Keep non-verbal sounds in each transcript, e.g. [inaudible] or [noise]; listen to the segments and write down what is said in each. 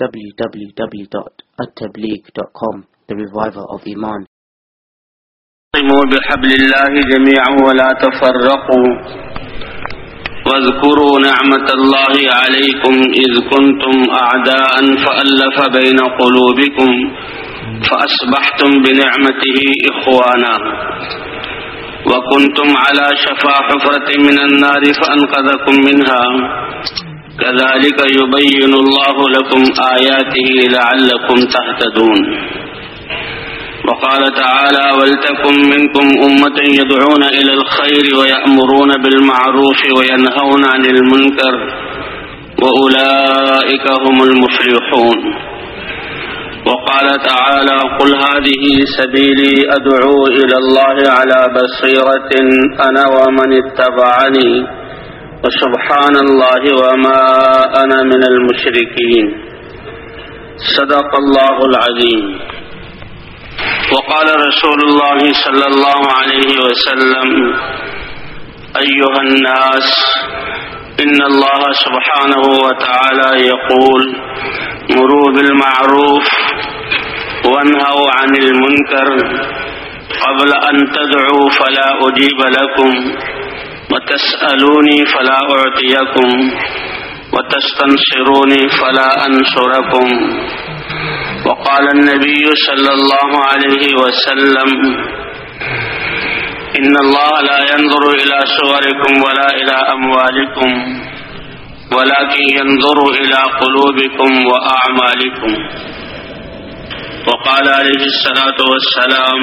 www.attableek.com The Reviver of Iman. بحبل الله جميعا ولا تفرقوا. واذكروا نعمة الله عليكم إذ كنتم أعداء فألف بين قلوبكم فأصبحتم بنعمته إخوانا. وكنتم على شفا حفرة من النار فأنقذكم منها. كذلك يبين الله لكم آياته لعلكم تهتدون. وقال تعالى ولتكن منكم أمة يدعون إلى الخير ويأمرون بالمعروف وينهون عن المنكر وأولئك هم المفلحون. وقال تعالى قل هذه سبيلي أدعو إلى الله على بصيرة أنا ومن اتبعني وسبحان الله وما أنا من المشركين. صدق الله العظيم. وقال رسول الله صلى الله عليه وسلم أيها الناس إن الله سبحانه وتعالى يقول مروا بالمعروف وانهوا عن المنكر. قبل أن تدعوا فلا أجيب لكم. وتسألوني فلا أعطيكم وتستنصروني فلا أنصركم. وقال النبي صلى الله عليه وسلم، إن الله لا ينظر إلى صوركم ولا إلى أموالكم، ولكن ينظر إلى قلوبكم وأعمالكم. وقال عليه الصلاة والسلام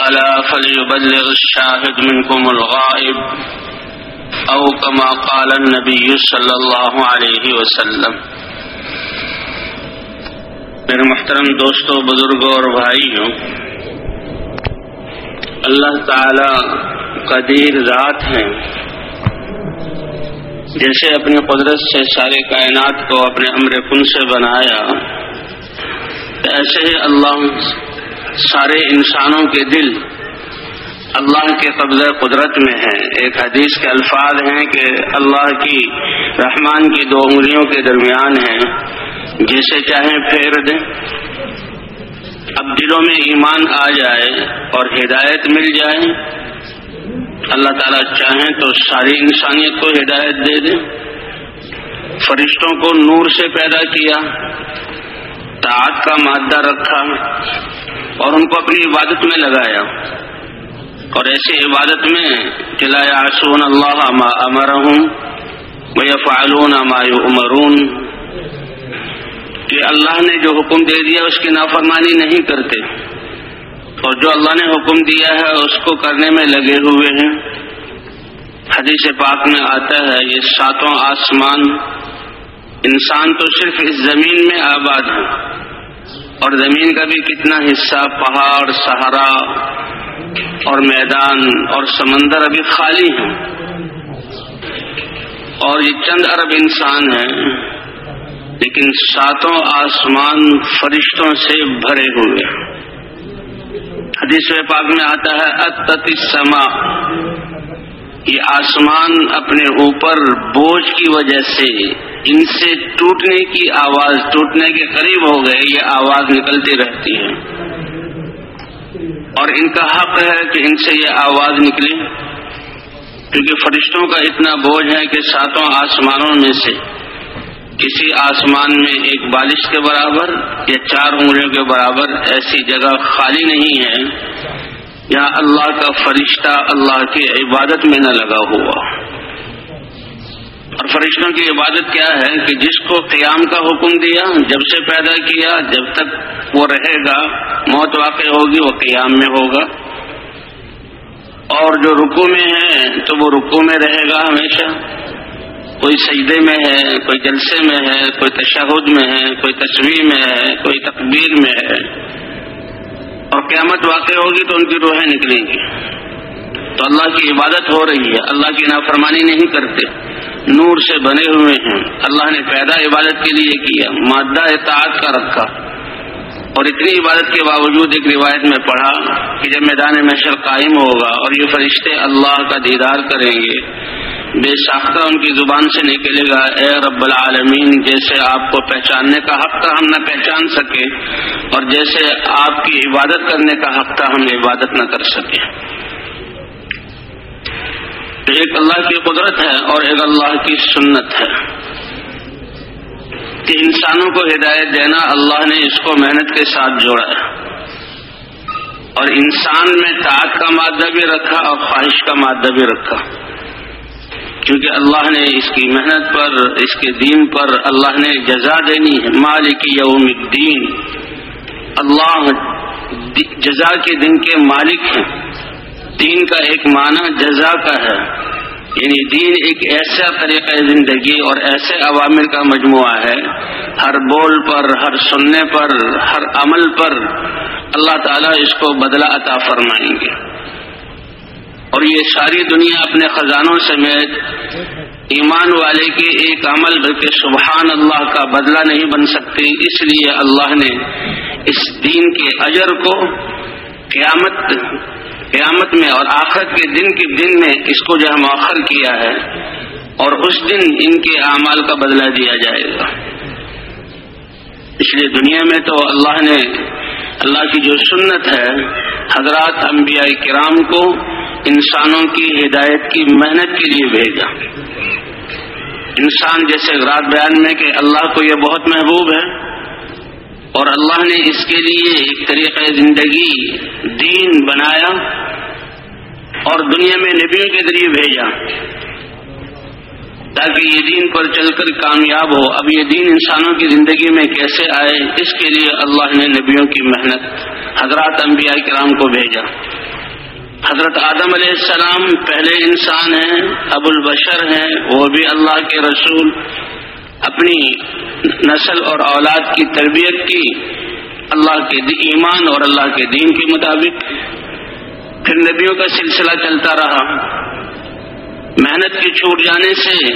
ألا فليبلغ الشاهد منكم الغائب أو كما قال النبي صلى الله عليه وسلم میرے محترم دوستوں بزرگوں اور بھائیوں اللہ تعالی قدیر ذات ہیں۔ جیسے اپنی قدرت سے سارے کائنات کو اپنے امر کن سے بنایا، ایسے ہی اللہ سارے انسانوں کے دل اللہ کے قبضہ قدرت میں ہے ایک حدیث کے الفاظ ہیں کہ اللہ کی رحمان کی دو انگلیوں کے درمیان ہیں۔ جسے چاہیں پھیر دیں۔ اب دلوں میں ایمان آ جائے اور ہدایت مل جائے۔ اللہ تعالیٰ چاہیں تو ساری انسانیت کو ہدایت دے دیں۔ فرشتوں کو نور سے پیدا کیا تعت کا مادہ رکھا۔ اور ان کو اپنی عبادت میں لگایا اور ایسی عبادت میں چلایا آسون اللہ امر ہوں فعلون ما عمرون کہ اللہ نے جو حکم دے دیا اس کی نافرمانی نہیں کرتے اور جو اللہ نے حکم دیا ہے اس کو کرنے میں لگے ہوئے ہیں۔ حدیث پاک میں آتا ہے، یہ ساتوں آسمان، انسان تو صرف اس زمین میں آباد ہے اور زمین کا بھی کتنا حصہ، پہاڑ سہارا اور میدان اور سمندر ابھی خالی ہے اور یہ چند ارب انسان ہیں، لیکن ساتوں آسمان فرشتوں سے بھرے ہوئے حدیث پاک میں آتا ہے، اتت سما یہ آسمان اپنے اوپر بوجھ کی وجہ سے ان سے ٹوٹنے کی آواز ٹوٹنے کے قریب ہو گئے، یہ آواز نکلتی رہتی ہے۔ اور ان کا حق ہے کہ ان سے یہ آواز نکلے۔ کیونکہ فرشتوں کا اتنا بوجھ ہے کہ ساتوں آسمانوں میں سے، کسی آسمان میں ایک بالش کے برابر یا چار انگلیوں کے برابر ایسی جگہ خالی نہیں ہے یہاں اللہ کا فرشتہ اللہ کی عبادت میں نہ لگا ہوا۔ اور فرشتوں کی عبادت کیا ہے کہ جس کو قیام کا حکم دیا، جب سے پیدا کیا، جب تک وہ رہے گا، موت واقع ہوگی، وہ قیام میں ہوگا۔ اور جو رکو میں ہے، تو وہ رکو میں رہے گا ہمیشہ۔ کوئی سجدے میں ہے، کوئی جلسے میں ہے، کوئی تشہد میں ہے، کوئی تصویر میں ہے، کوئی تقبیر میں ہے۔ اور قیامت واقع ہوگی تو ان کی روحیں نکلیں گی۔ تو اللہ کی عبادت ہو رہی ہے، اللہ کی نافرمانی نہیں کرتے۔ نور سے بنے ہوئے ہیں۔ اللہ نے پیدا عبادت کے لیے کیا مادہ اطاعت کا رکھا۔ اور اتنی عبادت کے باوجود ایک روایت میں پڑھا کہ جب میدان محشر قائم ہوگا اور یہ فرشتے اللہ کا دیدار کریں گے، بے ساختہ ان کی زبان سے نکلے گا۔ اے رب العالمین، جیسے آپ کو پہچاننے کا حق تھا، ہم نہ پہچان سکے۔ اور جیسے آپ کی عبادت کرنے کا حق تھا، ہم عبادت نہ کر سکے۔ ایک اللہ کی قدرت ہے اور ایک اللہ کی سنت ہے۔ کہ انسانوں کو ہدایت دینا اللہ نے اس کو محنت کے ساتھ جوڑا ہے۔ اور انسان میں طاق کا مادہ بھی رکھا اور خواہش کا مادہ بھی رکھا۔ کیونکہ اللہ نے اس کی محنت پر، اس کے دین پر اللہ نے جزا دینی ہے۔ مالک یوم الدین۔ اللہ جزا کے دن کے مالک ہیں۔ دین کا ایک معنی جزا کا ہے۔ یعنی دین ایک ایسا طریقہ زندگی اور ایسے عوامل کا مجموعہ ہے۔ ہر بول پر، ہر سننے پر، ہر عمل پر اللہ تعالیٰ اس کو بدلہ عطا فرمائیں گے۔ اور یہ ساری دنیا اپنے خزانوں سمیت ایمان والے کے ایک عمل بلکہ سبحان اللہ کا بدلہ نہیں بن سکتی۔ اس لیے اللہ نے اس دین کے اجر کو قیامت قیامت میں اور آخرت کے دن کے دن میں اس کو جو ہے مؤخر کیا ہے اور اس دن ان کے اعمال کا بدلہ دیا جائے گا۔ اس لیے دنیا میں تو اللہ نے اللہ کی جو سنت ہے، حضرات انبیاء کرام کو انسانوں کی ہدایت کی محنت کے لیے بھیجا۔ انسان جیسے رات بیان میں کہ اللہ کو یہ بہت محبوب ہے اور اللہ نے اس کے لیے ایک طریقہ زندگی دین بنایا اور دنیا میں نبیوں کے ذریعے بھیجا تاکہ یہ دین پر چل کر کامیاب ہو۔ اب یہ دین انسانوں کی زندگی میں کیسے آئے، اس کے لیے اللہ نے نبیوں کی محنت حضرات انبیاء کرام کو بھیجا۔ حضرت آدم علیہ السلام پہلے انسان ہیں ابو البشر ہیں، وہ بھی اللہ کے رسول۔ اپنی نسل اور اولاد کی تربیت کی اللہ کے ایمان اور اللہ کے دین کے مطابق پھر نبیوں کا سلسلہ چلتا رہا۔ محنت کے چھوٹ جانے سے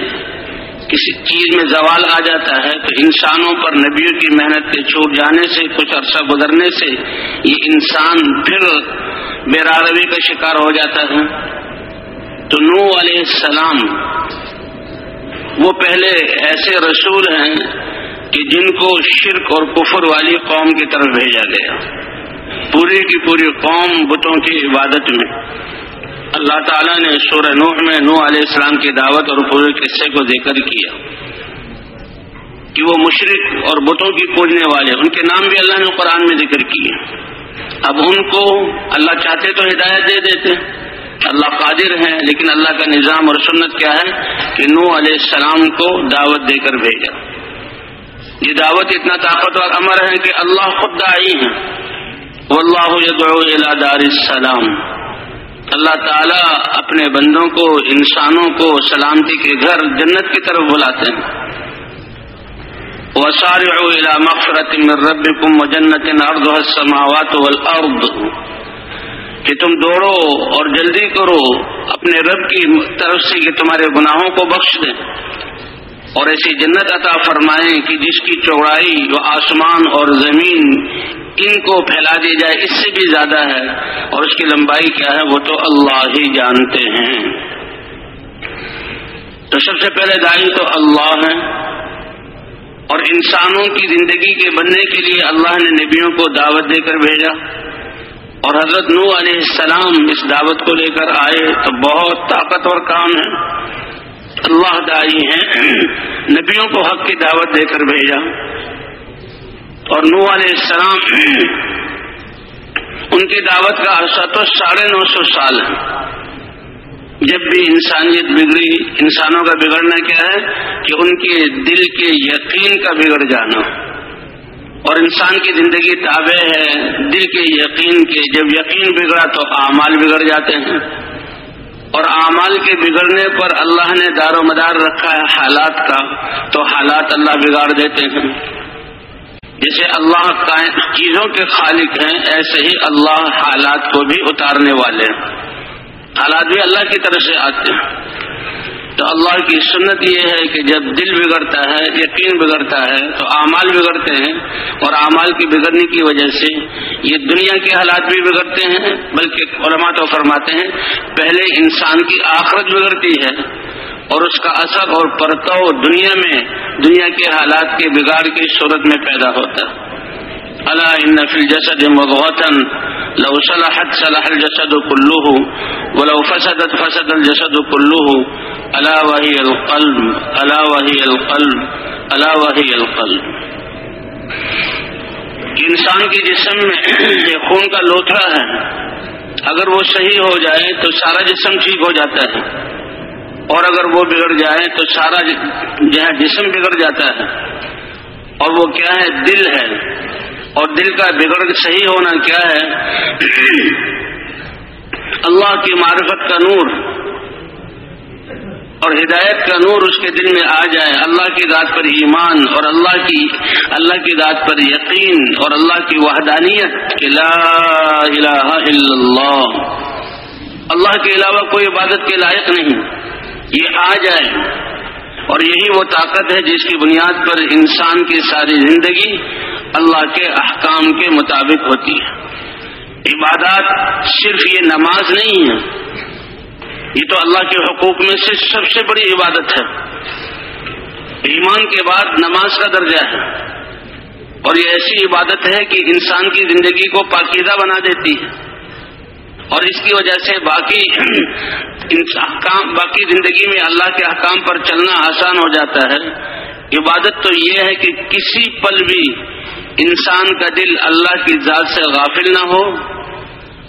کسی چیز میں زوال آ جاتا ہے تو انسانوں پر نبیوں کی محنت کے چھوٹ جانے سے، کچھ عرصہ گزرنے سے یہ انسان پھر روی کا شکار ہو جاتا ہے۔ تو نو علیہ السلام وہ پہلے ایسے رسول ہیں کہ جن کو شرک اور کفر والی قوم کی طرف بھیجا گیا۔ پوری کی پوری قوم بتوں کی عبادت میں۔ اللہ تعالیٰ نے سورہ نوح میں نو علیہ السلام کی دعوت اور پورے قصے کو ذکر کیا کہ وہ مشرق اور بتوں کی پوجنے والے۔ ان کے نام بھی اللہ نے قرآن میں ذکر کیے۔ اب ان کو اللہ چاہتے تو ہدایت دے دیتے۔ اللہ قادر ہیں لیکن اللہ کا نظام اور سنت کیا ہے کہ نو علیہ السلام کو دعوت دے کر بھیجا۔ یہ دعوت اتنا طاقتور امر ہے کہ اللہ خود دائی ہے۔ اللہ دار السلام۔ اللہ تعالیٰ اپنے بندوں کو، انسانوں کو سلامتی کے گھر جنت کی طرف بلاتے ہیں۔ وسارعوا الى مغفرة من ربكم وجنة ارضها السماوات والارض۔ کہ تم دوڑو اور جلدی کرو، اپنے رب کی طرف سے کہ تمہارے گناہوں کو بخش دیں اور ایسی جنت عطا فرمائیں کہ جس کی چوڑائی جو آسمان اور زمین ان کو پھیلا دی جائے، اس سے بھی زیادہ ہے۔ اور اس کی لمبائی کیا ہے، وہ تو اللہ ہی جانتے ہیں۔ تو سب سے پہلے دائیں تو اللہ ہیں اور انسانوں کی زندگی کے بننے کے لیے اللہ نے نبیوں کو دعوت دے کر بھیجا۔ اور حضرت نو علیہ السلام اس دعوت کو لے کر آئے تو بہت طاقتور کام ہے۔ اللہ دائی ہیں، نبیوں کو حق کی دعوت دے کر بھیجا۔ اور نو علیہ السلام ان کی دعوت کا عرصہ تو ساڑھے نو سو سال ہے۔ جب بھی انسانیت بگڑی، انسانوں کا بگڑنا کیا ہے؟ کہ ان کے دل کے یقین کا بگڑ جانا۔ اور انسان کی زندگی تابع ہے، دل کے یقین کے، جب یقین بگڑا تو اعمال بگڑ جاتے ہیں۔ اور اعمال کے بگڑنے پر اللہ نے دار و مدار رکھا ہے حالات کا، تو حالات اللہ بگاڑ دیتے ہیں۔ جیسے اللہ چیزوں کے خالق ہیں، ایسے ہی اللہ حالات کو بھی اتارنے والے ہیں۔ حالات بھی اللہ کی طرف سے آتے ہیں۔ تو اللہ کی سنت یہ ہے کہ جب دل بگڑتا ہے، یقین بگڑتا ہے، تو اعمال بگڑتے ہیں۔ اور اعمال کی بگڑنے کی وجہ سے یہ دنیا کے حالات بھی بگڑتے ہیں، بلکہ علماء تو فرماتے ہیں، پہلے انسان کی آخرت بگڑتی ہے۔ اور اس کا اثر اور پرتو دنیا میں، دنیا کے حالات کے بگاڑ کی صورت میں پیدا ہوتا ہے۔ اللہ ان فی الجسد مغوطن لو صلحت، صلح الجسد كله. ولو فسدت، فسد الجسد كله. الا وهي القلب الا وهي القلب الا وهي القلب. انسان کے جسم میں یہ خون کا لوتھڑا ہے، اگر وہ صحیح ہو جائے تو سارا جسم ٹھیک ہو جاتا ہے۔ اور اگر وہ بگڑ جائے تو سارا جو ہے جسم بگڑ جاتا ہے۔ اور وہ کیا ہے؟ دل ہے۔ اور دل کا بگڑ صحیح ہونا کیا ہے؟ اللہ کی معرفت کا نور اور ہدایت کا نور اس کے دل میں آ جائے۔ اللہ کی ذات پر ایمان اور اللہ کی اللہ کی ذات پر یقین اور اللہ کی وحدانیت لا الہ الا اللہ۔ اللہ کے علاوہ کوئی عبادت کے لائق نہیں۔ یہ آ جائے۔ اور یہی وہ طاقت ہے جس کی بنیاد پر انسان کی ساری زندگی اللہ کے احکام کے مطابق ہوتی ہے۔ عبادات صرف یہ نماز نہیں ہے یہ تو اللہ کے حقوق میں سے سب سے بڑی عبادت ہے۔ ایمان کے بعد نماز کا درجہ ہے۔ اور یہ ایسی عبادت ہے کہ انسان کی زندگی کو پاکیزہ بنا دیتی ہے۔ اور اس کی وجہ سے باقی [clears throat] احکام باقی زندگی میں اللہ کے احکام پر چلنا آسان ہو جاتا ہے۔ عبادت تو یہ ہے کہ کسی پل بھی انسان کا دل اللہ کی ذات سے غافل نہ ہو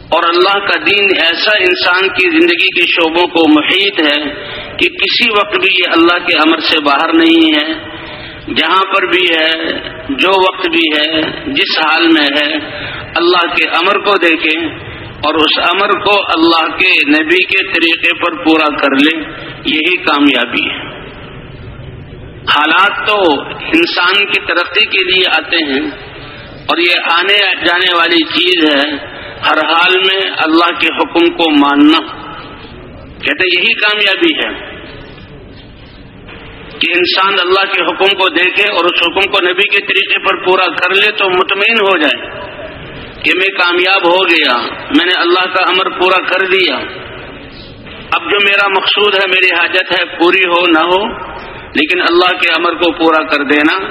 اور اللہ کا دین ایسا انسان کی زندگی کے شعبوں کو محیط ہے کہ کسی وقت بھی یہ اللہ کے امر سے باہر نہیں ہے۔ جہاں پر بھی ہے، جو وقت بھی ہے، جس حال میں ہے، اللہ کے امر کو دیکھیں۔ اور اس امر کو اللہ کے نبی کے طریقے پر پورا کر لے، یہی کامیابی ہے۔ حالات تو انسان کی ترقی کے لیے آتے ہیں، اور یہ آنے جانے والی چیز ہے، ہر حال میں اللہ کے حکم کو ماننا۔ کہتے یہی کامیابی ہے کہ انسان اللہ کے حکم کو دیکھے اور اس حکم کو نبی کے طریقے پر پورا کر لے تو مطمئن ہو جائے۔ کہ میں کامیاب ہو گیا۔ میں نے اللہ کا امر پورا کر دیا۔ اب جو میرا مقصود ہے، میری حاجت ہے پوری ہو نہ ہو، لیکن اللہ کے امر کو پورا کر دینا،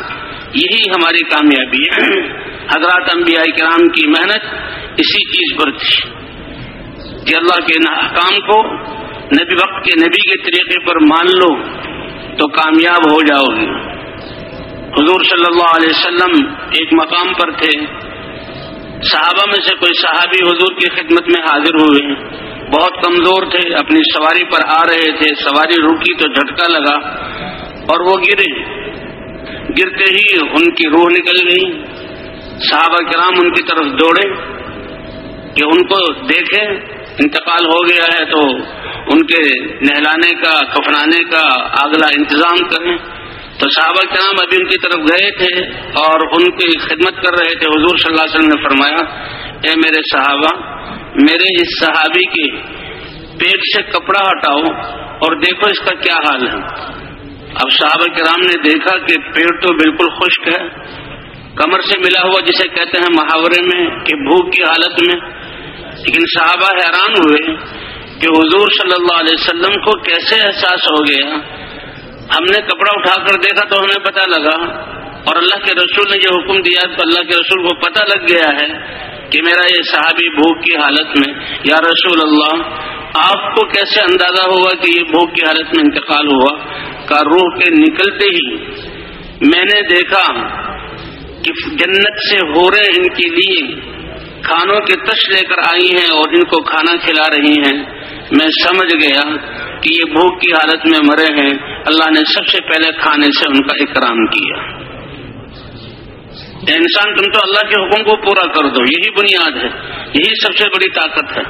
یہی ہماری کامیابی ہے۔ حضرات انبیاء کرام کی محنت اسی چیز پر تھی کہ اللہ کے حکام کو نبی وقت کے نبی کے طریقے پر مان لو تو کامیاب ہو جاؤ گے۔ حضور صلی اللہ علیہ وسلم ایک مقام پر تھے۔ صحابہ میں سے کوئی صحابی حضور کی خدمت میں حاضر ہوئے بہت کمزور تھے، اپنی سواری پر آ رہے تھے، سواری روکی تو جھٹکا لگا اور وہ گرے۔ گرتے ہی ان کی روح نکل گئی۔ صحابہ کرام ان کی طرف دوڑے کہ ان کو دیکھے، انتقال ہو گیا ہے تو ان کے نہلانے کا، کفنانے کا اگلا انتظام کریں۔ تو صحابہ کرام ابھی ان کی طرف گئے تھے اور ان کی خدمت کر رہے تھے۔ حضور صلی اللہ علیہ وسلم نے فرمایا، اے میرے صحابہ، میرے اس صحابی کے پیٹ سے کپڑا ہٹاؤ اور دیکھو اس کا کیا حال ہے۔ اب صحابہ کرام نے دیکھا کہ پیٹ تو بالکل خشک ہے۔ کمر سے ملا ہوا جسے کہتے ہیں محاورے میں کہ بھوک کی حالت میں۔ لیکن صحابہ حیران ہوئے کہ حضور صلی اللہ علیہ وسلم کو کیسے احساس ہو گیا ہم نے کپڑا اٹھا کر دیکھا تو ہمیں پتہ لگا اور اللہ کے رسول نے یہ حکم دیا تو اللہ کے رسول کو پتہ لگ گیا ہے کہ میرا یہ صحابی بھوک کی حالت میں، یا رسول اللہ، آپ کو کیسے اندازہ ہوا کہ یہ بھوک کی حالت میں انتقال ہوا؟ کا روح کے نکلتے ہی میں نے دیکھا کہ جنت سے ہو رہے ان کے لیے۔ کھانوں کے تش لے کر آئی ہیں اور ان کو کھانا کھلا رہی ہیں۔ میں سمجھ گیا کہ یہ بھوک کی حالت میں مرے ہیں۔ اللہ نے سب سے پہلے کھانے سے ان کا اکرام کیا۔ انسان، تم تو اللہ کے حکم کو پورا کر دو۔ یہی بنیاد ہے۔ یہی سب سے بڑی طاقت ہے۔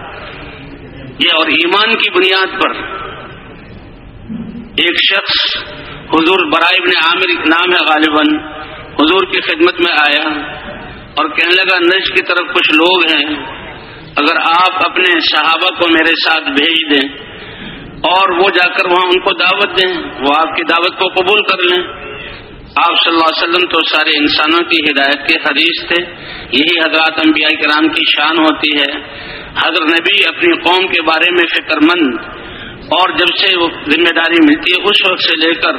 یہ اور ایمان کی بنیاد پر ایک شخص حضور برائے ابن عامر، نام ہے غالباً، حضور کی خدمت میں آیا۔ اور کہنے لگا نش کی طرف کچھ لوگ ہیں، اگر آپ اپنے صحابہ کو میرے ساتھ بھیج دیں اور وہ جا کر وہاں ان کو دعوت دیں، وہ آپ کی دعوت کو قبول کر لیں۔ آپ صلی اللہ علیہ وسلم تو سارے انسانوں کی ہدایت کے حدیث تھے۔ یہی حضرات انبیاء کرام کی شان ہوتی ہے۔ حضرت نبی اپنی قوم کے بارے میں فکر مند اور جب سے وہ ذمہ داری ملتی ہے، اس وقت سے لے کر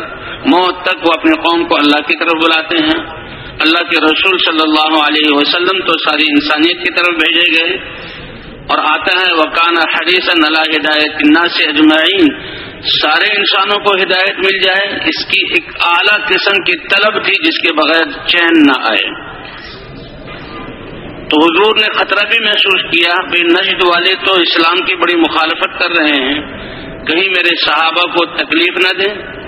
موت تک وہ اپنے قوم کو اللہ کی طرف بلاتے ہیں۔ اللہ کے رسول صلی اللہ علیہ وسلم تو ساری انسانیت کی طرف بھیجے گئے اور آتا ہے وکان حدیث اللہ ہدایت سے اجمعین سارے انسانوں کو ہدایت مل جائے، اس کی ایک اعلیٰ قسم کی طلب تھی جس کے بغیر چین نہ آئے۔ تو حضور نے خطرہ بھی محسوس کیا، بے نجد والے تو اسلام کی بڑی مخالفت کر رہے ہیں۔ کہیں میرے صحابہ کو تکلیف نہ دیں۔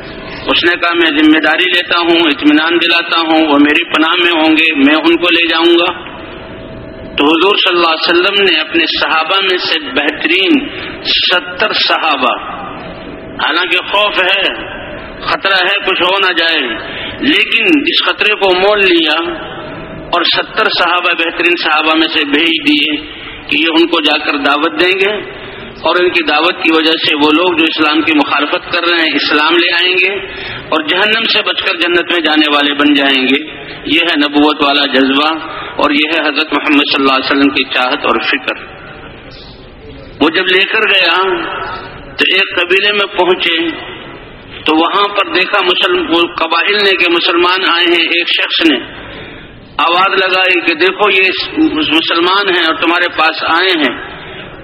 اس نے کہا میں ذمہ داری لیتا ہوں، اطمینان دلاتا ہوں، وہ میری پناہ میں ہوں گے، میں ان کو لے جاؤں گا۔ تو حضور صلی اللہ علیہ وسلم نے اپنے صحابہ میں سے بہترین ستر صحابہ، حالانکہ خوف ہے، خطرہ ہے، کچھ ہو نہ جائے، لیکن اس خطرے کو مول لیا اور ستر صحابہ، بہترین صحابہ میں سے بھیج دیے کہ یہ ان کو جا کر دعوت دیں گے۔ اور ان کی دعوت کی وجہ سے وہ لوگ جو اسلام کی مخالفت کر رہے ہیں، اسلام لے آئیں گے اور جہنم سے بچ کر جنت میں جانے والے بن جائیں گے۔ یہ ہے نبوت والا جذبہ اور یہ ہے حضرت محمد صلی اللہ علیہ وسلم کی چاہت اور فکر۔ وہ جب لے کر گیا تو ایک قبیلے میں پہنچے تو وہاں پر دیکھا مسلم قبائل نے کہ مسلمان آئے ہیں ایک شخص نے۔ آواز لگائی کہ دیکھو یہ مسلمان ہیں اور تمہارے پاس آئے ہیں۔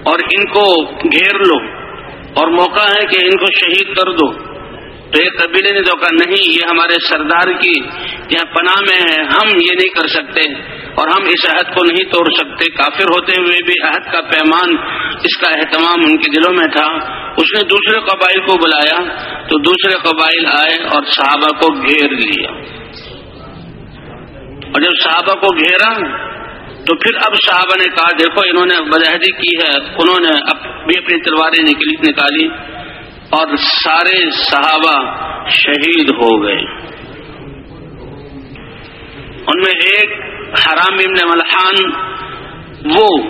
اور ان کو گھیر لو اور موقع ہے کہ ان کو شہید کر دو۔ تو ایک قبیلے نے تو کہا، نہیں، یہ ہمارے سردار کی یہاں پناہ میں ہے، ہم یہ نہیں کر سکتے اور ہم اس عہد کو نہیں توڑ سکتے۔ کافر ہوتے ہوئے بھی عہد کا پیمان اس کا اہتمام ان کے دلوں میں تھا۔ اس نے دوسرے قبائل کو بلایا، تو دوسرے قبائل آئے اور صحابہ کو گھیر لیا۔ اور جب صحابہ کو گھیرا تو پھر اب صحابہ نے کہا، دیکھو انہوں نے وضاحتی کی ہے، انہوں نے اب بھی اپنی تلواریں نکلی، نکالی اور سارے صحابہ شہید ہو گئے۔ ان میں ایک حرام ابن ملحان، وہ،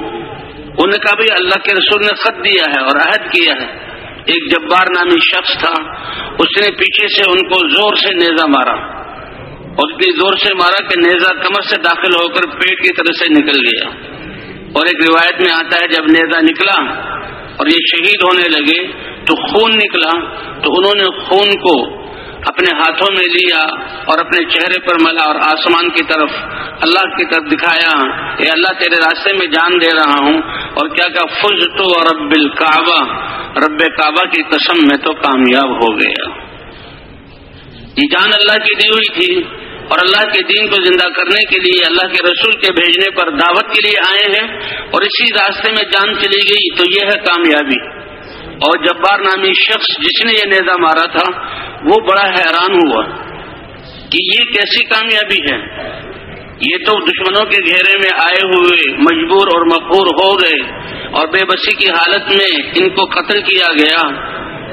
ان کا بھی اللہ کے رسول نے خط دیا ہے اور عہد کیا ہے۔ ایک جبار نامی شخص تھا، اس نے پیچھے سے ان کو زور سے نیزا مارا۔ اور اتنی زور سے مارا کہ نیزا کمر سے داخل ہو کر پیٹ کی طرف سے نکل گیا۔ اور ایک روایت میں آتا ہے، جب نیزا نکلا اور یہ شہید ہونے لگے، تو خون نکلا، تو انہوں نے خون کو اپنے ہاتھوں میں لیا اور اپنے چہرے پر ملا اور آسمان کی طرف، اللہ کی طرف دکھایا کہ اللہ، تیرے راستے میں جان دے رہا ہوں۔ اور کیا کیا فض تو رب الکعبہ۔ رب کعبہ کی قسم میں تو کامیاب ہو گیا۔ یہ جان اللہ کی دی ہوئی تھی اور اللہ کے دین کو زندہ کرنے کے لیے اللہ کے رسول کے بھیجنے پر دعوت کے لیے آئے ہیں اور اسی راستے میں جان چلی گئی تو یہ ہے کامیابی۔ اور جبار نامی شخص جس نے یہ نیزا مارا تھا، وہ بڑا حیران ہوا کہ یہ کیسی کامیابی ہے۔ یہ تو دشمنوں کے گھیرے میں آئے ہوئے مجبور اور مقبور ہو گئے اور بے بسی کی حالت میں ان کو قتل کیا گیا۔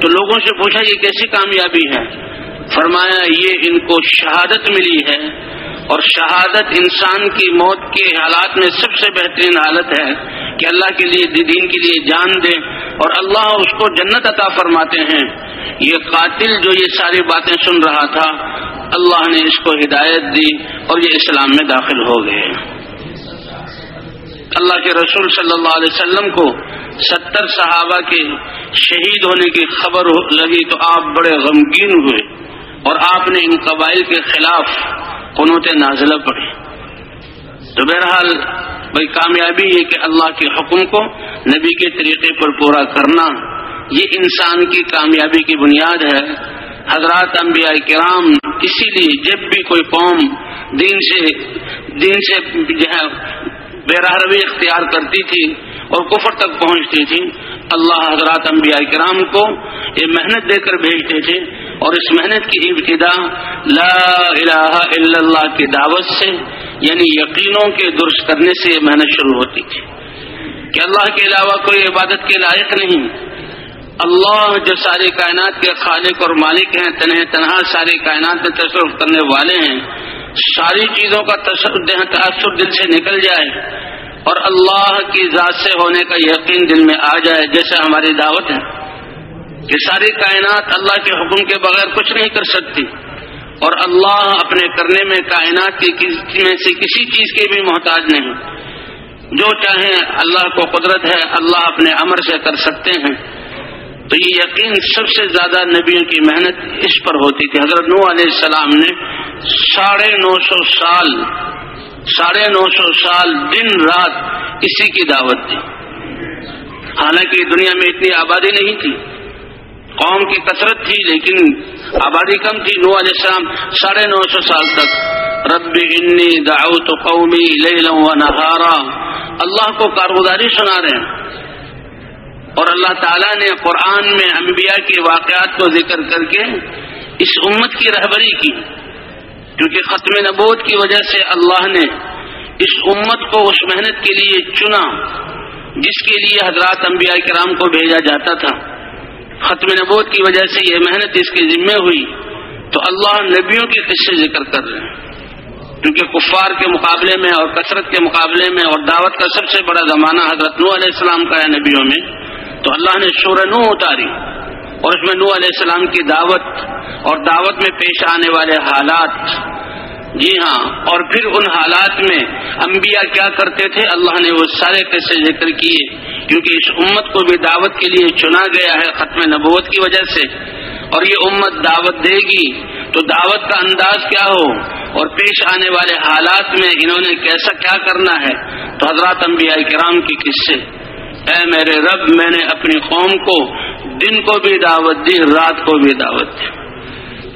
تو لوگوں سے پوچھا، یہ کیسی کامیابی ہے؟ فرمایا، یہ ان کو شہادت ملی ہے اور شہادت انسان کی موت کے حالات میں سب سے بہترین حالت ہے کہ اللہ کے لیے، دین کے لیے جان دے اور اللہ اس کو جنت عطا فرماتے ہیں۔ یہ قاتل جو یہ ساری باتیں سن رہا تھا، اللہ نے اس کو ہدایت دی اور یہ اسلام میں داخل ہو گئے۔ اللہ کے رسول صلی اللہ علیہ وسلم کو ستر صحابہ کے شہید ہونے کی خبر لگی تو آپ بڑے غمگین ہوئے۔ اور آپ نے ان قبائل کے خلاف قنوت نازلہ پڑھی تو بہرحال بھائی کامیابی یہ کہ اللہ کے حکم کو نبی کے طریقے پر پورا کرنا۔ یہ انسان کی کامیابی کی بنیاد ہے۔ حضرات انبیاء کرام اسی لیے جب بھی کوئی قوم دین سے دین سے جو ہے روی اختیار کرتی تھی اور کفر تک پہنچتی تھی، اللہ حضرات انبیاء کرام کو یہ محنت دے کر بھیجتے تھے اور اس محنت کی ابتدا لا الہ الا اللہ کی دعوت سے یعنی یقینوں کے درست کرنے سے یہ محنت شروع ہوتی تھی۔ کہ اللہ کے علاوہ کوئی عبادت کے لائق نہیں۔ اللہ جو ساری کائنات کے خالق اور مالک ہیں تنہیں تنہا ساری کائنات میں تصرف کرنے والے ہیں۔ ساری چیزوں کا تاثر دل سے نکل جائے۔ اور اللہ کی ذات سے ہونے کا یقین دل میں آ جائے جیسے ہماری دعوت ہے۔ کہ ساری کائنات اللہ کے حکم کے بغیر کچھ نہیں کر سکتی۔ اور اللہ اپنے کرنے میں کائنات کی میں سے کسی چیز کے بھی محتاج نہیں۔ جو چاہیں اللہ کو قدرت ہے، اللہ اپنے امر سے کر سکتے ہیں۔ تو یہ یقین سب سے زیادہ نبیوں کی محنت اس پر ہوتی تھی حضرت نو علیہ السلام نے ساڑھے نو سو سال، ساڑھے نو سو سال دن رات اسی کی دعوت دی۔ حالانکہ دنیا میں اتنی آبادی نہیں تھی۔ قوم کی کثرت تھی، لیکن آبادی کم تھی۔ نو علیہ السلام ساڑھے نو سو سال تک رب انی دعوت قومی لیلا و نہارا۔ اللہ کو کارگزاری سنا رہے ہیں۔ اور اللہ تعالیٰ نے قرآن میں انبیاء کے واقعات کو ذکر کر کے اس امت کی رہبری کی۔ کیونکہ ختم نبوت کی وجہ سے اللہ نے اس امت کو اس محنت کے لیے چنا، جس کے لیے حضرات انبیاء کرام کو بھیجا جاتا تھا۔ ختم نبوت کی وجہ سے یہ محنت اس کے ذمے ہوئی تو اللہ نبیوں کے قصے ذکر کر رہے ہیں۔ کیونکہ کفار کے مقابلے میں اور کثرت کے مقابلے میں اور دعوت کا سب سے بڑا زمانہ حضرت نو علیہ السلام کا ہے نبیوں میں، تو اللہ نے شور نو اتاری اور اس میں نو علیہ السلام کی دعوت اور دعوت میں پیش آنے والے حالات جی ہاں اور پھر ان حالات میں انبیاء کیا کرتے تھے؟ اللہ نے وہ سارے قصے ذکر کیے، کیونکہ اس امت کو بھی دعوت کے لیے چنا گیا ہے ختم نبوت کی وجہ سے۔ اور یہ امت دعوت دے گی، تو دعوت کا انداز کیا ہو؟ اور پیش آنے والے حالات میں انہوں نے کیسا کیا کرنا ہے؟ تو حضرات انبیاء کرام کی قصے۔ اے میرے رب، میں نے اپنی قوم کو، دن کو بھی دعوت دی، رات کو بھی دعوت دی۔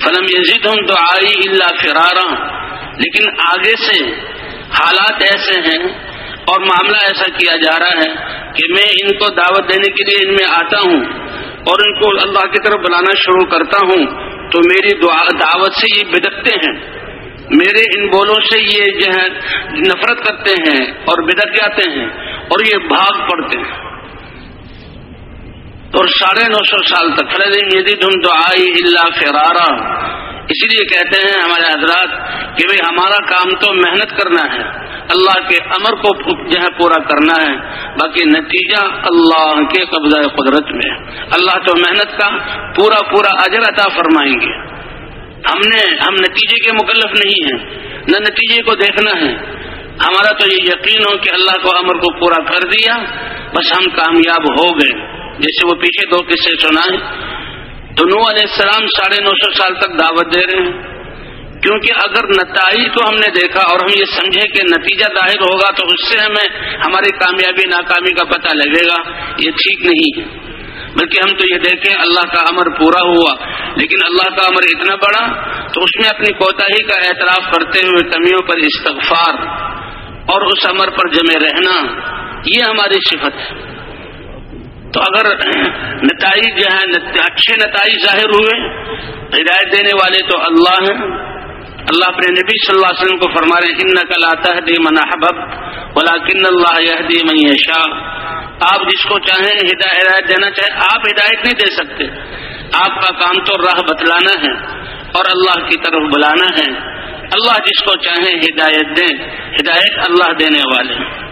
فلم یزید ہوں تو آئی اللہ فرارا۔ لیکن آگے سے حالات ایسے ہیں اور معاملہ ایسا کیا جا رہا ہے کہ میں ان کو دعوت دینے کے لیے ان میں آتا ہوں اور ان کو اللہ کی طرف بلانا شروع کرتا ہوں تو میری دعوت سے یہ بدکتے ہیں۔ میرے ان بولوں سے یہ جو ہے نفرت کرتے ہیں اور بدک جاتے ہیں اور یہ بھاگ پڑتے ہیں۔ اور ساڑھے نو سو سال تک دھن تو آئی اللہ فرارا۔ اسی لیے کہتے ہیں ہمارے حضرات کہ بھائی ہمارا کام تو محنت کرنا ہے، اللہ کے امر کو جو ہے پورا کرنا ہے، باقی نتیجہ اللہ کے قبضہ قدرت میں اللہ تو محنت کا پورا پورا اجر عطا فرمائیں گے۔ ہم نے، ہم نتیجے کے مکلف نہیں ہیں، نہ نتیجے کو دیکھنا ہے۔ ہمارا تو یہ یقین ہو کہ اللہ کو امر کو پورا کر دیا، بس ہم کامیاب ہو گئے۔ جیسے وہ پیچھے دو قصے سنا ہے تو نو علیہ السلام ساڑھے نو سو سال تک دعوت دے رہے ہیں۔ کیونکہ اگر نتائج کو ہم نے دیکھا اور ہم یہ سمجھے کہ نتیجہ ظاہر ہوگا تو اس سے ہمیں ہماری کامیابی، ناکامی کا پتہ لگے گا۔ یہ ٹھیک نہیں ہے۔ بلکہ ہم تو یہ دیکھیں اللہ کا امر پورا ہوا۔ لیکن اللہ کا امر اتنا بڑا تو اس میں اپنی کوتا ہی کا اعتراف کرتے ہوئے کمیوں پر استغفار اور اس امر پر جمے رہنا، یہ ہماری صفت ہے۔ تو اگر نتائج جو ہے اچھے نتائج ظاہر ہوئے، ہدایت دینے والے تو اللہ ہیں۔ اللہ اپنے نبی صلی اللہ علیہ وسلم کو فرما رہے ان نقل آتا ہے دی کن اللہ دی میشا آپ جس کو چاہیں ہدایت دینا چاہیں، آپ ہدایت نہیں دے سکتے۔ آپ کا کام تو راہ بتلانا ہے اور اللہ کی طرف بلانا ہے۔ اللہ جس کو چاہیں ہدایت دیں۔ ہدایت اللہ دینے والے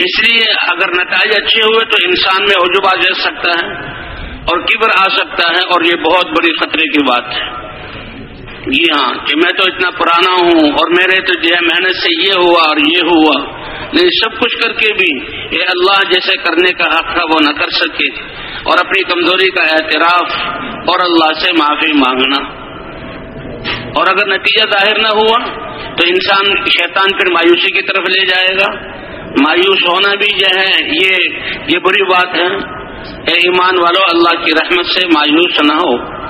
اس لیے اگر نتائج اچھے ہوئے تو انسان میں عجبہ جل سکتا ہے اور کبر آ سکتا ہے اور یہ بہت بڑی خطرے کی بات ہے۔ جی ہاں کہ میں تو اتنا پرانا ہوں اور میرے تو جو ہے محنت سے یہ ہوا اور یہ ہوا۔ نہیں سب کچھ کر کے بھی یہ اللہ جیسے کرنے کا حق تھا وہ نہ کر سکے۔ اور اپنی کمزوری کا اعتراف اور اللہ سے معافی مانگنا۔ اور اگر نتیجہ ظاہر نہ ہوا تو انسان شیطان پھر مایوسی کی طرف لے جائے گا۔ مایوس ہونا بھی جو ہے، یہ یہ بری بات ہے۔ اے ایمان والو، اللہ کی رحمت سے مایوس نہ ہو۔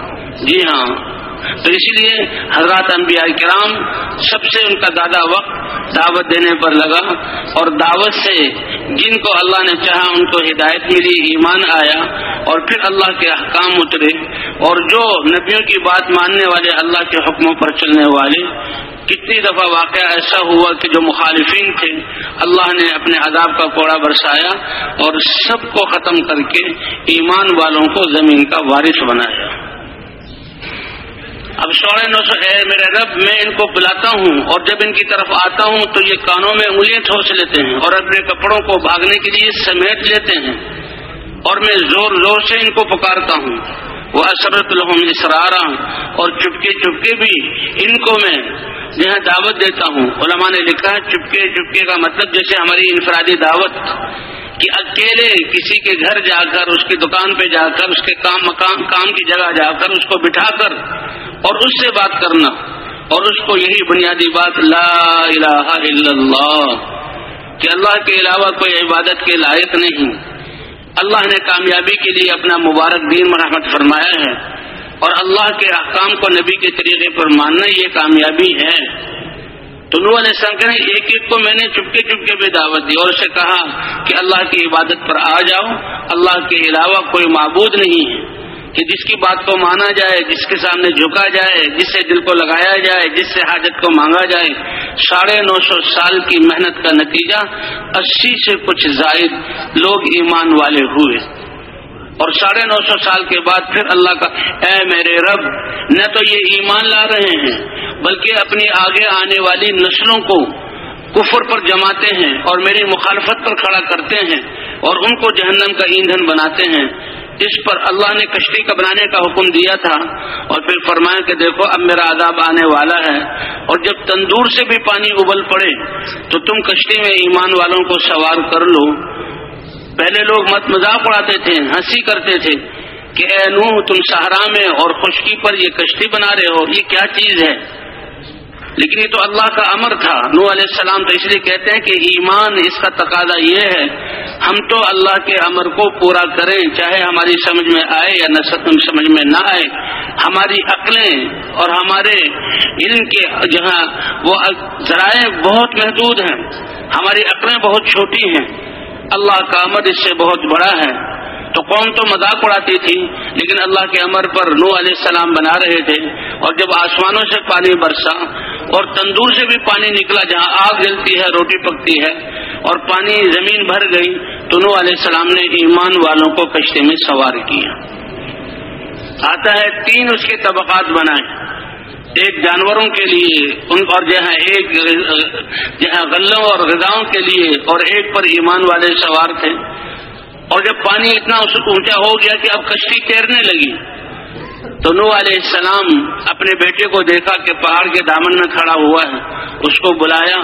جی ہاں۔ تو اسی لیے حضرات انبیاء کرام سب سے ان کا زیادہ وقت دعوت دینے پر لگا اور دعوت سے جن کو اللہ نے چاہا ان کو ہدایت ملی، ایمان آیا اور پھر اللہ کے احکام اترے۔ اور جو نبیوں کی بات ماننے والے اللہ کے حکموں پر چلنے والے کتنی دفعہ واقعہ ایسا ہوا کہ جو مخالفین تھے، اللہ نے اپنے عذاب کا کوڑا برسایا اور سب کو ختم کر کے ایمان والوں کو زمین کا وارث بنایا۔ اب سوڑے نو سو ہے میرے رب، میں ان کو بلاتا ہوں اور جب ان کی طرف آتا ہوں تو یہ کانوں میں انگلیاں ٹھوس لیتے ہیں اور اپنے کپڑوں کو بھاگنے کے لیے سمیٹ لیتے ہیں اور میں زور زور سے ان کو پکارتا ہوں۔ وہ اثرت الحم اسرارا اور چپکے چپکے بھی ان کو میں یہاں دعوت دیتا ہوں۔ علماء نے لکھا چپکے چپکے کا مطلب جیسے ہماری انفرادی دعوت، کہ اکیلے کسی کے گھر جا کر، اس کی دکان پہ جا کر، اس کے کام مقام کام کی جگہ جا کر، اس کو بٹھا کر، اور اس سے بات کرنا۔ اور اس کو یہی بنیادی بات، لا الہ الا اللہ، کہ اللہ کے علاوہ کوئی عبادت کے لائق نہیں۔ اللہ نے کامیابی کے لیے اپنا مبارک دین مرحمت فرمایا ہے اور اللہ کے احکام کو نبی کے طریقے پر ماننا یہ کامیابی ہے۔ تو نو علیہ السلام کہنے ایک ایک کو میں نے چپکے چپکے بھی دعوت دی اور اسے کہا کہ اللہ کی عبادت پر آ جاؤ، اللہ کے علاوہ کوئی معبود نہیں ہے۔ کہ جس کی بات کو مانا جائے، جس کے سامنے جھکا جائے، جس سے دل کو لگایا جائے، جس سے حاجت کو مانگا جائے، ساڑھے نو سو سال کی محنت کا نتیجہ اسی سے کچھ زائد لوگ ایمان والے ہوئے۔ اور ساڑھے نو سو سال کے بعد پھر اللہ کا، اے میرے رب، نہ تو یہ ایمان لا رہے ہیں، بلکہ اپنی آگے آنے والی نسلوں کو کفر پر جماتے ہیں اور میری مخالفت پر کھڑا کرتے ہیں اور ان کو جہنم کا ایندھن بناتے ہیں۔ اس پر اللہ نے کشتی کا بنانے کا حکم دیا تھا اور پھر فرمایا کہ دیکھو اب میرا عذاب آنے والا ہے اور جب تندور سے بھی پانی ابل پڑے تو تم کشتی میں ایمان والوں کو سوار کر لو۔ پہلے لوگ مت مذاق اڑاتے تھے، ہنسی کرتے تھے کہ اے نو تم صحرا میں اور خشکی پر یہ کشتی بنا رہے ہو، یہ کیا چیز ہے؟ لیکن یہ تو اللہ کا امر تھا۔ نو علیہ السلام تو اس لیے کہتے ہیں کہ ایمان اس کا تقاضا یہ ہے، ہم تو اللہ کے امر کو پورا کریں، چاہے ہماری سمجھ میں آئے یا نہ سمجھ میں نہ آئے۔ ہماری عقلیں اور ہمارے علم کے جہاں وہ ذرائع بہت محدود ہیں۔ ہماری عقلیں بہت چھوٹی ہیں۔ اللہ کا امر اس سے بہت بڑا ہے۔ تو قوم تو مذاق اڑاتی تھی، لیکن اللہ کے امر پر نو علیہ السلام بنا رہے تھے، اور جب آسمانوں سے پانی برسا اور تندور سے بھی پانی نکلا جہاں آگ جلتی ہے، روٹی پکتی ہے اور پانی زمین بھر گئی، تو نو علیہ السلام نے ایمان والوں کو کشتے میں سوار کیا۔ آتا ہے، تین اس کے طبقات بنائے۔ ایک جانوروں کے لیے، ان اور جہاں ایک، جہاں غلوں اور غذاؤں کے لیے، اور ایک پر ایمان والے سوار تھے۔ اور جب پانی اتنا اونچا ہو گیا کہ اب کشتی تیرنے لگی، تو نو علیہ السلام اپنے بیٹے کو دیکھا کہ پہاڑ کے دامن میں کھڑا ہوا ہے۔ اس کو بلایا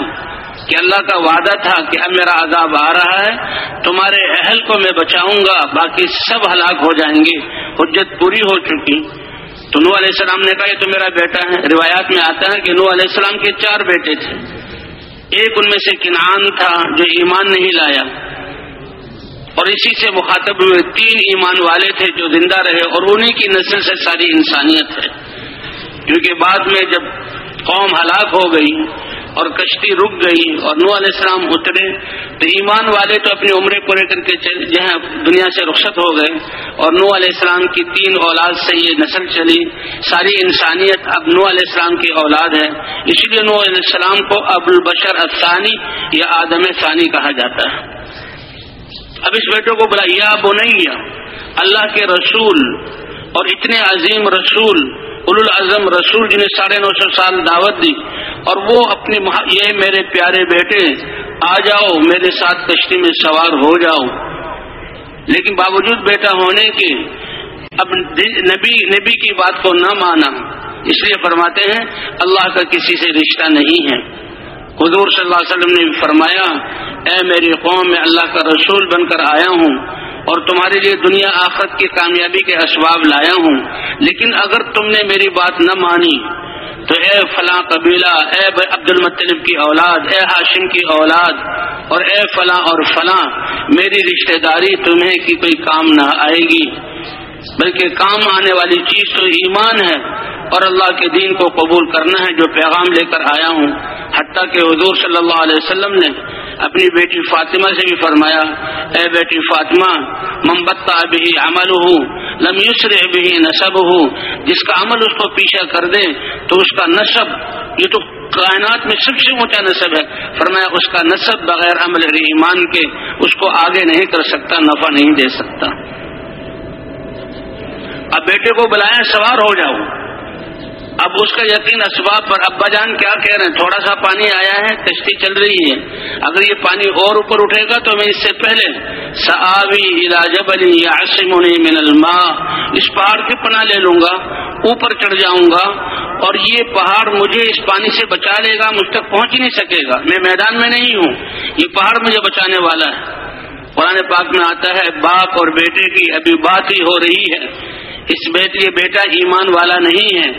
کہ اللہ کا وعدہ تھا کہ اب میرا عذاب آ رہا ہے، تمہارے اہل کو میں بچاؤں گا، باقی سب ہلاک ہو جائیں گے، حجت پوری ہو چکی۔ تو نو علیہ السلام نے کہا، یہ تو میرا بیٹا ہے۔ روایات میں آتا ہے کہ نو علیہ السلام کے چار بیٹے تھے۔ ایک ان میں سے کنان تھا جو ایمان نہیں لایا۔ اور اسی سے مخاطب ہوئے تین ایمان والے تھے جو زندہ رہے اور انہی کی نسل سے ساری انسانیت ہے۔ کیونکہ بعد میں جب قوم ہلاک ہو گئی اور کشتی رک گئی اور نو علیہ السلام اترے، تو ایمان والے تو اپنی عمریں پورے کر کے جہاں دنیا سے رخصت ہو گئے اور نو علیہ السلام کی تین اولاد سے یہ نسل چلی۔ ساری انسانیت اب نو علیہ السلام کی اولاد ہے۔ اسی لیے نو علیہ السلام کو ابو البشر افسانی یا آدم ثانی کہا جاتا ہے۔ اب اس بیٹے کو بلا یا بنیا اللہ کے رسول اور اتنے عظیم رسول العظم رسول جنہیں ساڑھے نو سو سال دعوت دی۔ اور وہ اپنی یہ میرے پیارے بیٹے، آ جاؤ، میرے ساتھ کشتی میں سوار ہو جاؤ۔ لیکن باوجود بیٹا ہونے کے اب نبی نبی کی بات کو نہ مانا۔ اس لیے فرماتے ہیں، اللہ کا کسی سے رشتہ نہیں ہے۔ حضور صلی اللہ علیہ وسلم نے فرمایا، اے میری قوم، میں اللہ کا رسول بن کر آیا ہوں اور تمہارے لیے دنیا آخرت کی کامیابی کے اسباب لایا ہوں۔ لیکن اگر تم نے میری بات نہ مانی، تو اے فلاں قبیلہ، اے عبد المطلب کی اولاد، اے ہاشم کی اولاد، اور اے فلاں اور فلاں، میری رشتہ داری تمہیں کی کوئی کام نہ آئے گی۔ بلکہ کام آنے والی چیز تو ایمان ہے اور اللہ کے دین کو قبول کرنا ہے جو پیغام لے کر آیا ہوں۔ حتیٰ کہ حضور صلی اللہ علیہ وسلم نے اپنی بیٹی فاطمہ سے بھی فرمایا، اے بیٹی فاطمہ ممبتا بھی عمل ہوں لمیسر بھی نصب ہوں جس کا عمل اس کو پیچھا کر دے تو اس کا نصب یہ تو کائنات میں سب سے اونچا نصب ہے۔ فرمایا، اس کا نصب بغیر عمل ایمان کے اس کو آگے نہیں کر سکتا، نفع نہیں دے سکتا۔ اب بیٹے کو بلایا سوار ہو جاؤ۔ اب اس کا یقین اسباب پر ابا جان کیا کہہ رہے ہیں؟ تھوڑا سا پانی آیا ہے، کشتی چل رہی ہے۔ اگر یہ پانی اور اوپر اٹھے گا تو میں اس سے پہلے من الماء۔ اس پہاڑ کی پناہ لے لوں گا، اوپر چڑھ جاؤں گا اور یہ پہاڑ مجھے اس پانی سے بچا لے گا، مجھ تک پہنچ نہیں سکے گا۔ میں میدان میں نہیں ہوں، یہ پہاڑ مجھے بچانے والا ہے۔ قرآن پاک میں آتا ہے، باپ اور بیٹے کی ابھی بات ہی ہو رہی ہے۔ اس بیٹے یہ بیٹا ایمان والا نہیں ہے،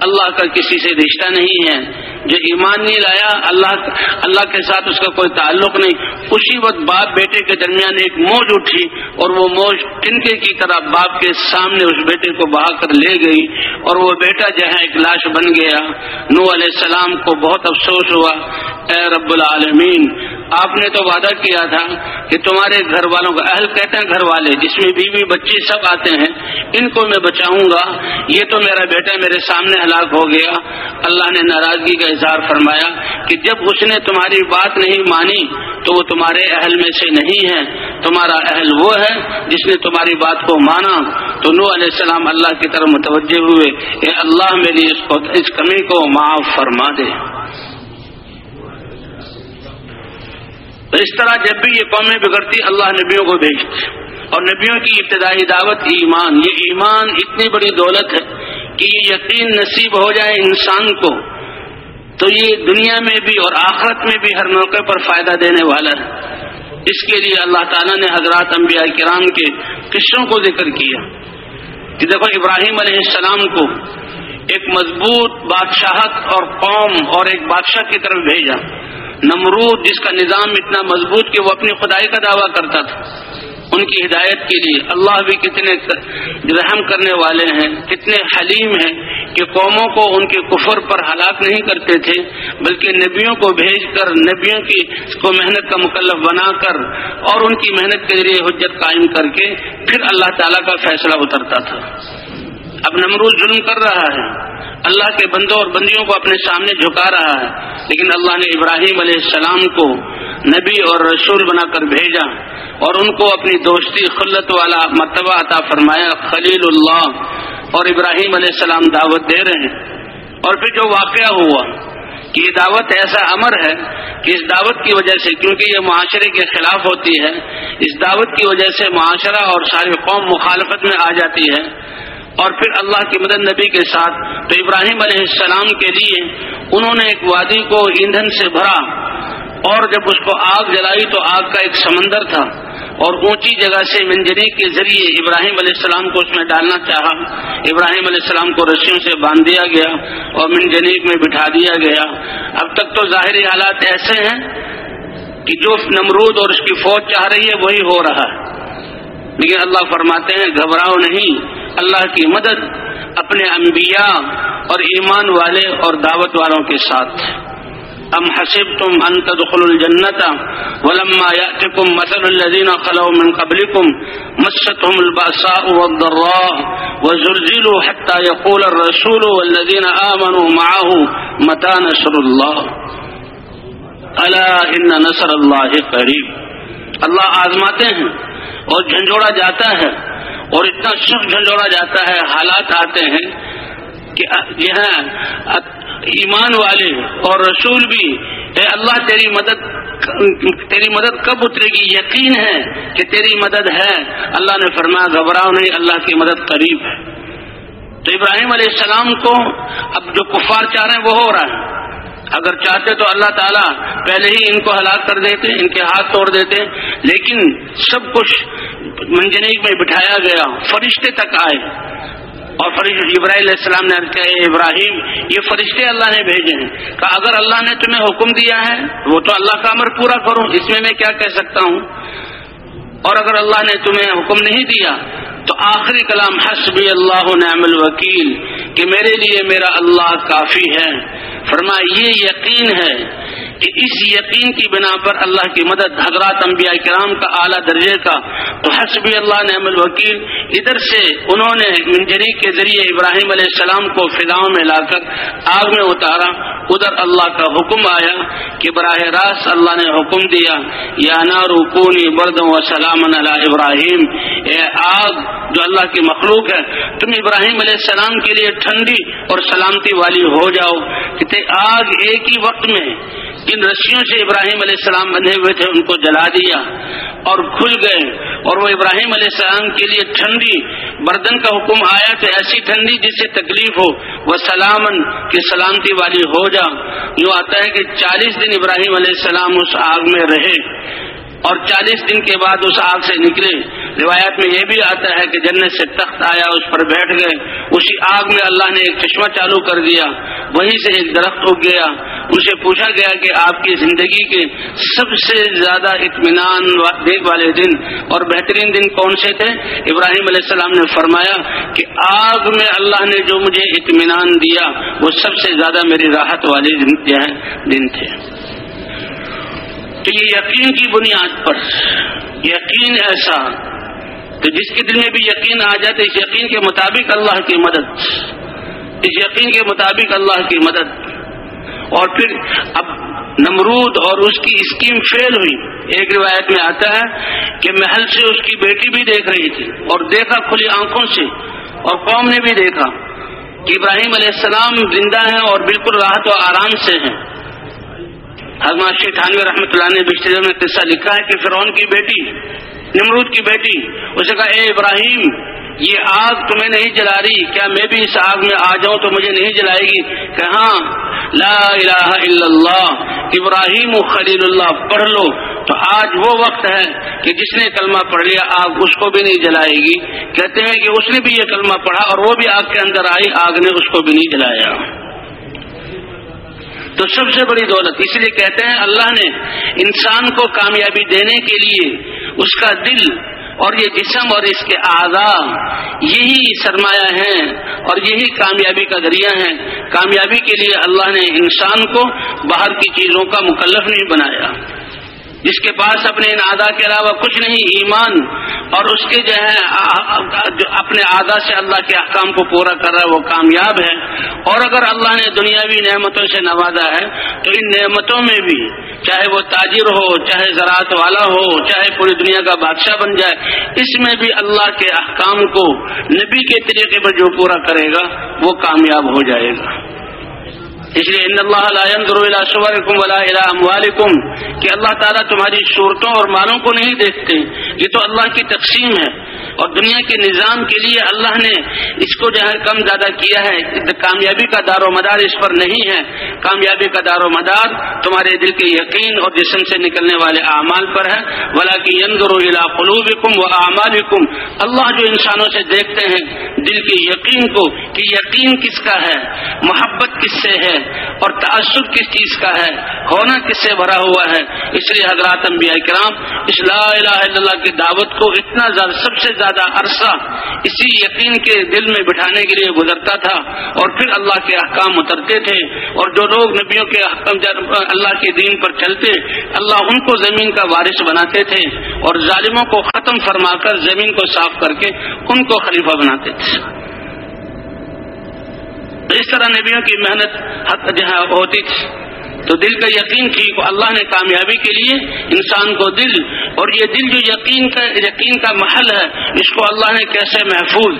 اللہ کا کسی سے رشتہ نہیں ہے۔ جو ایمان نہیں لایا، اللہ اللہ کے ساتھ اس کا کوئی تعلق نہیں۔ اسی وقت باپ بیٹے کے درمیان ایک موج اٹھی اور وہ موج ٹنکے کی طرح باپ کے سامنے اس بیٹے کو بہا کر لے گئی اور وہ بیٹا جو ہے ایک لاش بن گیا۔ نو علیہ السلام کو بہت افسوس ہوا۔ اے رب العالمین، آپ نے تو وعدہ کیا تھا کہ تمہارے گھر والوں کا اہل کہتے ہیں گھر والے، جس میں بیوی بچے سب آتے ہیں، ان کو میں بچاؤں گا۔ یہ تو میرا بیٹا میرے سامنے ہلاک ہو گیا۔ اللہ نے ناراضگی کا اظہار فرمایا کہ جب اس نے تمہاری بات نہیں مانی تو وہ تمہارے اہل میں سے نہیں ہے، تمہارا اہل وہ ہے جس نے تمہاری بات کو مانا۔ تو نو علیہ السلام اللہ کی طرف متوجہ ہوئے، اے اللہ میری اس کو، اس کمی کو معاف فرما دے۔ اس طرح جب بھی یہ قومیں بگڑتی، اللہ نبیوں کو بھیجتے اور نبیوں کی ابتدائی دعوت ایمان۔ یہ ایمان اتنی بڑی دولت ہے کہ یہ یقین نصیب ہو جائے انسان کو۔ تو یہ دنیا میں بھی اور آخرت میں بھی ہر موقع پر فائدہ دینے والا ہے۔ اس کے لیے اللہ تعالیٰ نے حضرات انبیاء کرام کے قصوں کو ذکر کیا۔ کہ دیکھو ابراہیم علیہ السلام کو ایک مضبوط بادشاہت اور قوم اور ایک بادشاہ کی طرف بھیجا۔ نمرود جس کا نظام اتنا مضبوط کہ وہ اپنی خدائی کا دعویٰ کرتا تھا۔ ان کی ہدایت کے لیے اللہ بھی کتنے رحم کرنے والے ہیں، کتنے حلیم ہیں کہ قوموں کو ان کے کفر پر ہلاک نہیں کرتے تھے، بلکہ نبیوں کو بھیج کر، نبیوں کی کو محنت کا مکلف بنا کر اور ان کی محنت کے ذریعے حجت قائم کر کے پھر اللہ تعالیٰ کا فیصلہ اترتا تھا۔ اب نمرود ظلم کر رہا ہے۔ اللہ کے بندوں اور بندیوں کو اپنے سامنے جھکا رہا ہے۔ لیکن اللہ نے ابراہیم علیہ السلام کو نبی اور رسول بنا کر بھیجا اور ان کو اپنی دوستی، خلت والا مرتبہ عطا فرمایا۔ خلیل اللہ۔ اور ابراہیم علیہ السلام دعوت دے رہے ہیں۔ اور پھر جو واقعہ ہوا کہ یہ دعوت ایسا امر ہے کہ اس دعوت کی وجہ سے، کیونکہ یہ معاشرے کے خلاف ہوتی ہے، اس دعوت کی وجہ سے معاشرہ اور ساری قوم مخالفت میں آ جاتی ہے۔ اور پھر اللہ کی مدد نبی کے ساتھ تو ابراہیم علیہ السلام کے لیے انہوں نے ایک وادی کو ایندھن سے بھرا اور جب اس کو آگ جلائی تو آگ کا ایک سمندر تھا اور اونچی جگہ سے منجری کے ذریعے ابراہیم علیہ السلام کو اس میں ڈالنا چاہا۔ ابراہیم علیہ السلام کو رسیوں سے باندھ دیا گیا اور منجنیک میں بٹھا دیا گیا۔ اب تک تو ظاہری حالات ایسے ہیں کہ جو نمرود اور اس کی فوج چاہ رہی ہے وہی ہو رہا ہے۔ لیکن اللہ فرماتے ہیں، گھبراؤ نہیں۔ اللہ کی مدد اپنے انبیاء اور ایمان والے اور دعوت والوں کے ساتھ۔ ام حسبتم ان تدخلوا الجنة ولما يأتكم مثل الذين خلوا من قبلكم مستهم البأساء والضراء وزلزلوا حتى يقول الرسول والذين آمنوا معه متى نصر الله۔ ألا إن نصر الله قريب اللہ آزماتے ہیں اور جھنجھوڑا جاتا ہے۔ اور اتنا سخت جھنجھوڑا جاتا ہے، حالات آتے ہیں کہ یہ ایمان والے اور رسول بھی، اے اللہ تیری مدد تیری مدد کب اترے گی؟ یقین ہے کہ تیری مدد ہے۔ اللہ نے فرمایا، گھبراؤ نہیں، اللہ کی مدد قریب ہے۔ تو ابراہیم علیہ السلام کو اب جو کفار چاہ رہے ہیں، وہ ہو رہا ہے۔ اگر چاہتے تو اللہ تعالیٰ پہلے ہی ان کو ہلاک کر دیتے، ان کے ہاتھ توڑ دیتے، لیکن سب کچھ منجنیک میں بٹھایا گیا، فرشتے تک آئے۔ اور فرشت ابراہیم علیہ السلام نے کہا ابراہیم، یہ فرشتے اللہ نے بھیجے ہیں۔ کہ اگر اللہ نے تمہیں حکم دیا ہے، وہ تو اللہ کا امر پورا کروں اس میں میں کیا کہہ سکتا ہوں؟ اور اگر اللہ نے تمہیں حکم نہیں دیا تو آخری کلام حسبی اللہ نعم الوکیل کہ میرے لیے میرا اللہ کافی ہے۔ فرما یہ یقین ہے کہ اس یقین کی بنا پر اللہ کی مدد حضرات انبیاء کرام کا اعلیٰ درجے کا تو حسبی اللہ نعم الوکیل، ادھر سے انہوں نے منجری کے ذریعے ابراہیم علیہ السلام کو فضاؤں میں لا کر آگ میں اتارا۔ ادھر اللہ کا حکم آیا کہ براہ راست اللہ نے حکم دیا، یا نا رکونی بردوں و سلام اللہ ابراہیم۔ اے آگ جو اللہ کی مخلوق ہے، تم ابراہیم علیہ السلام کے لیے ٹھنڈی اور سلامتی والی ہو جاؤ۔ کہ آگ ایک ہی وقت میں جن رسیوں سے ابراہیم علیہ السلام بندھے ہوئے تھے، ان کو جلا دیا اور کھل گئے۔ اور وہ ابراہیم علیہ السلام کے لیے ٹھنڈی بردن کا حکم آیا تو ایسی ٹھنڈی جس سے تکلیف ہو، وہ سلامن کی سلامتی والی ہو جا۔ یوں آتا ہے کہ چالیس دن ابراہیم علیہ السلام اس آگ میں رہے۔ اور چالیس دن کے بعد اس آگ سے نکلے۔ روایت میں یہ بھی آتا ہے کہ جنت سے تخت آیا، اس پر بیٹھ گئے۔ اسی آگ میں اللہ نے ایک چشمہ چالو کر دیا۔ وہیں سے ایک درخت اگ گیا۔ ان سے پوچھا گیا کہ آپ کی زندگی کے سب سے زیادہ اطمینان دیکھ والے دن اور بہترین دن کون سے تھے؟ ابراہیم علیہ السلام نے فرمایا کہ آگ میں اللہ نے جو مجھے اطمینان دیا، وہ سب سے زیادہ میری راحت والے دن تھے۔ تو یہ یقین کی بنیاد پر، یقین ایسا تو جس کے دل میں بھی یقین آ جائے تو اس یقین کے مطابق اللہ کی مدد، اس یقین کے مطابق اللہ کی مدد۔ اور پھر اب نمرود اور اس کی اسکیم فیل ہوئی۔ ایک روایت میں آتا ہے کہ محل سے اس کی بیٹی بھی دیکھ رہی تھی اور دیکھا کھلی آنکھوں سے، اور قوم نے بھی دیکھا کہ ابراہیم علیہ السلام زندہ ہیں اور بالکل راحت و آرام سے ہیں۔ حضمات تھانوی رحمۃ اللہ نے بشتر میں قصہ لکھا ہے کہ فرعون کی بیٹی، نمرود کی بیٹی اسے کہا، اے ابراہیم، یہ آگ تمہیں نہیں جلا رہی، کیا میں بھی اس آگ میں آ جاؤں تو مجھے نہیں جلائے گی؟ کہ ہاں لا الہ الا اللہ، ابراہیم خلیل اللہ، پڑھ لو۔ تو آج وہ وقت ہے کہ جس نے کلمہ پڑھ لیا، آگ اس کو بھی نہیں جلائے گی۔ کہتے ہیں کہ اس نے بھی یہ کلمہ پڑھا اور وہ بھی آگ کے اندر آئی، آگ نے اس کو بھی نہیں جلایا۔ تو سب سے بڑی دولت۔ اس لیے کہتے ہیں اللہ نے انسان کو کامیابی دینے کے لیے اس کا دل اور یہ جسم اور اس کے اعضاء یہی سرمایہ ہیں اور یہی کامیابی کا ذریعہ ہیں۔ کامیابی کے لیے اللہ نے انسان کو باہر کی چیزوں کا مکلف نہیں بنایا۔ جس کے پاس اپنے ان اعدا کے علاوہ کچھ نہیں، ایمان، اور اس کے جو ہے اپنے اعدا سے اللہ کے احکام کو پورا کر رہا ہے، وہ کامیاب ہے۔ اور اگر اللہ نے دنیاوی نعمتوں سے نوازا ہے، تو ان نعمتوں میں بھی چاہے وہ تاجر ہو، چاہے زراعت والا ہو، چاہے پوری دنیا کا بادشاہ بن جائے، اس میں بھی اللہ کے احکام کو، نبی کے طریقے پر جو پورا کرے گا، وہ کامیاب ہو جائے گا۔ اس لیے ان اللہ ولا اموالکم، کہ اللہ تعالیٰ تمہاری صورتوں اور مالوں کو نہیں دیکھتے۔ یہ تو اللہ کی تقسیم ہے۔ اور دنیا کے نظام کے لیے اللہ نے اس کو جو ہے کم زیادہ کیا ہے۔ کامیابی کا دار و مدار اس پر نہیں ہے۔ کامیابی کا دار و مدار تمہارے دل کے یقین اور جسم سے نکلنے والے اعمال پر ہے۔ ولا کی الا قلوبکم و اعمالکم اللہ جو انسانوں سے دیکھتے ہیں، دل کے یقین کو، کہ یقین کس کا ہے؟ محبت کس سے ہے؟ اور تعصب کس چیز کا ہے؟ ہونا کس سے بھرا ہوا ہے؟ اس لیے حضرات انبیاء کرام اس لا الہ الا اللہ کی دعوت کو اتنا زیادہ سب سے زیادہ عرصہ اسی یقین کے دل میں بٹھانے کے لیے گزرتا تھا اور پھر اللہ کے احکام اترتے تھے اور جو لوگ نبیوں کے احکام اللہ کے دین پر چلتے، اللہ ان کو زمین کا وارث بناتے تھے اور ظالموں کو ختم فرما کر زمین کو صاف کر کے ان کو خلیفہ بناتے تھے۔ اس طرح نبیوں کی محنت جہاں ہوتی تھی۔ تو دل کا یقین تھی اللہ نے کامیابی کے لیے انسان کو دل اور یہ دل جو یقین کا یقین کا محل ہے، اس کو اللہ نے کیسے محفوظ؟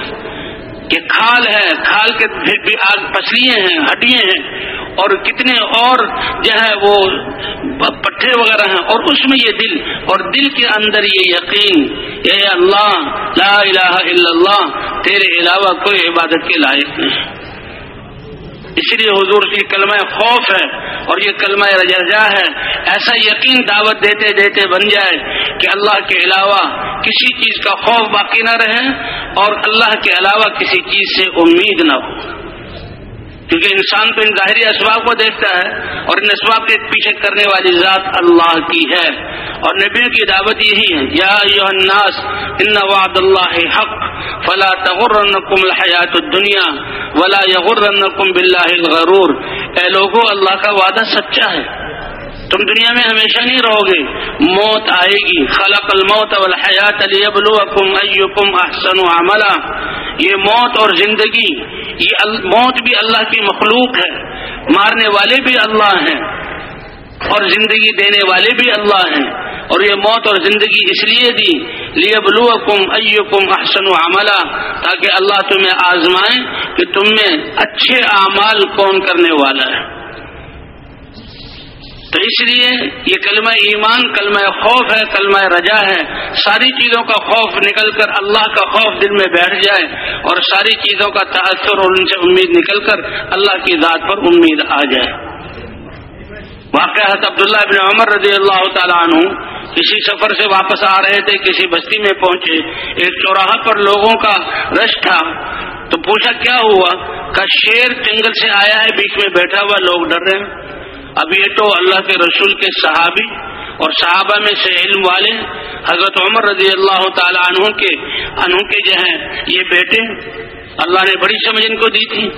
کہ کھال ہے، کھال کے بھی آگ پسلیاں ہیں، ہڈیاں ہیں۔ اور کتنے اور جو ہے وہ پٹھے وغیرہ ہیں۔ اور اس میں یہ دل، اور دل کے اندر یہ یقین اے اللہ، لا الہ الا اللہ، تیرے علاوہ کوئی عبادت کے لائق نہیں۔ اسی لیے حضور کی کلمہ خوف ہے اور یہ کلمہ رجرجا ہے۔ ایسا یقین دعوت دیتے دیتے بن جائے کہ اللہ کے علاوہ کسی چیز کا خوف باقی نہ رہے اور اللہ کے علاوہ کسی چیز سے امید نہ ہو۔ کیونکہ انسان تو ان ظاہری اسباب کو دیکھتا ہے اور ان اسباب کے پیچھے کرنے والی ذات اللہ کی ہے۔ اور نبیوں کی دعوت یہی ہے۔ یا الناس، ان وعد اللہ حق، فلا تغرنکم الحیات الدنیا۔ ولا یغرنکم باللہ الغرور۔ اے لوگو، اللہ کا وعدہ سچا ہے۔ تم دنیا میں ہمیشہ نہیں رہو گے۔ موت آئے گی۔ خلق الموت والحیات لیبلوکم ایکم احسن عملا۔ یہ موت اور زندگی، یہ موت بھی اللہ کی مخلوق ہے۔ مارنے والے بھی اللہ ہیں۔ اور زندگی دینے والے بھی اللہ ہیں۔ اور یہ موت اور زندگی اس لیے دی لیے بلو احسن عملہ تاکہ اللہ تمہیں آزمائے کہ تم میں اچھے اعمال کون کرنے والا ہے۔ تو اس لیے یہ کلمہ ایمان، کلمہ خوف ہے، کلمہ رجا ہے۔ ساری چیزوں کا خوف نکل کر اللہ کا خوف دل میں بیٹھ جائے اور ساری چیزوں کا تاثر اور ان سے امید نکل کر اللہ کی ذات پر امید آ جائے۔ واقعہ عبداللہ ابن عمر رضی اللہ تعالیٰ عنہ کسی سفر سے واپس آ رہے تھے، کسی بستی میں پہنچے۔ ایک چوراہا پر لوگوں کا رش تھا۔ تو پوچھا کیا ہوا؟ کا شیر جنگل سے آیا ہے، بیچ میں بیٹھا ہوا، لوگ ڈر رہے ہیں۔ اب یہ تو اللہ کے رسول کے صحابی اور صحابہ میں سے علم والے حضرت عمر رضی اللہ تعالی عنہ کے عنہ کے جو ہیں، یہ بیٹے، اللہ نے بڑی سمجھ ان کو دی تھی۔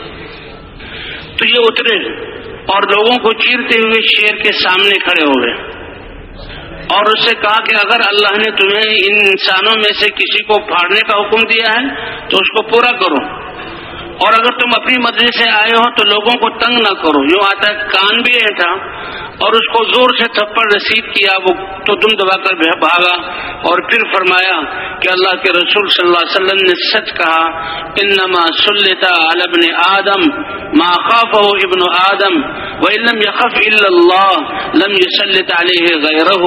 تو یہ اترے۔ اور لوگوں کو چیرتے ہوئے شیر کے سامنے کھڑے ہو گئے اور اس سے کہا کہ اگر اللہ نے تمہیں ان انسانوں میں سے کسی کو پھاڑنے کا حکم دیا ہے تو اس کو پورا کرو اور اگر تم اپنی مرضی سے آئے ہو تو لوگوں کو تنگ نہ کرو۔ یوں آتا ہے کان بھی ایٹا اور اس کو زور سے تھپڑ رسید کیا، وہ تو دم دبا کر بھاگا اور پھر فرمایا کہ اللہ کے رسول صلی اللہ علیہ وسلم نے سچ کہا، انما سلطا ابن آدم ما خاف ابن آدم و علم یقف اللہ لم یسلط علیہ غیرہ۔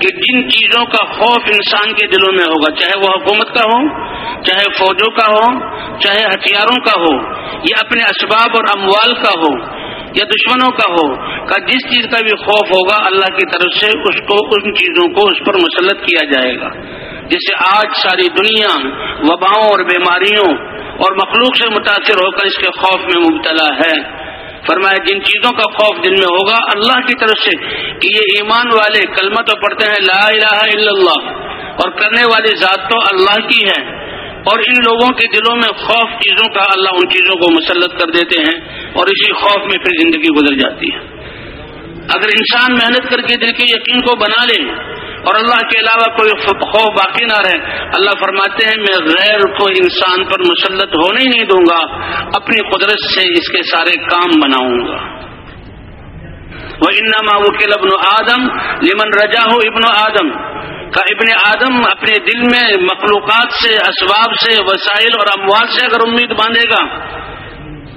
کہ جن چیزوں کا خوف انسان کے دلوں میں ہوگا، چاہے وہ حکومت کا ہو، چاہے فوجوں کا ہو، چاہے ہتھیاروں کا ہو یا اپنے اسباب اور اموال کا ہو یا دشمنوں کا ہو کا جس چیز کا بھی خوف ہوگا اللہ کی طرف سے، اس کو، ان چیزوں کو اس پر مسلط کیا جائے گا۔ جس سے آج ساری دنیا وباؤں اور بیماریوں اور مخلوق سے متاثر ہو کر اس کے خوف میں مبتلا ہے۔ فرمایا، جن چیزوں کا خوف دل میں ہوگا، اللہ کی طرف سے کہ یہ ایمان والے کلمہ تو پڑھتے ہیں، لا الہ الا اللہ، اور کرنے والی ذات تو اللہ کی ہے۔ اور ان لوگوں کے دلوں میں خوف چیزوں کا اللہ ان چیزوں کو مسلط کر دیتے ہیں اور اسی خوف میں پھر زندگی گزر جاتی ہے۔ اگر انسان محنت کر کے دل کے یقین کو بنا لے اور اللہ کے علاوہ کوئی خوف باقی نہ رہے، اللہ فرماتے ہیں، میں غیر کو انسان پر مسلط ہونے ہی نہیں دوں گا، اپنی قدرت سے اس کے سارے کام بناؤں گا۔ وہ انما وکیل ابن آدم لمن رجا ہو ابن آدم۔ کا ابن آدم اپنے دل میں مخلوقات سے، اسباب سے، وسائل اور اموال سے اگر امید باندھے گا،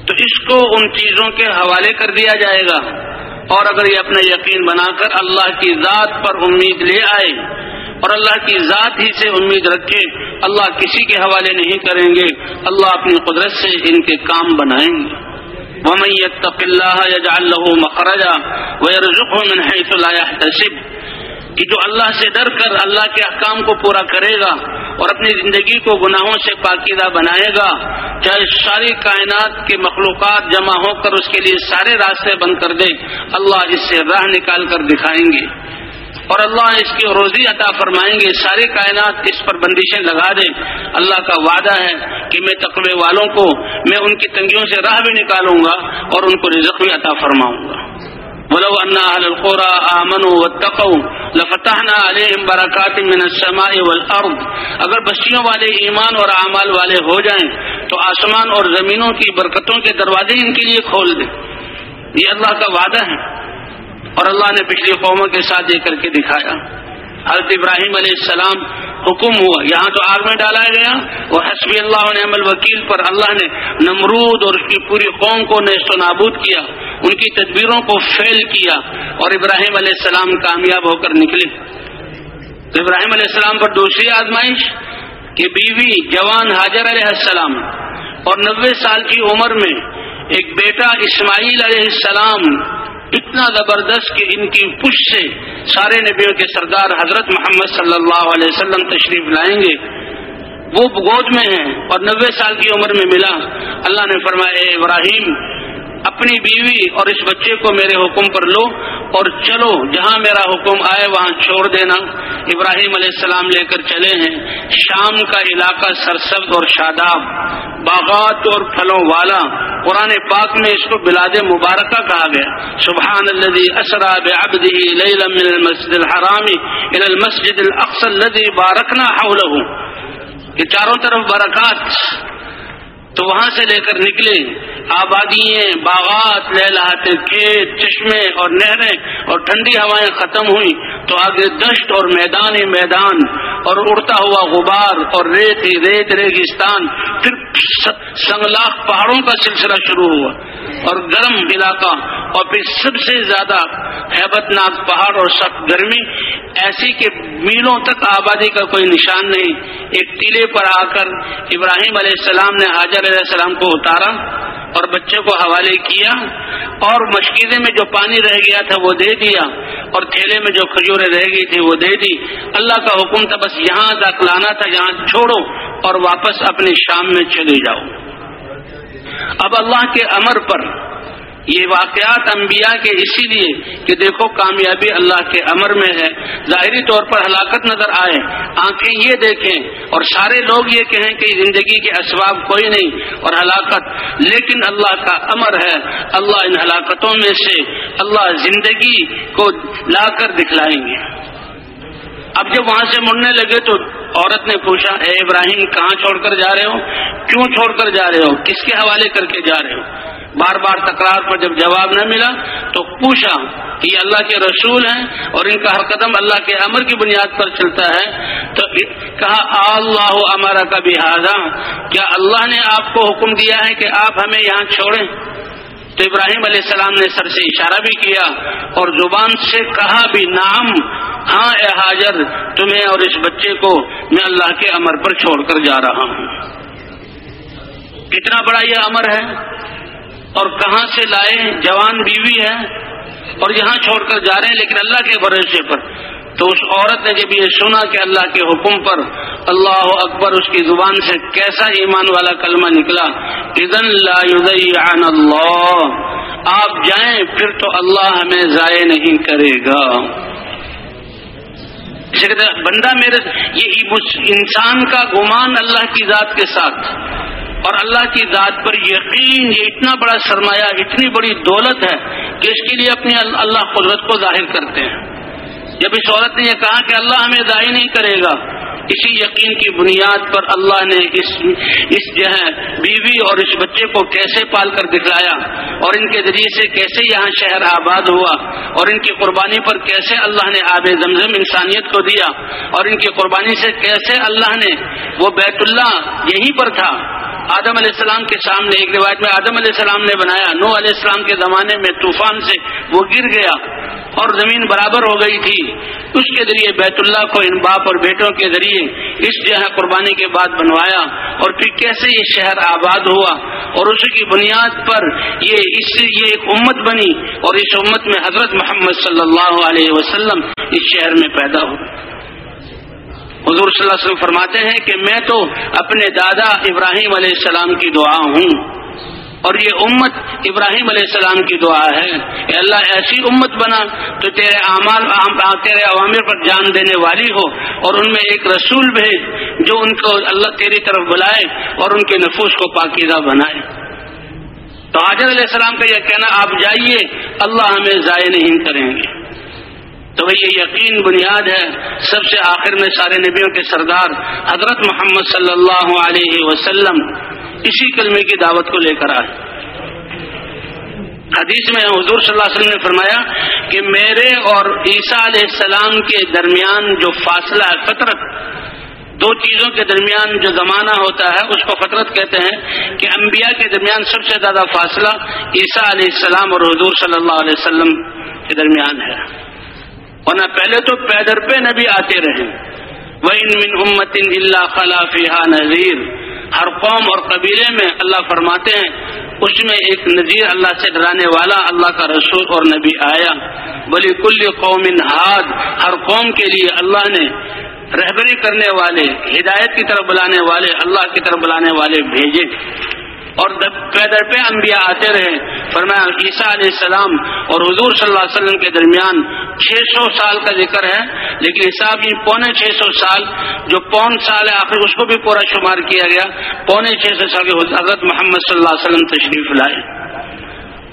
تو اس کو ان چیزوں کے حوالے کر دیا جائے گا۔ اور اگر یہ اپنا یقین بنا کر اللہ کی ذات پر امید لے آئے، اور اللہ کی ذات ہی سے امید رکھے، اللہ کسی کے حوالے نہیں کریں گے، اللہ اپنی قدرت سے ان کے کام بنائیں گے۔ مخرجا من حيث لا يحتسب۔ کہ جو اللہ سے ڈر کر اللہ کے احکام کو پورا کرے گا اور اپنی زندگی کو گناہوں سے پاکیدہ بنائے گا، چاہے ساری کائنات کے مخلوقات جمع ہو کر اس کے لیے سارے راستے بند کر دے، اللہ اس سے راہ نکال کر دکھائیں گے۔ اور اللہ اس کی روزی عطا فرمائیں گے، ساری کائنات اس پر بندشیں لگا دے۔ اللہ کا وعدہ ہے کہ میں تقوی والوں کو، میں ان کی تنگیوں سے راہ بھی نکالوں گا اور ان کو رزق بھی عطا فرماؤں گا۔ ولو ان اهل القرى امنوا واتقوا لفتحنا عليهم بركات من السماء والارض اگر بستیوں والے ایمان اور اعمال والے ہو جائیں، تو آسمان اور زمینوں کی برکتوں کے دروازے ان کے لیے کھول دیں۔ یہ اللہ کا وعدہ ہے اور اللہ نے پچھلی قوموں کے ساتھ یہ کر کے دکھایا۔ حضرت ابراہیم علیہ السلام حکم ہوا، یہاں تو آگ میں ڈالا گیا وہ حسبی اللہ نعم الوکیل پر اللہ نے نمرود اور اس کی پوری قوم کو نیست و نابود کیا، ان کی تدبیروں کو فیل کیا اور ابراہیم علیہ السلام کامیاب ہو کر نکلے۔ تو ابراہیم علیہ السلام پر دوسری آزمائش کہ بیوی جوان حاجر علیہ السلام اور نوے سال کی عمر میں ایک بیٹا اسماعیل علیہ السلام اتنا زبردست کہ ان کی پش سے سارے نبیوں کے سردار حضرت محمد صلی اللہ علیہ وسلم تشریف لائیں گے۔ وہ گود میں ہیں اور نوے سال کی عمر میں ملا۔ اللہ نے فرمایا ابراہیم اپنی بیوی اور اس بچے کو میرے حکم پر لو اور چلو، جہاں میرا حکم آئے وہاں چھوڑ دینا۔ ابراہیم علیہ السلام لے کر چلے ہیں۔ شام کا علاقہ سرسبز اور شاداب، باغات اور پھلوں والا۔ قرآن پاک میں اس کو بلاد مبارکہ کہا گیا۔ سبحان الذي اسرا بعبده ليلا من المسجد الحرام الى المسجد الاقصى الذي باركنا حوله۔ یہ چاروں طرف برکات۔ تو وہاں سے لے کر نکلے۔ آبادیاں باغات لہلاتے کھیت، چشمے اور نہریں اور ٹھنڈی ہوائیں ختم ہوئی تو آگے دشت اور میدان ہی میدان اور اڑتا ہوا غبار اور ریت ہی ریت ریگستان۔ پھر سنگلاخ پہاڑوں کا سلسلہ شروع ہوا اور گرم علاقہ۔ اور پھر سب سے زیادہ ہیبت ناک پہاڑ اور سخت گرمی۔ ایسی کہ میلوں تک آبادی کا کوئی نشان نہیں۔ ایک ٹیلے پر آ کر ابراہیم علیہ السلام نے حاجر علیہ السلام کو اتارا اور بچے کو حوالے کیا اور مشکیزے میں جو پانی رہ گیا تھا وہ دے دیا اور تھیلے میں جو کھجورے رہ گئی تھی وہ دے دی۔ اللہ کا حکم تھا بس یہاں تک لانا تھا، یہاں چھوڑو اور واپس اپنے شام میں چلے جاؤ۔ اب اللہ کے امر پر یہ واقعات انبیاء کے اسی لیے کہ دیکھو کامیابی اللہ کے امر میں ہے۔ ظاہری طور پر ہلاکت نظر آئے، آنکھیں یہ دیکھیں اور سارے لوگ یہ کہیں کہ زندگی کے اسباب کوئی نہیں اور ہلاکت۔ لیکن اللہ کا امر ہے، اللہ ان ہلاکتوں میں سے اللہ زندگی کو لا کر دکھلائیں گے۔ اب جب وہاں سے مڑنے لگے تو عورت نے پوچھا، اے ابراہیم، کہاں چھوڑ کر جا رہے ہو؟ کیوں چھوڑ کر جا رہے ہو؟ کس کے حوالے کر کے جا رہے ہو؟ بار بار تکرار پر جب جواب نہ ملا تو پوچھا کہ یہ اللہ کے رسول ہیں اور ان کا ہر قدم اللہ کے امر کی بنیاد پر چلتا ہے تو کہا اللہ ہمارا کبھی کیا اللہ نے آپ کو حکم دیا ہے کہ آپ ہمیں یہاں چھوڑیں؟ تو ابراہیم علیہ السلام نے سر سے اشارہ بھی کیا اور زبان سے کہا بھی نام ہاں اے حاضر تمہیں اور اس بچے کو میں اللہ کے امر پر چھوڑ کر جا رہا ہوں۔ کتنا بڑا یہ امر ہے؟ اور کہاں سے لائے جوان بیوی ہے اور یہاں چھوڑ کر جا رہے ہیں، لیکن اللہ کے بھروسے پر۔ تو اس عورت نے جب یہ سنا کہ اللہ کے حکم پر اللہ اکبر اس کی زبان سے کیسا ایمان والا کلمہ نکلا ادن لا اللہ۔ آپ جائیں، پھر تو اللہ ہمیں ضائع نہیں کرے گا۔ بندہ میرے یہ انسان کا گمان اللہ کی ذات کے ساتھ اور اللہ کی ذات پر یقین، یہ اتنا بڑا سرمایہ، اتنی بڑی دولت ہے کہ اس کے لیے اپنی اللہ قدرت کو ظاہر کرتے ہیں۔ جب اس عورت نے یہ کہا کہ اللہ ہمیں ضائع نہیں کرے گا اسی یقین کی بنیاد پر اللہ نے اس اس جو ہے بیوی اور اس بچے کو کیسے پال کر دکھلایا اور ان کے ذریعے سے کیسے یہاں شہر آباد ہوا اور ان کی قربانی پر کیسے اللہ نے آب زمزم انسانیت کو دیا اور ان کی قربانی سے کیسے اللہ نے وہ بیت اللہ یہیں پر تھا۔ آدم علیہ السلام کے سامنے، ایک روایت میں آدم علیہ السلام نے بنایا نو علیہ السلام کے زمانے میں طوفان سے وہ گر گیا اور زمین برابر ہو گئی تھی۔ اس کے ذریعے بیت اللہ کو ان باپ اور بیٹوں کے ذریعے اس جہاں قربانی کے بعد بنوایا اور پھر کیسے یہ شہر آباد ہوا اور اس کی بنیاد پر یہ اس یہ ایک امت بنی اور اس امت میں حضرت محمد صلی اللہ علیہ وسلم اس شہر میں پیدا ہوئی حضور صلی اللہ علیہ وسلم فرماتے ہیں کہ میں تو اپنے دادا ابراہیم علیہ السلام کی دعا ہوں۔ اور یہ امت ابراہیم علیہ السلام کی دعا ہے۔ کہ اللہ، ایسی امت بنا تو تیرے اعمال، تیرے عوامر پر جان دینے والی ہو اور ان میں ایک رسول بھیج جو ان کو اللہ تیری طرف بلائے اور ان کے نفوس کو پاکیزہ بنائے۔ تو حاضر علیہ السلام کا یہ کہنا، آپ جائیے، اللہ ہمیں ضائع نہیں کریں گے۔ تو یہ یقین بنیاد ہے، سب سے آخر میں سارے نبیوں کے سردار حضرت محمد صلی اللہ علیہ وسلم اسی کلمے کی دعوت کو لے کر آئے۔ حدیث میں حضور صلی اللہ علیہ وسلم نے فرمایا کہ میرے اور عیسیٰ علیہ السلام کے درمیان جو فاصلہ ہے، فطرت، دو چیزوں کے درمیان جو زمانہ ہوتا ہے، اس کو فطرت کہتے ہیں کہ انبیاء کے درمیان سب سے زیادہ فاصلہ عیسیٰ علیہ السلام اور حضور صلی اللہ علیہ وسلم کے درمیان ہے۔ ورنہ پہلے تو پیدر پہ نبی آتے رہے۔ وہ ان من امت اللہ خلا خلافی نذیر ہر قوم اور قبیلے میں اللہ فرماتے ہیں، اس میں ایک نذیر اللہ سے ڈرانے والا اللہ کا رسول اور نبی آیا۔ بلی کل قوم ہاد۔ ہر قوم کے لیے اللہ نے رہبری کرنے والے، ہدایت کی طرف بلانے والے، اللہ کی طرف بلانے والے بھیجے۔ اور پیدر پہ انبیاء آتے رہے۔ فرمایا، عیسیٰ علیہ السلام اور حضور صلی اللہ علیہ وسلم کے درمیان چھ سو سال کا ذکر ہے، لیکن حساب یہ پونے چھ سو سال، جو پون سال ہے، آخر اس کو بھی پورا شمار کیا گیا۔ پونے چھ سو سال کے حضرت محمد صلی اللہ علیہ وسلم تشریف لائے۔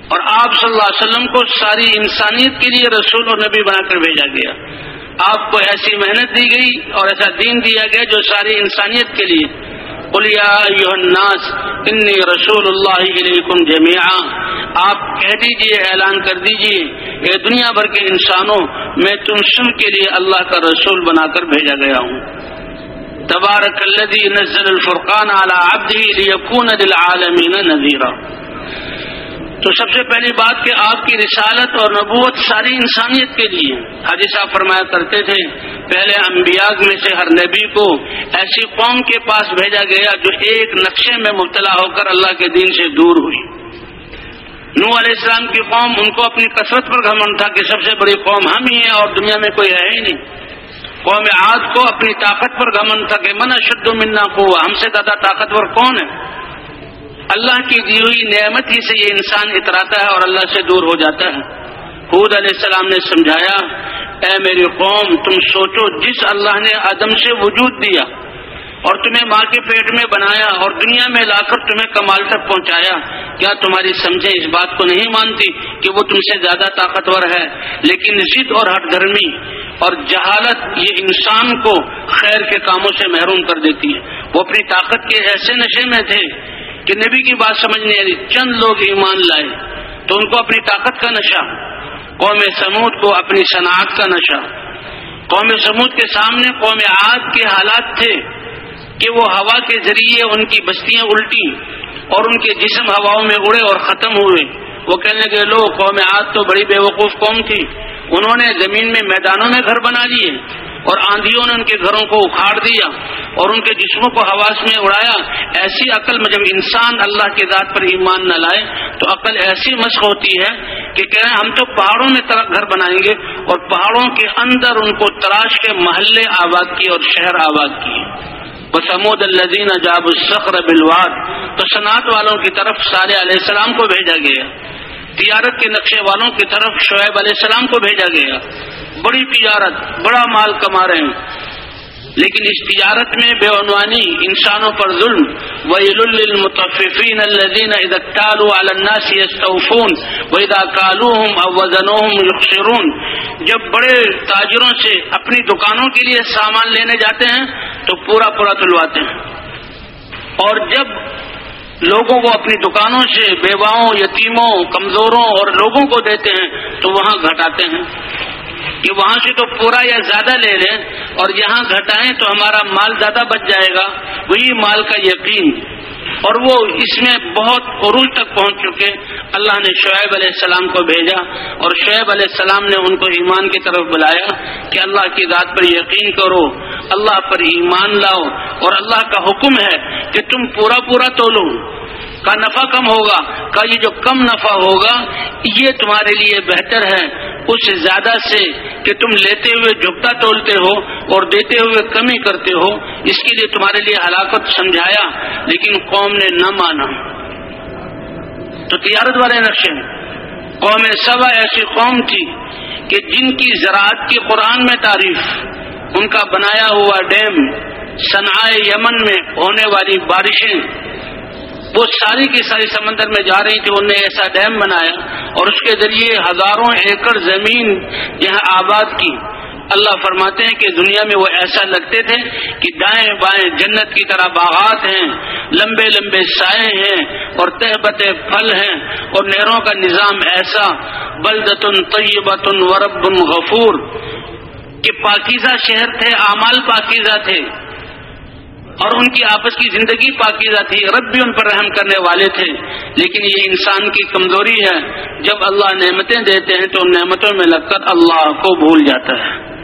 اور آپ صلی اللہ علیہ وسلم کو ساری انسانیت کے لیے رسول اور نبی بنا کر بھیجا گیا۔ آپ کو ایسی محنت دی گئی اور ایسا دین دیا گیا جو ساری انسانیت کے لیے الناس انی رسول اللہ علیکم جميعا۔ آپ کہہ دیجیے، اعلان کر دیجیے، اے دنیا بھر کے انسانوں، میں تم سب کے لیے اللہ کا رسول بنا کر بھیجا گیا ہوں۔ تبارک الذي نزل الفرقان على عبده ليكون للعالمين نذيرا تو سب سے پہلی بات کہ آپ کی رسالت اور نبوت ساری انسانیت کے لیے حاجی صاحب فرمایا کرتے تھے، پہلے انبیاء میں سے ہر نبی کو ایسی قوم کے پاس بھیجا گیا جو ایک نقشے میں مبتلا ہو کر اللہ کے دین سے دور ہوئی۔ نو علیہ السلام کی قوم ان کو اپنی کثرت پر گھمن تھا کہ سب سے بڑی قوم ہم ہی ہیں اور دنیا میں کوئی ہے ہی نہیں۔ قوم عاد کو اپنی طاقت پر گمن تھا کہ من شد منا کو ہم سے زیادہ طاقتور کون ہے؟ اللہ کی دی ہوئی نعمت ہی سے یہ انسان اتراتا ہے اور اللہ سے دور ہو جاتا ہے۔ خود علیہ السلام نے سمجھایا، اے میری قوم، تم سوچو جس اللہ نے آدم سے وجود دیا اور تمہیں ماں کے پیٹ میں بنایا اور دنیا میں لا کر تمہیں کمال تک پہنچایا، کیا تمہاری سمجھے اس بات کو نہیں مانتی کہ وہ تم سے زیادہ طاقتور ہے؟ لیکن ضد اور ہٹ دھرمی اور جہالت یہ انسان کو خیر کے کاموں سے محروم کر دیتی ہے۔ وہ اپنی طاقت کے ایسے نشے میں تھے کہ نبی کی بات سمجھ نہیں آئی یعنی چند لوگ ایمان لائے تو ان کو اپنی طاقت کا نشہ، قوم سمود کو اپنی صنعت کا نشہ۔ قوم سمود کے سامنے قوم عاد کے حالات تھے کہ وہ ہوا کے ذریعے ان کی بستیاں الٹی اور ان کے جسم ہواؤں میں اڑے اور ختم ہوئے۔ وہ کہنے لگے، لو، قوم آج تو بڑی بے وقوف قوم تھی۔ انہوں نے زمین میں میدانوں میں گھر بنا لیے۔ اور آندھیوں نے ان کے گھروں کو اکھاڑ دیا اور ان کے جسموں کو حواس میں اڑایا۔ ایسی عقل میں جب انسان اللہ کے ذات پر ایمان نہ لائے، تو عقل ایسی مشق ہوتی ہے کہ کہہ رہے ہم تو پہاڑوں میں گھر بنائیں گے اور پہاڑوں کے اندر ان کو تراش کے محلے آباد کیے اور شہر آباد کیے۔ بسمود الزین جاب الصخر بلواد تو صنعت والوں کی طرف سارے علیہ السلام کو بھیجا گیا۔ تجارت کے نقشے والوں کی طرف شعیب علیہ السلام کو بھیجا گیا۔ بڑی تجارت، بڑا مال کما رہے ہیں۔ لیکن اس تجارت میں بے عنوانی انسانوں پر ظلم۔ ویل للمطففین جب بڑے تاجروں سے اپنی دکانوں کے لیے سامان لینے جاتے ہیں تو پورا پورا تلواتے ہیں۔ اور جب لوگوں کو اپنی دکانوں سے بیواؤں، یتیموں، کمزوروں اور لوگوں کو دیتے ہیں تو وہاں گھٹاتے ہیں۔ کہ وہاں سے تو پورا یا زیادہ لے لیں اور یہاں گھٹائیں تو ہمارا مال زیادہ بچ جائے گا۔ وہی مال کا یقین۔ اور وہ اس میں بہت عروج تک پہنچ چکے۔ اللہ نے شعیب علیہ السلام کو بھیجا اور شعیب علیہ السلام نے ان کو ایمان کی طرف بلایا کہ اللہ کی ذات پر یقین کرو، اللہ پر ایمان لاؤ اور اللہ کا حکم ہے کہ تم پورا پورا تولو۔ کا نفع کم ہوگا، کا یہ جو کم نفع ہوگا، یہ تمہارے لیے بہتر ہے۔ اس زیادہ سے کہ تم لیتے ہوئے جھکتا تولتے ہو اور دیتے ہوئے کمی کرتے ہو، اس کے لیے تمہارے لیے ہلاکت سمجھایا، لیکن قوم نے نہ مانا۔ تو تجارت والے نقشے قوم سبا ایسی قوم تھی کہ جن کی زراعت کی قرآن میں تعریف، ان کا بنایا ہوا ڈیم صنع یمن میں ہونے والی بارشیں وہ ساری کی ساری سمندر میں جا رہی تھی انہوں نے ایسا ڈیم بنایا اور اس کے ذریعے ہزاروں ایکڑ زمین یہاں آباد کی۔ اللہ فرماتے ہیں کہ دنیا میں وہ ایسا لگتے تھے کہ دائیں بائیں جنت کی طرح باغات ہیں، لمبے لمبے سائے ہیں اور تہبت پھل ہیں اور نہروں کا نظام ایسا۔ بلدتن طیبتن ورب غفور۔ کہ پاکیزہ شہر تھے، اعمال پاکیزہ تھے۔ اور ان کی آپس کی زندگی پاکیزہ تھی۔ رب بھی ان پر رحم کرنے والے تھے۔ لیکن یہ انسان کی کمزوری ہے۔ جب اللہ نعمتیں دیتے ہیں تو ان نعمتوں میں لگ کر اللہ کو بھول جاتا ہے۔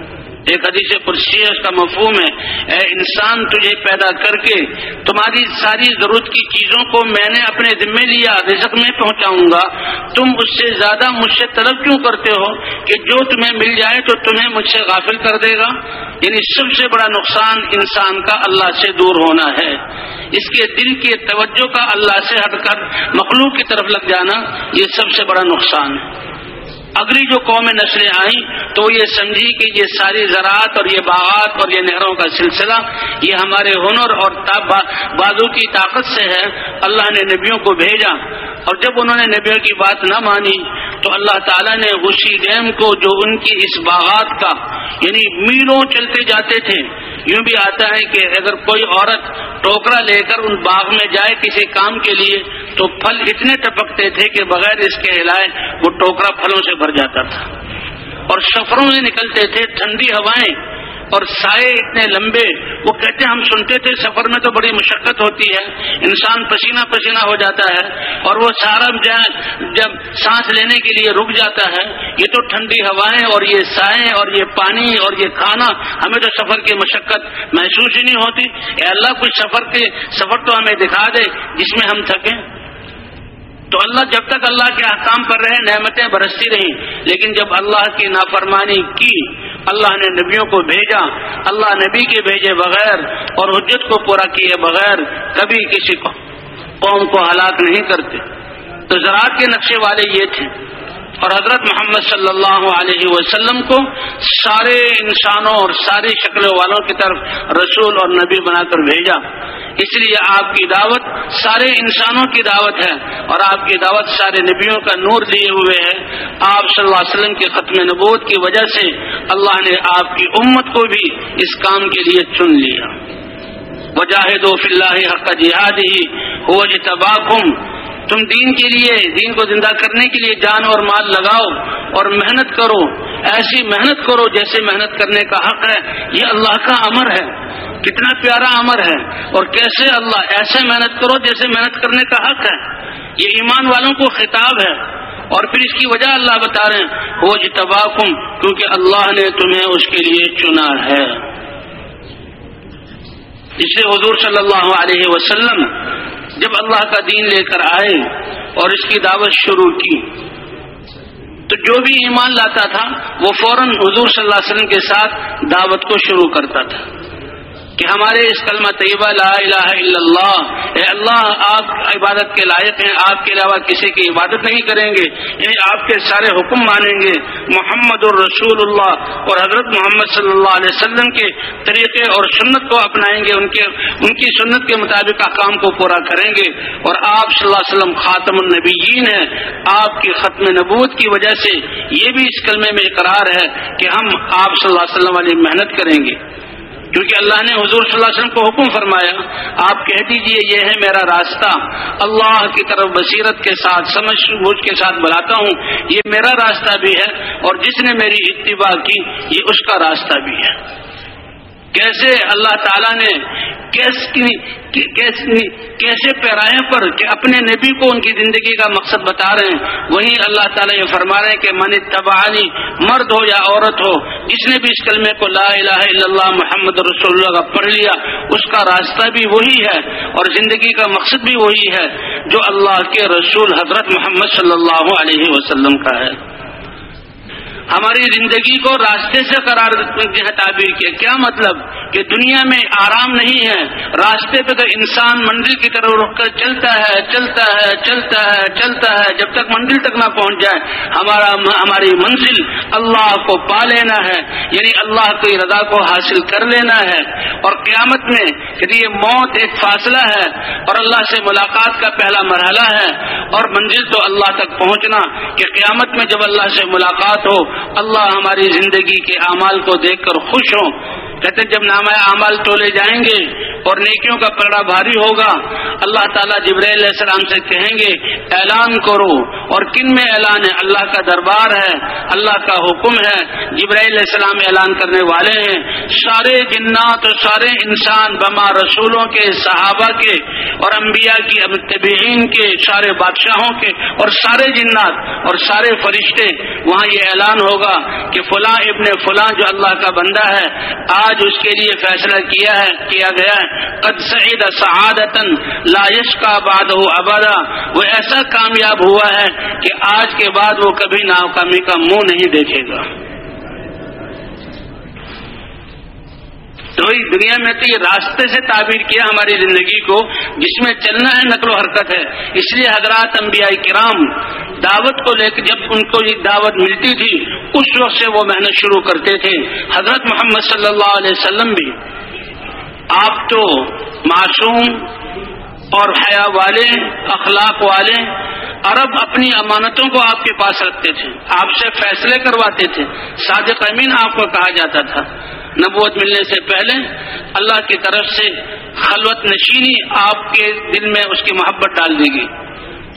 ایک حدیث پرسی ہے، اس کا مفہوم ہے۔ اے انسان، تجھے پیدا کر کے تمہاری ساری ضرورت کی چیزوں کو میں نے اپنے ذمے لیا، رزق میں پہنچاؤں گا۔ تم اس سے زیادہ مجھ سے طلب کیوں کرتے ہو کہ جو تمہیں مل جائے تو تمہیں مجھ سے غافل کر دے گا؟ یعنی سب سے بڑا نقصان انسان کا اللہ سے دور ہونا ہے۔ اس کے دل کی توجہ کا اللہ سے ہٹ کر مخلوق کی طرف لگ جانا، یہ سب سے بڑا نقصان ہے۔ اگلی جو قوم نسلیں آئیں تو یہ سمجھی کہ یہ ساری زراعت اور یہ باغات اور یہ نہروں کا سلسلہ، یہ ہمارے ہنر اور بازو کی طاقت سے ہے۔ اللہ نے نبیوں کو بھیجا۔ اور جب انہوں نے نبیوں کی بات نہ مانی تو اللہ تعالیٰ نے اسی ڈیم کو جو ان کی اس باغات کا یعنی میلوں چلتے جاتے تھے یوں بھی آتا ہے کہ اگر کوئی عورت ٹوکرا لے کر ان باغ میں جائے کسی کام کے لیے، تو پھل اتنے ٹپکتے تھے کہ بغیر اس کے ہلائے وہ ٹوکرا پھلوں سے بھر جاتا تھا۔ اور سفروں میں نکلتے تھے، ٹھنڈی ہوائیں اور سائے اتنے لمبے، وہ کہتے ہیں ہم سنتے تھے سفر میں تو بڑی مشقت ہوتی ہے، انسان پسینہ پسینہ ہو جاتا ہے اور وہ سارا جب سانس لینے کے لیے رک جاتا ہے، یہ تو ٹھنڈی ہوائیں اور یہ سائے اور یہ پانی اور یہ کھانا ہمیں تو سفر کی مشقت محسوس ہی نہیں ہوتی۔ اے اللہ کچھ سفر کے سفر تو ہمیں دکھا دے جس میں ہم تھکیں۔ تو اللہ جب تک اللہ کے احکام پر رہے، نعمتیں برستی رہی لیکن جب اللہ کی نافرمانی کی اللہ نے نبیوں کو بھیجا، اللہ نبی کے بھیجے بغیر اور حجت کو پورا کیے بغیر کبھی کسی کو قوم کو ہلاک نہیں کرتے۔ تو زراعت کے نقشے والے یہ تھے۔ اور حضرت محمد صلی اللہ علیہ وسلم کو سارے انسانوں اور ساری شکلوں والوں کی طرف رسول اور نبی بنا کر بھیجا۔ اس لیے آپ کی دعوت سارے انسانوں کی دعوت ہے اور آپ کی دعوت سارے نبیوں کا نور لیے ہوئے ہے۔ آپ صلی اللہ علیہ وسلم کے ختم نبوت کی وجہ سے اللہ نے آپ کی امت کو بھی اس کام کے لیے چن لیا۔ وجاہد و فلّہ حق جہاد ہی ہو جتباکم تم دین کے لیے، دین کو زندہ کرنے کے لیے جان اور مال لگاؤ اور محنت کرو۔ ایسی محنت کرو جیسے محنت کرنے کا حق ہے۔ یہ اللہ کا امر ہے۔ کتنا پیارا امر ہے۔ اور کیسے اللہ ایسے محنت کرو جیسے محنت کرنے کا حق ہے۔ یہ ایمان والوں کو خطاب ہے۔ اور پھر اس کی وجہ اللہ بتا رہے ہیں۔ وہ جتباکم کیونکہ اللہ نے تمہیں اس کے لیے چنا ہے۔ اس حضور صلی اللہ علیہ وسلم جب اللہ کا دین لے کر آئے اور اس کی دعوت شروع کی، تو جو بھی ایمان لاتا تھا، وہ فوراً حضور صلی اللہ علیہ وسلم کے ساتھ دعوت کو شروع کرتا تھا۔ کہ ہمارے اس کلمہ طیبہ لا الہ الا اللہ، اے اللہ، آپ عبادت کے لائق ہیں، آپ کے علاوہ کسی کی عبادت نہیں کریں گے یعنی آپ کے سارے حکم مانیں گے۔ محمد الرسول اللہ اور حضرت محمد صلی اللہ علیہ وسلم کے طریقے اور سنت کو اپنائیں گے، ان کے، ان کی سنت کے مطابق احکام کو پورا کریں گے۔ اور آپ صلی اللہ علیہ وسلم خاتم النبیین ہیں۔ آپ کی ختم نبوت کی وجہ سے یہ بھی اس کلمے میں اقرار ہے کہ ہم آپ صلی اللہ علیہ وسلم والی محنت کریں گے۔ کیونکہ اللہ نے حضور صلی اللہ علیہ وسلم کو حکم فرمایا، آپ کہہ دیجیے، یہ ہے میرا راستہ۔ اللہ کی طرف بصیرت کے ساتھ، سمجھ بوجھ کے ساتھ بلاتا ہوں۔ یہ میرا راستہ بھی ہے اور جس نے میری اتباع کی، یہ اس کا راستہ بھی ہے۔ کیسے اللہ تعالیٰ نے کیسے پیرائے پر کہ اپنے نبی کو ان کی زندگی کا مقصد بتا رہے ہیں؟ وہیں اللہ تعالیٰ یہ فرما رہے ہیں کہ من تبانی مرد ہو یا عورت ہو، جس نے بھی اس کلمے کو لا الہ الا اللہ محمد رسول اللہ کا پڑھ لیا، اس کا راستہ بھی وہی ہے اور زندگی کا مقصد بھی وہی ہے جو اللہ کے رسول حضرت محمد صلی اللہ علیہ وسلم کا ہے۔ ہماری زندگی کو راستے سے قرار تعبیر کیا۔ کیا مطلب؟ کہ دنیا میں آرام نہیں ہے۔ راستے پہ تو انسان منزل کی طرف رک کر چلتا ہے چلتا ہے چلتا ہے چلتا ہے، جب تک منزل تک نہ پہنچ جائے، ہمارا ہماری منزل اللہ کو پا لینا ہے۔ یعنی اللہ کی رضا کو حاصل کر لینا ہے۔ اور قیامت میں یعنی یہ موت ایک فاصلہ ہے۔ اور اللہ سے ملاقات کا پہلا مرحلہ ہے۔ اور منزل تو اللہ تک پہنچنا کہ قیامت میں جب اللہ سے ملاقات ہو اللہ ہماری زندگی کے اعمال کو دیکھ کر خوش ہوں۔ کہتے جب نام اعمال تولے جائیں گے اور نیکیوں کا پڑا بھاری ہوگا، اللہ تعالیٰ جبرائیل علیہ السلام سے کہیں گے، اعلان کرو۔ اور کن میں اعلان ہے؟ اللہ کا دربار ہے، اللہ کا حکم ہے۔ جبرائیل علیہ السلام اعلان کرنے والے ہیں۔ سارے جنات اور سارے انسان بما رسولوں کے، صحابہ کے اور انبیاء کی طبعین کے، سارے بادشاہوں کے اور سارے جنات اور سارے فرشتے، وہاں یہ اعلان ہوگا کہ فلاں ابن فلاں جو اللہ کا بندہ ہے، آج آج اس کے لیے فیصلہ کیا ہے، کیا گیا ہے؟ قد سعید سعادتن لائش کا باد ہو ابدا۔ وہ ایسا کامیاب ہوا ہے کہ آج کے بعد وہ کبھی ناکامی کا منہ نہیں دیکھے گا۔ تو دنیا میں تو یہ راستے سے تعبیر کیا ہماری زندگی کو، جس میں چلنا ہے، نقل و حرکت ہے۔ اس لیے حضرات انبیاء کرام دعوت کو لے کے جب ان کو یہ دعوت ملتی تھی، اس وقت سے وہ محنت شروع کرتے تھے۔ حضرت محمد صلی اللہ علیہ وسلم بھی آپ تو معصوم اور حیا والے، اخلاق والے عرب اپنی امانتوں کو آپ کے پاس رکھتے تھے۔ آپ سے فیصلے کرواتے تھے۔ صادق امین آپ کو کہا جاتا تھا۔ نبوت ملنے سے پہلے اللہ کی طرف سے خلوت نشینی آپ کے دل میں اس کی محبت ڈال دی گئی۔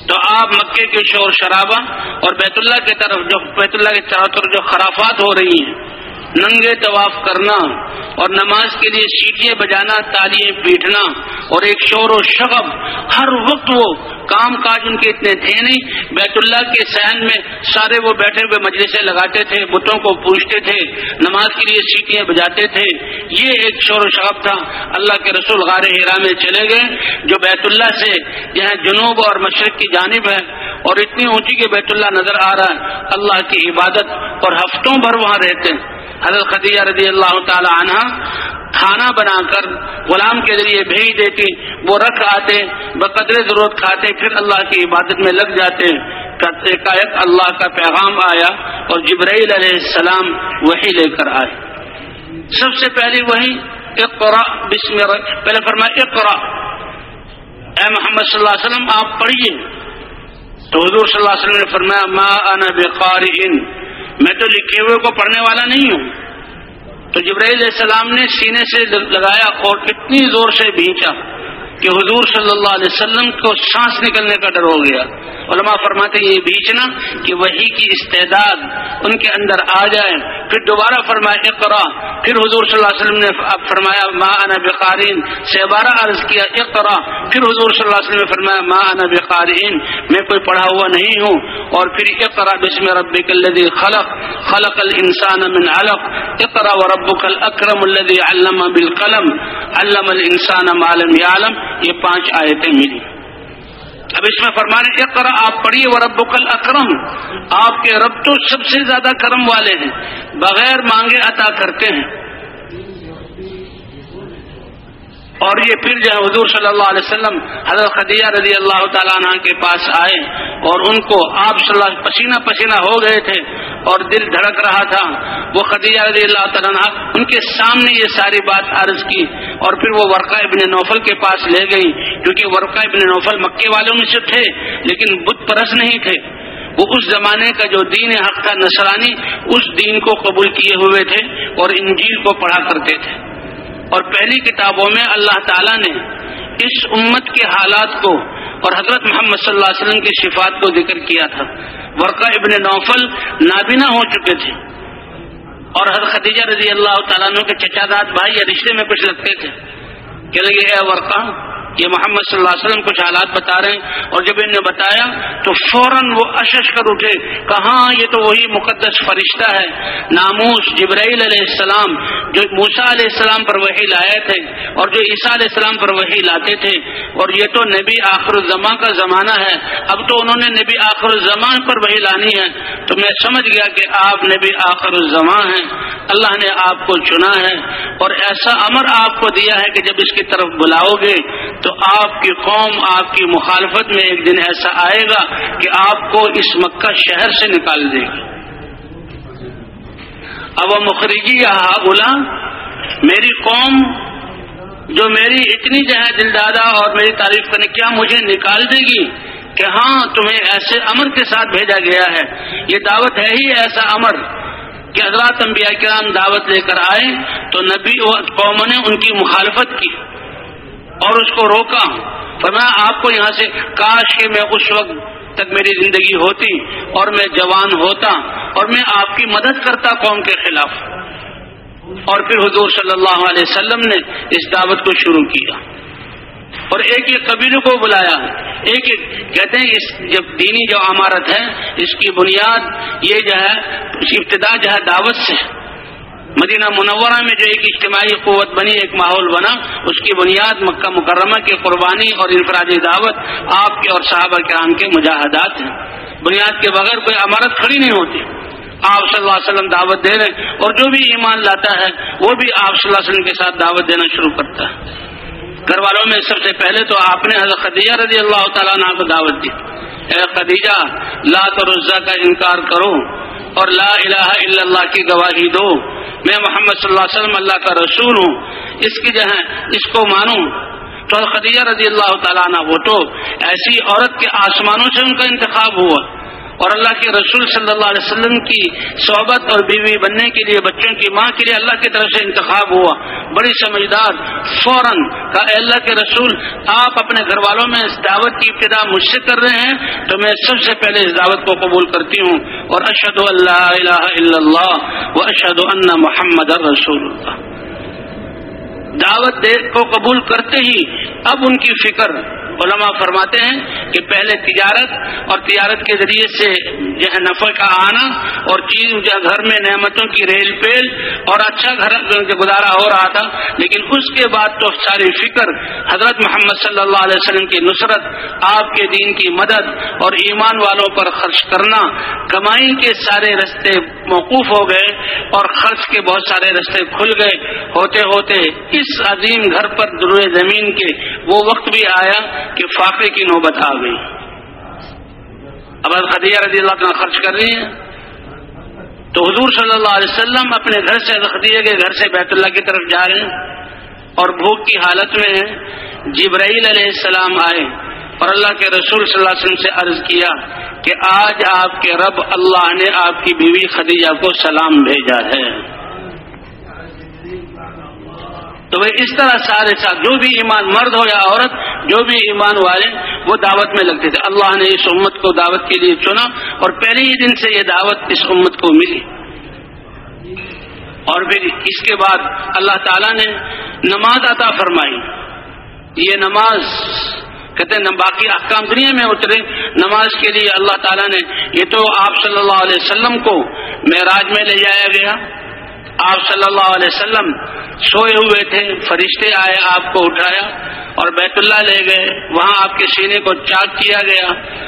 تو آپ مکے کے شور شرابہ اور بیت اللہ کی طرف جو بیت اللہ کی طرف جو خرافات ہو رہی ہیں ننگے طواف کرنا اور نماز کے لیے سیٹیاں بجانا، تالیاں پیٹنا اور ایک شور و شغب، ہر وقت وہ کام کاج ان کے اتنے تھے نہیں۔ بیت اللہ کے سہن میں سارے وہ بیٹھے ہوئے مجلسیں لگاتے تھے، بتوں کو پوچھتے تھے، نماز کے لیے سیٹیاں بجاتے تھے۔ یہ ایک شور و شغب تھا۔ اللہ کے رسول غار ہیرا میں چلے گئے، جو بیت اللہ سے جہاں جنوب اور مشرق کی جانب ہے اور اتنی اونچی کہ بیت اللہ نظر آ رہا ہے۔ اللہ کی عبادت اور ہفتوں بھر وہاں رہتے ہیں۔ حضرت خدیجہ رضی اللہ تعالی عنہ کھانا بنا کر غلام کے ذریعے بھیج دیتی، وہ رکھ آتے، بقدر ضرورت کھاتے، پھر اللہ کی عبادت میں لگ جاتے۔ اللہ کا پیغام آیا اور جبرائیل علیہ السلام وہی لے کر آئے۔ سب سے پہلی وہی اقرا بسم پہلے فرمایا اقرا اے محمد صلی اللہ علیہ وسلم، آپ پڑھیے۔ تو حضور صلی اللہ علیہ وسلم نے فرمایا، ما انا بقارئ میں تو لکھے ہوئے کو پڑھنے والا نہیں ہوں۔ تو جبرائیل علیہ السلام نے سینے سے لگایا اور اتنی زور سے بھینچا کہ حضور صلی اللہ علیہ وسلم کو سانس نکلنے کا ڈر ہو گیا۔ علماء فرماتے ہیں یہ بیچنا کہ وہی کی استعداد ان کے اندر آ جائے۔ پھر دوبارہ فرمایا اقرا۔ پھر حضور صلی اللہ علیہ وسلم نے فرمایا، ما انا بقارین سے بارہ عرض کیا، اقرا پھر حضور صلی اللہ علیہ وسلم نے فرمایا، ما انا بقارین میں کوئی پڑھا ہوا نہیں ہوں۔ اور پھر اقرا، بسم ربک الذی خلق خلق الانسان من علق۔ اقرا وربک الاکرم الذی علم بالقلم علم الانسان ما لم يعلم یہ پانچ آیتیں ملی۔ اب اس میں فرمانے ایک طرح آپ پڑھیے وہ رب کل اکرم آپ کے رب تو سب سے زیادہ کرم والے ہیں، بغیر مانگے عطا کرتے ہیں۔ اور یہ پھر جو ہے حضور صلی اللہ علیہ وسلم حضرت خدیجہ رضی اللہ تعالیٰ عنہ کے پاس آئے اور ان کو آپ صلی اللہ پسینہ پسینہ ہو گئے تھے اور دل دھڑک رہا تھا۔ وہ خدیجہ رضی اللہ تعالیٰ عنہ ان کے سامنے یہ ساری بات عرض کی اور پھر وہ ورقہ ابن نوفل کے پاس لے گئی، کیونکہ ورقہ ابن نوفل مکے والوں میں سے تھے، لیکن بت پرس نہیں تھے۔ وہ اس زمانے کا جو دین حق کا نصرانی، اس دین کو قبول کیے ہوئے تھے اور انجیل کو پڑھا کرتے تھے۔ اور پہلی کتابوں میں اللہ تعالیٰ نے اس امت کے حالات کو اور حضرت محمد صلی اللہ علیہ وسلم کی شفات کو ذکر کیا تھا۔ ورقہ ابن نوفل نابینا ہو چکے تھے۔ اور حضرت خدیجہ رضی اللہ تعالیٰ کے چچا داد بھائی یا رشتے میں کچھ لگتے تھے۔ کہ لگے، اے ورقہ یہ محمد صلی اللہ علیہ وسلم کچھ حالات بتا رہے ہیں اور جب انہوں نے بتایا تو فوراً وہ اشش کر اٹھے، کہاں یہ تو وہی مقدس فرشتہ ہے؟ ناموس، جبرائیل علیہ السلام، جو موسا علیہ السلام پر وہی لائے تھے اور جو عیسیٰ علیہ السلام پر وہی لاتے تھے۔ اور یہ تو نبی آخر الزماں کا زمانہ ہے۔ اب تو انہوں نے نبی آخر الزمان پر وہی لانی ہے۔ تو میں سمجھ گیا کہ آپ نبی آخر الزماں ہیں۔ اللہ نے آپ کو چنا ہے۔ اور ایسا امر آپ کو دیا ہے کہ جب اس کی طرف بلاؤ گے تو آپ کی قوم، آپ کی مخالفت میں ایک دن ایسا آئے گا کہ آپ کو اس مکہ شہر سے نکال دے گی۔ اب مخرجی اولا میری قوم جو میری اتنی جو ہے دل دادا اور میری تعریف کرنے کیا مجھے نکال دے گی کہ ہاں تمہیں ایسے امر کے ساتھ بھیجا گیا ہے۔ یہ دعوت ہے ہی ایسا امر کہ حضرات انبیاء کرام دعوت لے کر آئے تو نبی قوموں نے ان کی مخالفت کی۔ اور اس کو روکا۔ فرمایا، آپ کو یہاں سے کاش کہ میں اس وقت تک میری زندگی ہوتی اور میں جوان ہوتا اور میں آپ کی مدد کرتا قوم کے خلاف۔ اور پھر حضور صلی اللہ علیہ وسلم نے اس دعوت کو شروع کیا۔ اور ایک ایک قبیلوں کو بلایا۔ ایک ایک، کہتے ہیں، اس جب دینی جو عمارت ہے، اس کی بنیاد یہ جو ہے ابتدا جو ہے دعوت سے۔ مدینہ منورہ میں جو ایک اجتماعی قوت بنی، ایک ماحول بنا، اس کی بنیاد مکہ مکرمہ کی قربانی اور انفرادی دعوت آپ کے اور صحابہ کرام کے مجاہدات ہیں۔ بنیاد کے بغیر کوئی عمارت کھڑی نہیں ہوتی۔ آپ صلی اللہ علیہ وسلم دعوت دے رہے اور جو بھی ایمان لاتا ہے، وہ بھی آپ صلی اللہ علیہ وسلم کے ساتھ دعوت دینا شروع کرتا ہے۔ گھر والوں میں سب سے پہلے تو آپ نے حضرت خدیجہ رضی اللہ تعالیٰ عنہ کو دعوت دی۔ اے خدیجہ لات اور عزا کا انکار کرو۔ اور لا الہ الا اللہ کی گواہی دو۔ میں محمد صلی اللہ علیہ وسلم اللہ کا رسول ہوں۔ اس کی جو اس کو مانوں۔ تو خدیجہ رضی اللہ تعالیٰ نہ وہ تو ایسی عورت کے آسمانوں سے ان کا انتخاب ہوا۔ اور اللہ کے رسول صلی اللہ علیہ وسلم کی صحبت اور بیوی بننے کے لیے، بچوں کی ماں کے لیے اللہ کی طرف سے انتخاب ہوا۔ بڑی سمجھدار، فوراً کا اللہ کے رسول، آپ اپنے گھر والوں میں اس دعوت کی ابتدا مجھ سے کر رہے ہیں تو میں سب سے پہلے اس دعوت کو قبول کرتی ہوں۔ اور اشد اللہ الہ الا اللہ و اشد اللہ محمد رسول اللہ۔ دعوت کو قبول کرتے ہی اب ان کی فکر علماء فرماتے ہیں کہ پہلے تجارت اور تجارت کے ذریعے سے جو ہے نفع کا آنا اور چیز جو گھر میں نعمتوں کی ریل پیل اور اچھا گھر گزارا ہو رہا تھا، لیکن اس کے بعد تو ساری فکر حضرت محمد صلی اللہ علیہ وسلم کی نصرت، آپ کے دین کی مدد اور ایمان والوں پر خرچ کرنا، کمائی کے سارے رستے موقوف ہو گئے اور خرچ کے بہت سارے رستے کھل گئے۔ ہوتے ہوتے اس عظیم گھر پر دروئے زمین کے وہ وقت بھی آیا کہ فاقے کی نوبت آ گئی۔ اب خدیجہ رضی اللہ عنہ خرچ کر رہی ہیں۔ تو حضور صلی اللہ علیہ وسلم اپنے گھر سے خدیجہ کے گھر سے بیت اللہ کی طرف جا رہے ہیں اور بھوک کی حالت میں ہیں جبرائیل علیہ السلام آئے اور اللہ کے رسول صلی اللہ علیہ وسلم سے عرض کیا کہ آج آپ کے رب اللہ نے آپ کی بیوی خدیجہ کو سلام بھیجا ہے۔ تو وہ اس طرح سارے ساتھ جو بھی ایمان مرد ہو یا عورت، جو بھی ایمان والے، وہ دعوت میں لگتے تھے۔ اللہ نے اس امت کو دعوت کے لیے چنا اور پہلے ہی دن سے یہ دعوت اس امت کو ملی۔ اور پھر اس کے بعد اللہ تعالی نے نماز عطا فرمائی۔ یہ نماز، کہتے ہیں باقی احکام دنیا میں اترے۔ نماز کے لیے اللہ تعالیٰ نے، یہ تو آپ صلی اللہ علیہ وسلم کو معراج میں لے جایا گیا۔ آپ صلی اللہ علیہ وسلم سوئے ہوئے تھے، فرشتے آئے، آپ کو اٹھایا اور بیت اللہ لے گئے۔ وہاں آپ کے سینے کو چاک کیا گیا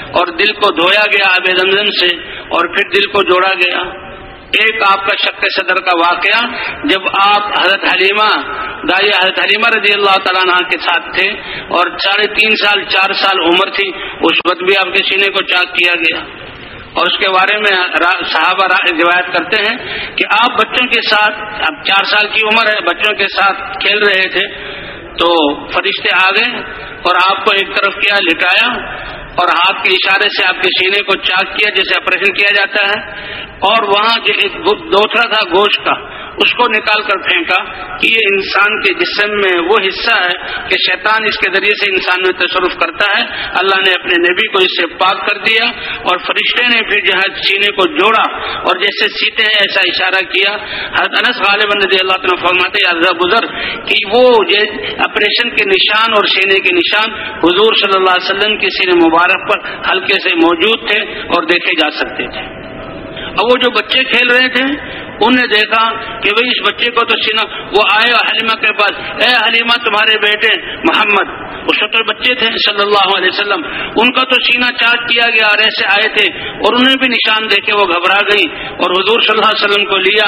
اور دل کو دھویا گیا آب زمزم سے اور پھر دل کو جوڑا گیا۔ ایک آپ کا شک صدر کا واقعہ، جب آپ حضرت حلیمہ، دائی حضرت حلیمہ رضی اللہ تعالیٰ عنہ کے ساتھ تھے اور ساڑھے تین سال، چار سال عمر تھی، اس وقت بھی آپ کے سینے کو چاک کیا گیا۔ اور اس کے بارے میں صحابہ روایت کرتے ہیں کہ آپ بچوں کے ساتھ، اب چار سال کی عمر ہے، بچوں کے ساتھ کھیل رہے تھے، تو فرشتے آ گئے اور آپ کو ایک طرف کیا، لٹایا اور ہاتھ کے اشارے سے آپ کے سینے کو چاک کیا، جیسے آپریشن کیا جاتا ہے اور وہاں جو ایک دوسرا تھا گوشت کا۔ اس کو نکال کر پھینکا کہ یہ انسان کے جسم میں وہ حصہ ہے کہ شیطان اس کے ذریعے سے انسان میں تصرف کرتا ہے۔ اللہ نے اپنے نبی کو اس سے پاک کر دیا اور فرشتے نے پھر جہاں سینے کو جوڑا اور جیسے سیتے ہیں ایسا اشارہ کیا۔ حضرت انس غالب رضی اللہ تعالیٰ فرماتے یا بزر کہ وہ آپریشن کے نشان اور سینے کے نشان حضور صلی اللہ علیہ وسلم کے سینے مبارک پر ہلکے سے موجود تھے اور دیکھے جا سکتے تھے۔ اب وہ جو بچے کھیل رہے تھے انہوں نے دیکھا کہ بھائی اس بچے کو تو سینا وہ آئے حلیمہ کے پاس، اے حلیمہ، تمہارے بیٹے محمد وہ شکر بچے تھے صلی اللہ علیہ وسلم۔ ان کا تو سینا چارج کیا گیا اور ایسے آئے تھے اور انہیں بھی نشان دیکھے وہ گھبرا گئی اور حضور صلی اللہ علیہ وسلم کو لیا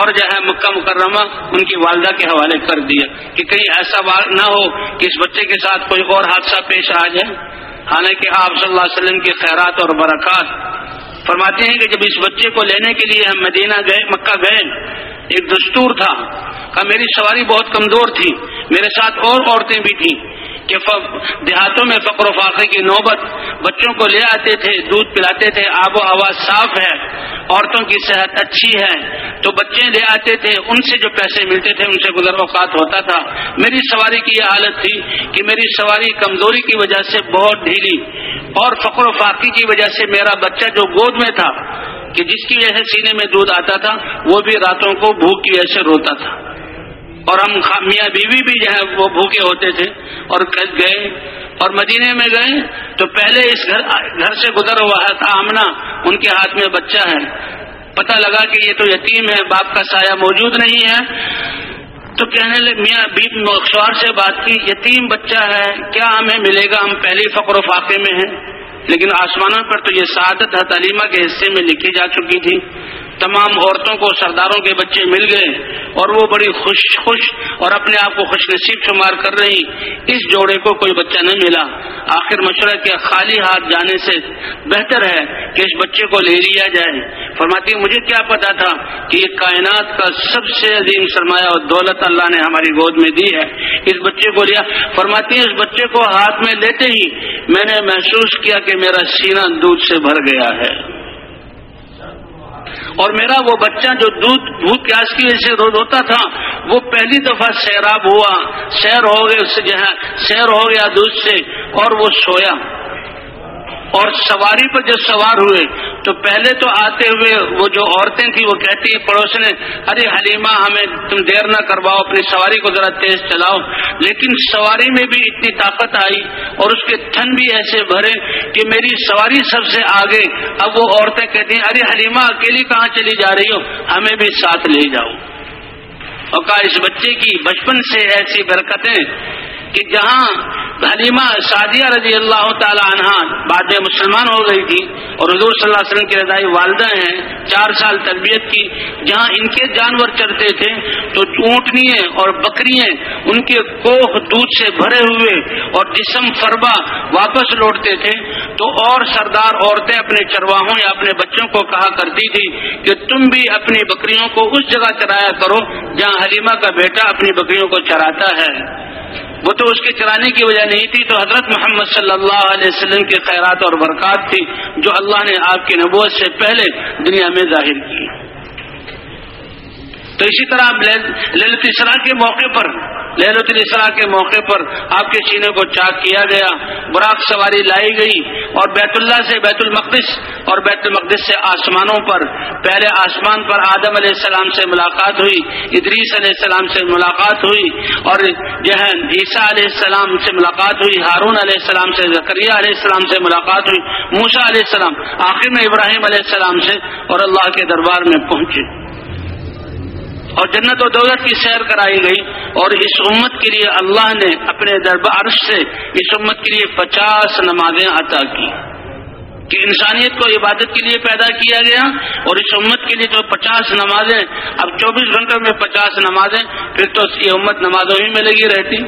اور جو ہے مکہ مکرمہ ان کی والدہ کے حوالے کر دیا کہ کہیں ایسا نہ ہو کہ اس بچے کے ساتھ کوئی اور حادثہ پیش آ جائے۔ حالانکہ آپ صلی اللہ علیہ وسلم کی خیرات اور برکات فرماتے ہیں کہ جب اس بچے کو لینے کے لیے ہم مدینہ گئے، مکہ گئے، ایک دستور تھا کہ میری سواری بہت کمزور تھی، میرے ساتھ اور عورتیں بھی تھیں۔ کہ دیہاتوں میں فقر و فاقے کی نوبت، بچوں کو لے آتے تھے، دودھ پلاتے تھے، آب و ہوا صاف ہے، عورتوں کی صحت اچھی ہے، تو بچے لے آتے تھے، ان سے جو پیسے ملتے تھے، ان سے گزر اوقات ہوتا تھا۔ میری سواری کی یہ حالت تھی کہ میری سواری کمزوری کی وجہ سے بہت ڈھیلی اور فقر و فاقی کی وجہ سے میرا بچہ جو گود میں تھا، کہ جس کی وجہ سے سینے میں دودھ آتا تھا، وہ بھی راتوں کو بھوک کی وجہ سے روتا تھا۔ اور ہم میاں بیوی بھی جو ہے وہ بھوکے ہوتے تھے اور گئے اور مدینے میں گئے تو پہلے اس گھر گھر سے گزر ہوا تھا آمنا ان کے ہاتھ میں بچہ ہے۔ پتہ لگا کہ یہ تو یتیم ہے، باپ کا سایہ موجود نہیں ہے۔ تو کہنے لگے میاں بیت مخصوار سے بات کی، یتیم بچہ ہے، کیا ہمیں ملے گا؟ ہم پہلی فقر و فاقے میں ہیں۔ لیکن آسمانوں پر تو یہ سعادت تعلیمہ کے حصے میں لکھی جا چکی تھی۔ تمام عورتوں کو، سرداروں کے بچے مل گئے اور وہ بڑی خوش خوش اور اپنے آپ کو خوش نصیب شمار کر رہی۔ اس جوڑے کو کوئی بچہ نہیں ملا۔ آخر مشورہ کے خالی ہاتھ جانے سے بہتر ہے کہ اس بچے کو لے لیا جائے۔ فرماتی، مجھے کیا پتا تھا کہ یہ کائنات کا سب سے عظیم سرمایہ اور دولت اللہ نے ہماری گود میں دی ہے۔ اس بچے کو لیا۔ فرماتی، اس بچے کو ہاتھ میں لیتے ہی میں نے محسوس کیا کہ میرا سینہ دودھ سے بھر گیا ہے۔ اور میرا وہ بچہ جو دودھ بھوت پیاس کی وجہ سے ہوتا تھا، وہ پہلی دفعہ سیراب ہوا۔ سیر ہو گیا اس سے جو ہے، سیر ہو گیا دودھ سے اور وہ سویا۔ اور سواری پر جب سوار ہوئے تو پہلے تو آتے ہوئے وہ جو عورتیں تھیں وہ کہتی ہیں پڑوس نے ارے حلیمہ، ہمیں تم دیر نہ کرواؤ، اپنی سواری کو ذرا تیز چلاؤ۔ لیکن سواری میں بھی اتنی طاقت آئی اور اس کے تھن بھی ایسے بھرے کہ میری سواری سب سے آگے۔ اب وہ عورتیں کہتی ہیں، ارے حلیمہ، اکیلی کہاں چلی جا رہی ہو؟ ہمیں بھی ساتھ لے جاؤ۔ اور کہا، اس بچے کی بچپن سے ایسی برکتیں کہ جہاں حلیمہ سعدیہ رضی اللہ تعالی عنہ بعد میں مسلمان ہو گئی تھی اور حضور صلی اللہ علیہ وسلم کی رضائی والدہ ہیں، چار سال تربیت کی، جہاں ان کے جانور چرتے تھے تو اونٹنی اور بکری ان کے کوہ دودھ سے بھرے ہوئے اور جسم فربا واپس لوٹتے تھے۔ تو اور سردار عورتیں اپنے چرواہوں یا اپنے بچوں کو کہا کرتی تھی کہ تم بھی اپنی بکریوں کو اس جگہ چرایا کرو جہاں حلیمہ کا بیٹا اپنی بکریوں کو چراتا ہے۔ وہ تو اس کے چلانے کی وجہ نہیں تھی، تو حضرت محمد صلی اللہ علیہ وسلم کی خیرات اور برکات تھی، جو اللہ نے آپ کی نبوت سے پہلے دنیا میں ظاہر کی۔ تو اسی طرح للت اسرا کے موقع پر لہلت الاسرا کے موقع پر آپ کے سینے کو چاک کیا گیا، براق سواری لائی گئی اور بیت اللہ سے بیت المقدس اور بیت المقدس سے آسمانوں پر، پہلے آسمان پر آدم علیہ السلام سے ملاقات ہوئی، ادریس علیہ السلام سے ملاقات ہوئی اور جہن عیسیٰ علیہ السلام سے ملاقات ہوئی، ہارون علیہ السلام سے زکریہ علیہ السلام سے ملاقات ہوئی موسا علیہ السلام، آخر میں ابراہیم علیہ السلام سے اور اللہ کے دربار میں پہنچے۔ اور جنت و دولت کی سیر کرائی گئی اور اس امت کے لیے اللہ نے اپنے دربار سے اس امت کے لیے پچاس نمازیں عطا کی کہ انسانیت کو عبادت کے لیے پیدا کیا گیا اور اس امت کے لیے جو پچاس نمازیں، اب چوبیس گھنٹوں میں پچاس نمازیں، پھر تو یہ امت نمازوں ہی میں لگی رہتی۔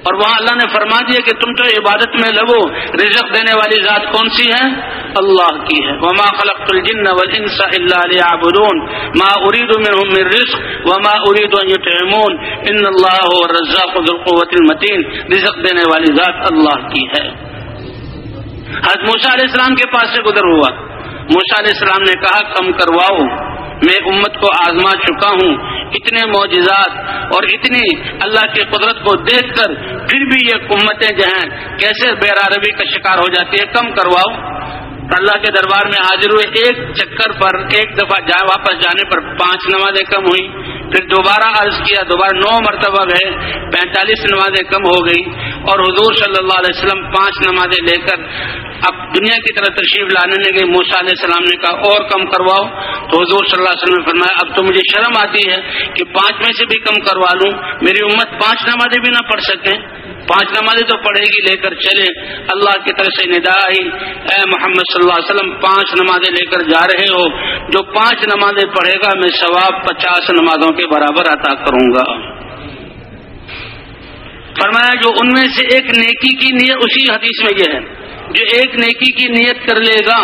اور وہاں اللہ نے فرما دیا کہ تم تو عبادت میں لگو، رزق دینے والی ذات کون سی ہے؟ اللہ کی ہے۔ وما خلقت الجن والانس الا ليعبدون۔ ما اريد منهم من رزق وما اريد ان يطعمون۔ ان الله هو الرزاق ذو القوه المتين۔ رزق دینے والی ذات اللہ کی ہے۔ حضرت موسی علیہ السلام کے پاس سے گزر ہوا۔ موسی علیہ السلام نے کہا، کم کرواؤ، میں امت کو آزما چکا ہوں۔ اتنے معجزات اور اتنی اللہ کی قدرت کو دیکھ کر پھر بھی یہ امتیں جو ہیں، کیسے عربی کا شکار ہو جاتی ہے کم کرواؤ۔ اللہ کے دربار میں حاضر ہوئے ایک چکر پر ایک دفعہ جا، واپس جانے پر پانچ نمازیں کم ہوئی پھر دوبارہ عرض کیا، دوبارہ نو مرتبہ گئے، پینتالیس نمازیں کم ہو گئی اور حضور صلی اللہ علیہ وسلم پانچ نمازیں لے کر اب دنیا کی طرف تشریف لانے لگے موسا علیہ السلام نے کہا، اور کم کرواؤ۔ تو حضور صلی اللہ علیہ وسلم نے فرمایا، اب تو مجھے شرم آتی ہے کہ پانچ میں سے بھی کم کروا لوں۔ میری امت پانچ نمازیں بھی نہ پڑھ سکیں پانچ نمازیں تو پڑھے گی، لے کر چلے۔ اللہ کی طرف سے ندا آئی۔ اے محمد صلی اللہ علیہ وسلم، پانچ نمازیں لے کر جا رہے ہو۔ جو پانچ نمازیں پڑھے گا، میں ثواب پچاس نمازوں کے برابر عطا کروں گا۔ فرمایا، جو ان میں سے ایک نیکی کی نیت، اسی حدیث میں یہ ہے۔ جو ایک نیکی کی نیت کر لے گا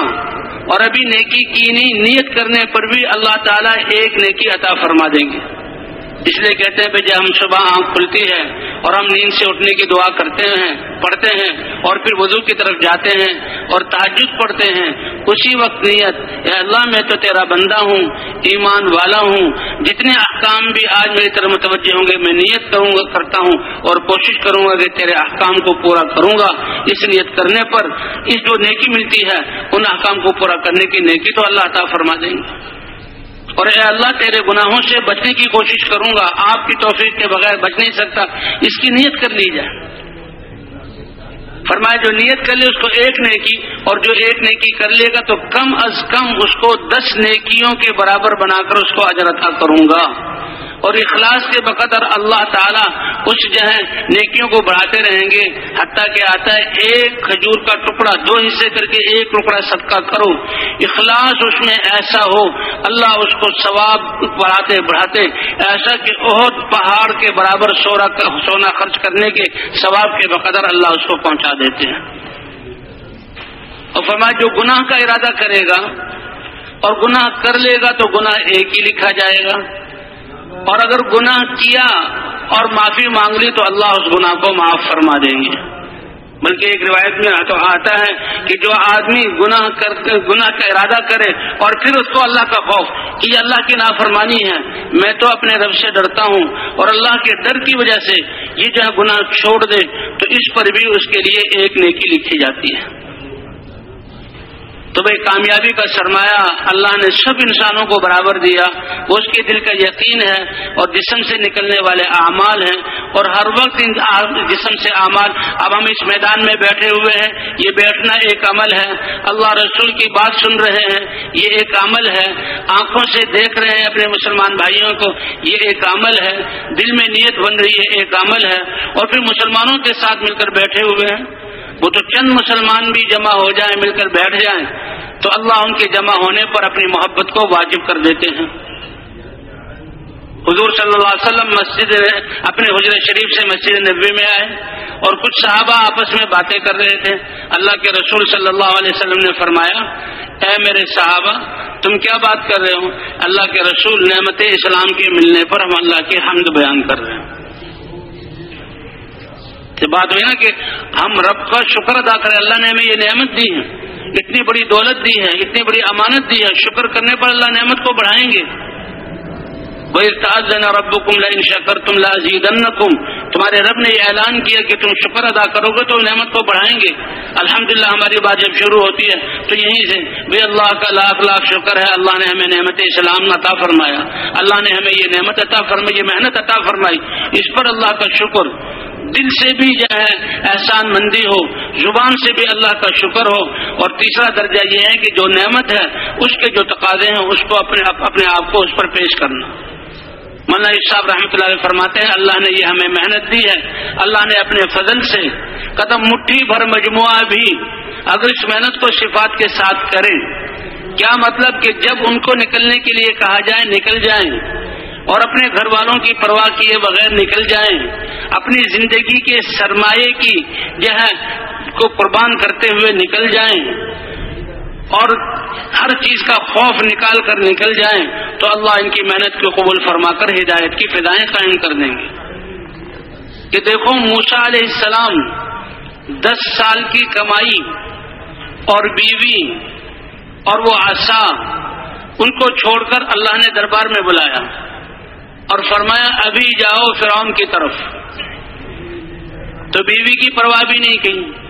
اور ابھی نیکی کی نہیں، نیت کرنے پر بھی اللہ تعالیٰ ایک نیکی عطا فرما دیں گے۔ اس لیے کہتے ہیں جب جی، ہم صبح آنکھ کھلتی ہے اور ہم نیند سے اٹھنے کی دعا کرتے ہیں، پڑھتے ہیں اور پھر وضو کی طرف جاتے ہیں اور تعجد پڑھتے ہیں۔ اسی وقت نیت، اے اللہ، میں تو تیرا بندہ ہوں، ایمان والا ہوں۔ جتنے احکام بھی آج میری طرف متوجہ ہوں گے، میں نیت کروں گا، کرتا ہوں اور کوشش کروں گا کہ تیرے احکام کو پورا کروں گا۔ اس نیت کرنے پر اس جو نیکی ملتی ہے، ان احکام کو پورا کرنے کی نیکی تو اللہ تعالیٰ فرما دیں گے۔ اور اے اللہ تیرے گناہوں سے بچنے کی کوشش کروں گا، آپ کی توفیق کے بغیر بچ نہیں سکتا۔ اس کی نیت کر لی جائے فرمائے جو نیت کر لے، اس کو ایک نیکی، اور جو ایک نیکی کر لے گا، تو کم از کم اس کو دس نیکیوں کے برابر بنا کر اس کو اجر عطا کروں گا۔ اور اخلاص کے بقدر اللہ تعالیٰ اس جو ہے نیکیوں کو بڑھاتے رہیں گے۔ حتیٰ کہ آتا ہے، ایک کھجور کا ٹکڑا، دو حصے کر کے ایک ٹکڑا صدقہ کرو۔ اخلاص اس میں ایسا ہو، اللہ اس کو ثواب بڑھاتے بڑھاتے۔ ایسا کہ بہت پہاڑ کے برابر سورا سونا خرچ کرنے کے ثواب کے بقدر اللہ اس کو پہنچا دیتے ہیں۔ اور فرمایا، جو گناہ کا ارادہ کرے گا اور گناہ کر لے گا تو گناہ ایک ہی لکھا جائے گا۔ اور اگر گناہ کیا اور معافی مانگ لی تو اللہ اس گناہ کو معاف فرما دیں گے بلکہ ایک روایت میں تو آتا ہے کہ جو آدمی گناہ کر گناہ کا ارادہ کرے اور پھر اس کو اللہ کا خوف کہ یہ اللہ کی نافرمانی ہے، میں تو اپنے رب سے ڈرتا ہوں اور اللہ کے ڈر کی وجہ سے یہ جو ہے گناہ چھوڑ دے، تو اس پر بھی اس کے لیے ایک نیکی لکھی جاتی ہے۔ تو بھائی کامیابی کا سرمایہ اللہ نے سب انسانوں کو برابر دیا، وہ اس کے دل کا یقین ہے اور جسم سے نکلنے والے اعمال ہیں اور ہر وقت ان جسم سے اعمال، اب ہم اس میدان میں بیٹھے ہوئے ہیں، یہ بیٹھنا ایک عمل ہے۔ اللہ رسول کی بات سن رہے ہیں، یہ ایک عمل ہے۔ آنکھوں سے دیکھ رہے ہیں اپنے مسلمان بھائیوں کو، یہ ایک عمل ہے۔ دل میں نیت بن رہی ہے، ایک عمل ہے۔ اور پھر مسلمانوں کے ساتھ مل کر بیٹھے ہوئے ہیں۔ وہ تو چند مسلمان بھی جمع ہو جائیں، مل کر بیٹھ جائیں۔ تو اللہ ان کے جمع ہونے پر اپنی محبت کو واجب کر دیتے ہیں۔ حضور صلی اللہ علیہ وسلم مسجد اپنے حجر شریف سے مسجد نبی میں آئے اور کچھ صحابہ آپس میں باتیں کر رہے تھے۔ اللہ کے رسول صلی اللہ علیہ وسلم نے فرمایا، اے میرے صحابہ، تم کیا بات کر رہے ہو؟ اللہ کے رسول نعمت اسلام کے ملنے پر ہم اللہ کے حمد بیان کر رہے ہیں۔ بات ہوئی نا کہ ہم رب کا شکر ادا کریں، اللہ نے ہمیں یہ نعمت دی ہے۔ اتنی بڑی دولت دی ہے، اتنی بڑی امانت دی ہے، شکر کرنے پر اللہ نعمت کو بڑھائیں گے۔ رب کم لا شکر تم کم تمہارے رب نے یہ اعلان کیا کہ تم شکر ادا کرو گے تو نعمت کو بڑھائیں گے۔ الحمدللہ ہماری بات جب شروع ہوتی ہے تو یہیں سے بے اللہ کا لاکھ لاکھ شکر ہے، اللہ نے ہمیں نعمت اسلام عطا فرمایا۔ اللہ نے ہمیں یہ نعمت عطا فرمائی، یہ محنت عطا فرمائی۔ اس پر اللہ کا شکر۔ دل سے بھی جو ہے احسان مندی ہو، زبان سے بھی اللہ کا شکر ہو۔ اور تیسرا درجہ یہ ہے کہ جو نعمت ہے، اس کے جو تقاضے ہیں، اس کو اپنے اپنے آپ کو اس پر پیش کرنا۔ مولانا صاحب رحمۃ اللہ علیہ فرماتے ہیں، اللہ نے یہ ہمیں محنت دی ہے۔ اللہ نے اپنے فضل سے قدم مٹھی بھر مجموعہ بھی اگر اس محنت کو صفات کے ساتھ کریں۔ کیا مطلب کہ جب ان کو نکلنے کے لیے کہا جائے، نکل جائیں۔ اور اپنے گھر والوں کی پرواہ کیے بغیر نکل جائیں۔ اپنی زندگی کے سرمایے کی جو ہے کو قربان کرتے ہوئے نکل جائیں۔ اور ہر چیز کا خوف نکال کر نکل جائیں۔ تو اللہ ان کی محنت کو قبول فرما کر ہدایت کی فضائیں قائم کر دیں گے۔ کہ دیکھو موسا علیہ السلام دس سال کی کمائی اور بیوی اور وہ آسا، ان کو چھوڑ کر اللہ نے دربار میں بلایا۔ اور فرمایا، ابھی جاؤ فرعون کی طرف۔ تو بیوی کی پرواہ بھی نہیں کہیں۔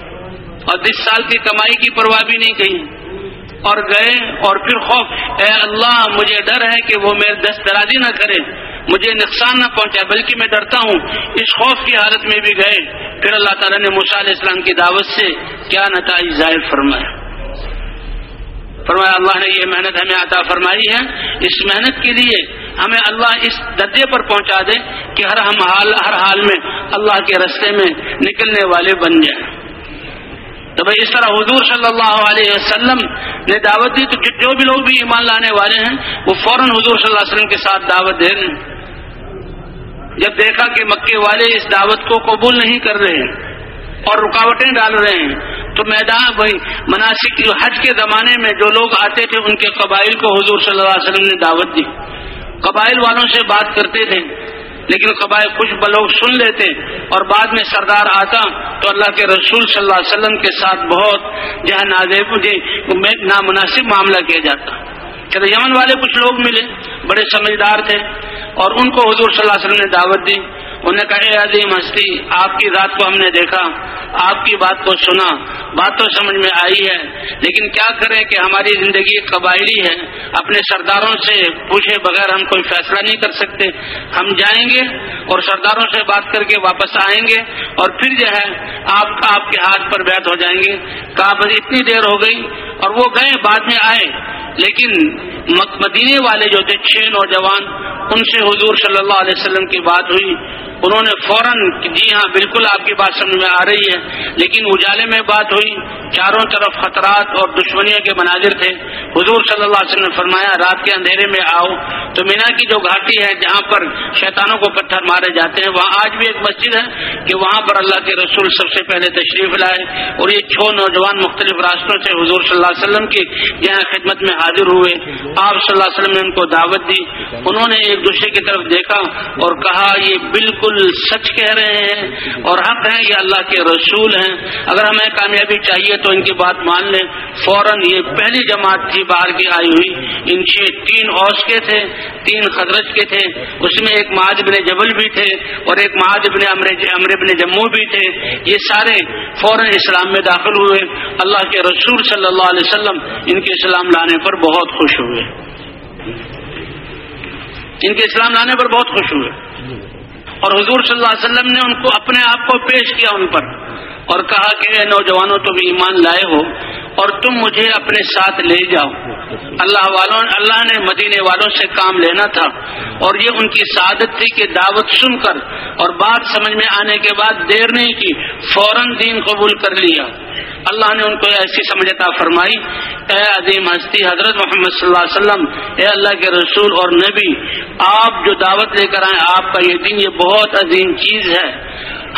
اور دس سال کی کمائی کی پرواہ بھی نہیں کہیں۔ اور گئے، اور پھر خوف۔ اے اللہ، مجھے ڈر ہے کہ وہ میرے دست درازی نہ کرے۔ مجھے نقصان نہ پہنچائے، بلکہ میں ڈرتا ہوں۔ اس خوف کی حالت میں بھی گئے۔ پھر اللہ تعالیٰ نے علیہ السلام کی دعوت سے کیا نتائج ظاہر فرمایا؟ فرمایا، اللہ نے یہ محنت ہمیں عطا فرمائی ہے۔ اس محنت کے لیے ہمیں اللہ اس درجے پر پہنچا دے کہ ہر ہم حال، ہر حال میں اللہ کے رستے میں نکلنے والے بن جائیں۔ تو بھائی اس طرح حضور صلی اللہ علیہ وسلم نے دعوت دی، تو جو بھی لوگ بھی ایمان لانے والے ہیں، وہ فوراً حضور صلی اللہ علیہ وسلم کے ساتھ دعوت دے رہے ہیں۔ جب دیکھا کہ مکے والے اس دعوت کو قبول نہیں کر رہے اور رکاوٹیں ڈال رہے ہیں، تو میدان وہی مناسب حج کے زمانے میں جو لوگ آتے تھے، ان کے قبائل کو حضور صلی اللہ علیہ وسلم نے دعوت دی۔ قبائل والوں سے بات کرتے تھے، لیکن قبائل کچھ بلوگ سن لیتے اور بعد میں سردار آتا تو اللہ کے رسول صلی اللہ علیہ وسلم کے ساتھ بہت جہاں نازیب نامناسب معاملہ کیا جاتا۔ کہ یمن والے کچھ لوگ ملے، بڑے سمجھدار تھے اور ان کو حضور صلی اللہ علیہ وسلم نے دعوت دی۔ انہوں نے کہا عظیم ہستی، آپ کی ذات کو ہم نے دیکھا آپ کی بات کو سنا بات تو سمجھ میں آئی ہے۔ لیکن کیا کریں کہ ہماری زندگی قبائلی ہے۔ اپنے سرداروں سے پوچھے بغیر ہم کوئی فیصلہ نہیں کر سکتے۔ ہم جائیں گے اور سرداروں سے بات کر کے واپس آئیں گے اور پھر جو ہے آپ آپ کے ہاتھ پر بیت ہو جائیں گے۔ کہا بس اتنی دیر ہو گئی اور وہ گئے، بعد میں آئے۔ لیکن مدینے والے جو تھے، چھ نوجوان، ان سے حضور صلی اللہ علیہ وسلم کی بات ہوئی۔ انہوں نے فوراً جی ہاں بالکل آپ کی بات سمجھ میں آ رہی ہے، لیکن اجالے میں بات ہوئی۔ چاروں طرف خطرات اور دشمنیوں کے مناظر تھے۔ حضور صلی اللہ علیہ وسلم نے فرمایا، رات کے اندھیرے میں آؤ۔ تو مینا کی جو گھاٹی ہے، جہاں پر شیطانوں کو پتھر مارے جاتے ہیں، وہاں آج بھی ایک مسجد ہے کہ وہاں پر اللہ کے رسول سب سے پہلے تشریف لائے۔ اور یہ چھ نوجوان مختلف راستوں سے حضور صلی اللہ علیہ وسلم کی جہاں خدمت میں حاضر ہوئے۔ آپ صلی اللہ علیہ وسلم نے ان کو دعوت دی، انہوں نے ایک دوسرے کی طرف دیکھا اور کہا، یہ بالکل سچ کہہ رہے ہیں اور حق ہیں، یہ اللہ کے رسول ہیں۔ اگر ہمیں کامیابی چاہیے تو ان کی بات مان لیں۔ فوراً یہ پہلی جماعت تھی، باہر کی آئی ہوئی۔ ان سے تین اوس کے تھے، تین خدرج کے تھے۔ اس میں ایک معاذ بن جبل بھی تھے اور ایک معاذ بن امر بن جموں بھی تھے۔ یہ سارے فوراً اسلام میں داخل ہوئے۔ اللہ کے رسول صلی اللہ علیہ وسلم ان کے اسلام لانے پر بہت خوش ہوئے۔ ان کے اسلام لانے پر بہت خوش ہوئے۔ اور حضور صلی اللہ علیہ وسلم نے ان کو اپنے آپ کو پیش کیا ان پر اور کہا کہ اے نوجوانوں تم ایمان لائے ہو اور تم مجھے اپنے ساتھ لے جاؤ۔ اللہ والوں اللہ نے مدینے والوں سے کام لینا تھا اور یہ ان کی سعادت تھی کہ دعوت سن کر اور بات سمجھ میں آنے کے بعد دیر نہیں کی، فوراً دین قبول کر لیا۔ اللہ نے ان کو ایسی سمجھتا فرمائی، اے عظیم ہستی حضرت محمد صلی اللہ علیہ وسلم، اے اللہ کے رسول اور نبی، آپ جو دعوت لے کر آئے، آپ کا یہ دن یہ بہت عظیم چیز ہے۔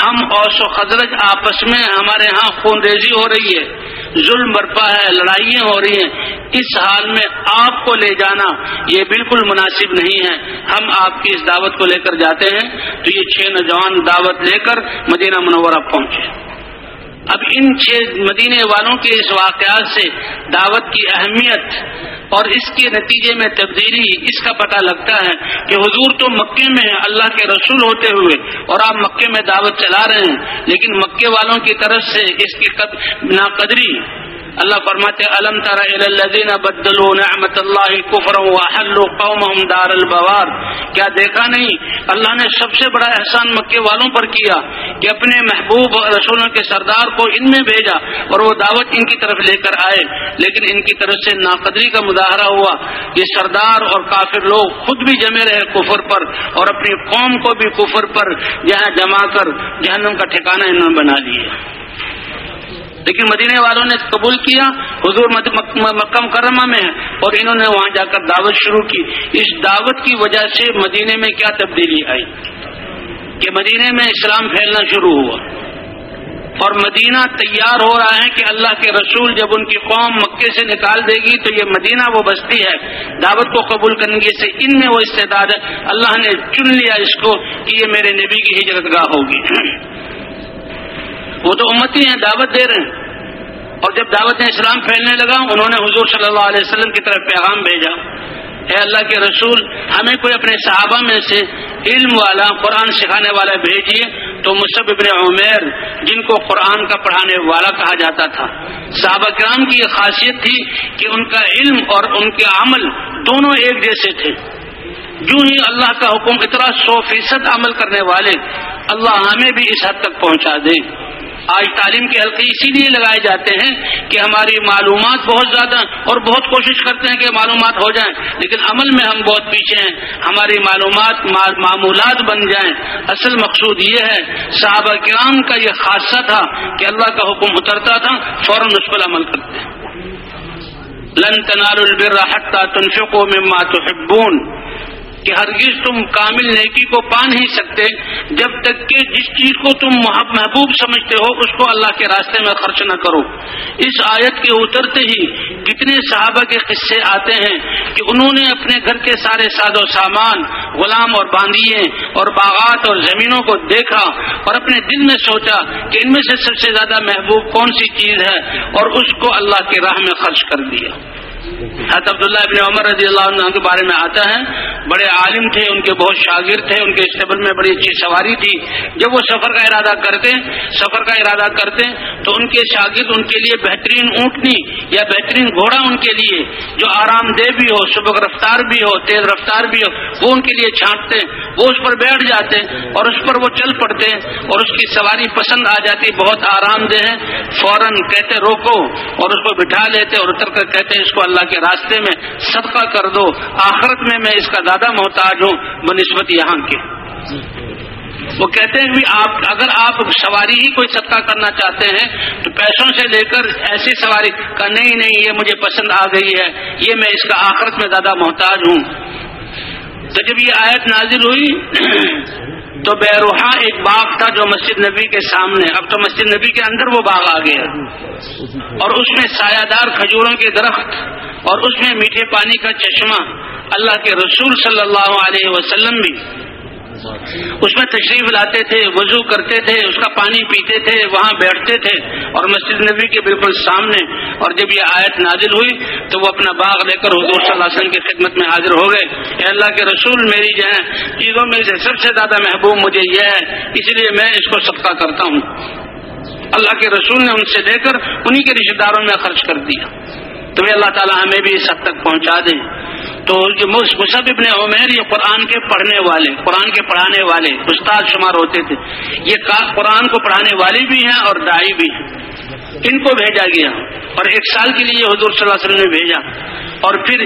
ہم اوس و خدرج آپس میں، ہمارے ہاں خون ریزی ہو رہی ہے۔ ظلم برپا ہے، لڑائیاں ہو رہی ہیں۔ اس حال میں آپ کو لے جانا یہ بالکل مناسب نہیں ہے۔ ہم آپ کی اس دعوت کو لے کر جاتے ہیں۔ تو یہ چھ نوجوان دعوت لے کر مدینہ منورہ پہنچے۔ اب ان چھ مدینے والوں کے اس واقعات سے دعوت کی اہمیت اور اس کے نتیجے میں تبدیلی اس کا پتہ لگتا ہے کہ حضور تو مکے میں اللہ کے رسول ہوتے ہوئے اور آپ مکے میں دعوت چلا رہے ہیں، لیکن مکے والوں کی طرف سے اس کی ناقدری اللہ فرماتے علم تر الذین بدلوا نعمت اللہ کفر واحلوا قومهم دار البوار کیا دیکھا نہیں؟ اللہ نے سب سے بڑا احسان مکے والوں پر کیا کہ اپنے محبوب رسولوں کے سردار کو ان میں بھیجا اور وہ دعوت ان کی طرف لے کر آئے۔ لیکن ان کی طرف سے ناقدری کا مظاہرہ ہوا۔ یہ سردار اور کافر لوگ خود بھی جمے رہے کفر پر اور اپنی قوم کو بھی کفر پر جہاں جما کر جہنم کا ٹھکانہ انہوں نے بنا لیا۔ لیکن مدینے والوں نے قبول کیا، حضور مکہ مکرمہ میں ہے اور انہوں نے وہاں جا کر دعوت شروع کی۔ اس دعوت کی وجہ سے مدینے میں کیا تبدیلی آئی؟ کہ مدینے میں اسلام پھیلنا شروع ہوا۔ اور مدینہ تیار ہو رہا ہے کہ اللہ کے رسول جب ان کی قوم مکے سے نکال دے گی تو یہ مدینہ وہ بستی ہے۔ دعوت کو قبول کرنے کی سے ان میں وہ استعداد ہے۔ اللہ نے چن لیا اس کو کہ یہ میرے نبی کی ہجرت گاہ ہوگی۔ وہ تو امتی ہیں، دعوت دے رہے ہیں۔ اور جب دعوت اسلام پھیلنے لگا، انہوں نے حضور صلی اللہ علیہ وسلم کی طرف پیغام بھیجا۔ اے اللہ کے رسول، ہمیں کوئی اپنے صحابہ میں سے علم والا، قرآن سکھانے والا بھیجیے، تو مصب ابن عمیر، جن کو قرآن کا پڑھانے والا کہا جاتا تھا۔ صحابہ کرام کی یہ خاصیت تھی کہ ان کا علم اور ان کے عمل دونوں ایک جیسے تھے۔ جو ہی اللہ کا حکم، اتنا سو فیصد عمل کرنے والے، اللہ ہمیں بھی اس حد تک پہنچا دے۔ آج تعلیم کے حلقے اسی لیے لگائے جاتے ہیں کہ ہماری معلومات بہت زیادہ اور بہت کوشش کرتے ہیں کہ معلومات ہو جائیں، لیکن عمل میں ہم بہت پیچھے ہیں، ہماری معلومات معمولات بن جائیں۔ اصل مقصود یہ ہے، صحابہ کرام کا یہ خاصہ تھا کہ اللہ کا حکم اترتا تھا، فوراً اس پر عمل کرتے ہیں۔ لن تنال البر حتى تنفقوا مما تحبون۔ کہ ہرگز تم کامل نیکی کو پا نہیں سکتے، جب تک کہ جس چیز کو تم محبوب سمجھتے ہو، اس کو اللہ کے راستے میں خرچ نہ کرو۔ اس آیت کے اترتے ہی کتنے صحابہ کے قصے آتے ہیں کہ انہوں نے اپنے گھر کے سارے ساد و سامان، غلام اور باندیے اور باغات اور زمینوں کو دیکھا اور اپنے دل میں سوچا کہ ان میں سے سب سے زیادہ محبوب کون سی چیز ہے اور اس کو اللہ کی راہ میں خرچ کر دیا۔ حضرت عبداللہ ابن عمر رضی اللہ عنہ کے بارے میں آتا ہے۔ بڑے عالم تھے، ان کے بہت شاگرد تھے، ان کے اسٹیبل میں بڑی اچھی سواری تھی۔ جب وہ سفر کا ارادہ کرتے، سفر کا ارادہ کرتے، تو ان کے شاگرد ان کے لیے بہترین اونٹنی یا بہترین گھوڑا ان کے لیے، جو آرام دہ بھی ہو سبق رفتار بھی ہو، تیز رفتار بھی ہو، وہ ان کے لیے چھانٹتے۔ وہ اس پر بیٹھ جاتے اور اس پر وہ چل پڑتے اور اس کی سواری پسند آ جاتی، بہت آرام دہ ہے۔ فوراً کہتے، روکو! اور اس کو بٹھا لیتے اور اتر کر کہتے، اس کو اللہ کے راستے میں صدقہ کر دو، آخرت میں میں اس کا زیادہ محتاج ہوں، بنسبت یہاں کے۔ وہ کہتے ہیں کہ آپ، اگر آپ سواری ہی کوئی صدقہ کرنا چاہتے ہیں، تو پیسوں سے لے کر ایسی سواری کا نہیں نہیں، یہ مجھے پسند آ گئی ہے، یہ میں اس کا آخرت میں زیادہ محتاج ہوں۔ تو جب یہ آیت نازل ہوئی تو بیروحا ایک باغ تھا جو مسجد نبی کے سامنے، اب تو مسجد نبی کے اندر وہ باغ آ گیا اور اس میں سایہ دار کھجوروں کے درخت اور اس میں میٹھے پانی کا چشمہ اللہ کے رسول صلی اللہ علیہ وسلم بھی۔ اس میں تشریف لاتے تھے، وضو کرتے تھے، اس کا پانی پیتے تھے، وہاں بیٹھتے تھے اور مسجد نبی کے بالکل سامنے۔ اور جب یہ آیت نازل ہوئی تو وہ اپنا باغ لے کر حضور صلی اللہ علیہ وسلم کی خدمت میں حاضر ہو گئے۔ اے اللہ کے رسول، میری جو ہے چیزوں میں سے سب سے زیادہ محبوب مجھے یہ ہے، اس لیے میں اس کو صدقہ کرتا ہوں۔ اللہ کے رسول نے ان سے لے کر انہی کے رشتے داروں میں خرچ کر دیا۔ تو اللہ تعالیٰ ہمیں بھی اس حد تک پہنچا دیں تو یہ مصحف ابن عمیر یہ قرآن کے پڑھنے والے، قرآن کے پڑھانے والے استاد شمار ہوتے تھے۔ یہ قرآن کو پڑھانے والے بھی ہیں اور دائی بھی ہیں۔ ان کو بھیجا گیا۔ اور ایک سال کے لیے حضور صلی اللہ علیہ وسلم نے بھیجا۔ اور پھر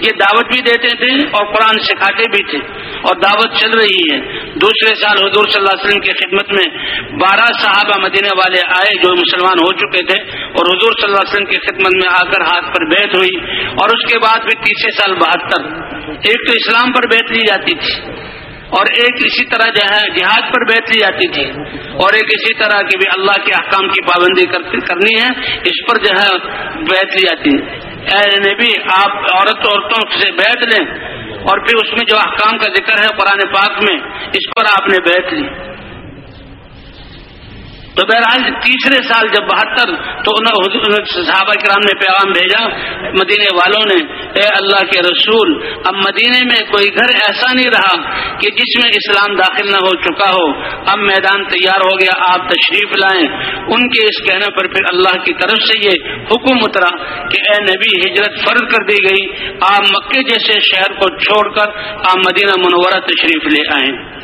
یہ دعوت بھی دیتے تھے اور قرآن سکھاتے بھی تھے۔ اور دعوت چل رہی ہے۔ دوسرے سال حضور صلی اللہ علیہ وسلم کی خدمت میں بارہ صحابہ مدینہ والے آئے جو مسلمان ہو چکے تھے اور حضور صلی اللہ علیہ وسلم کی خدمت میں آ کر ہاتھ پر بیت ہوئی اور اس کے بعد پھر تیسرے سال بہتر۔ ایک تو اسلام پر بیت لی جاتی تھی اور ایک اسی طرح جو ہے جہاد پر بیت لی جاتی تھی اور ایک اسی طرح کی بھی اللہ کے احکام کی پابندی کرنی ہے، اس پر جو ہے بیت لی جاتی۔ ہے اے نبی، آپ عورت عورتوں سے بیت لیں۔ اور پھر اس میں جو احکام کا ذکر ہے قرآن پاک میں، اس پر آپ نے بیٹھ لی۔ تو بہرحال تیسرے سال جب بہتر تو صحابہ کرام نے پیغام بھیجا، مدینے والوں نے، اے اللہ کے رسول، اب مدینے میں کوئی گھر ایسا نہیں رہا کہ جس میں اسلام داخل نہ ہو چکا ہو۔ اب میدان تیار ہو گیا، آپ تشریف لائیں۔ ان کے اس کہنے پر پھر اللہ کی طرف سے یہ حکم اترا کہ اے نبی، ہجرت فرض کر دی گئی۔ آپ مکے جیسے شہر کو چھوڑ کر آپ مدینہ منورہ تشریف لے آئیں۔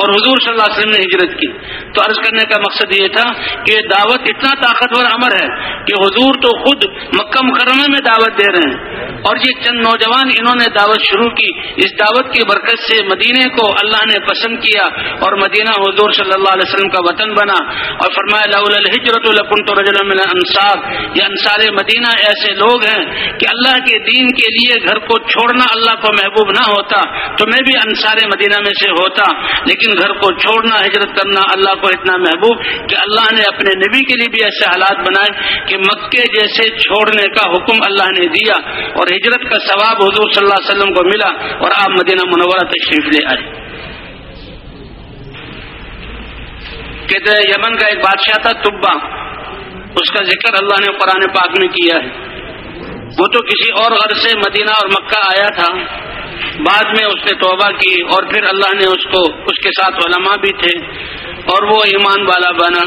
اور حضور صلی اللہ علیہ وسلم نے ہجرت کی۔ تو عرض کرنے کا مقصد یہ تھا کہ دعوت اتنا طاقتور امر ہے کہ حضور تو خود مکہ مکرمہ میں دعوت دے رہے ہیں۔ اور یہ چند نوجوان انہوں نے دعوت شروع کی۔ اس دعوت کی برکت سے مدینے کو اللہ نے پسند کیا اور مدینہ حضور صلی اللہ علیہ وسلم کا وطن بنا۔ اور فرمایا ہجرت انصار یہ انصار مدینہ ایسے لوگ ہیں کہ اللہ کے دین کے لیے گھر کو چھوڑنا اللہ کو محبوب نہ ہوتا، تو میں بھی انصار مدینہ میں سے ہوتا۔ لیکن لیکن گھر کو چھوڑنا، ہجرت کرنا اللہ کو اتنا محبوب کہ اللہ نے اپنے نبی کے لیے بھی ایسے حالات بنائے کہ مکے جیسے چھوڑنے کا حکم اللہ نے دیا اور ہجرت کا ثواب حضور صلی اللہ علیہ وسلم کو ملا اور آپ مدینہ منورہ تشریف لے آئے۔ کہتے ہیں، یمن کا ایک بادشاہ تھا تبا اس کا ذکر اللہ نے قرآن پاک میں کیا ہے۔ وہ تو کسی اور غرض سے مدینہ اور مکہ آیا تھا۔ بعد میں اس نے توبہ کی اور پھر اللہ نے اس کو، اس کے ساتھ علماء بھی تھے اور وہ ایمان والا بنا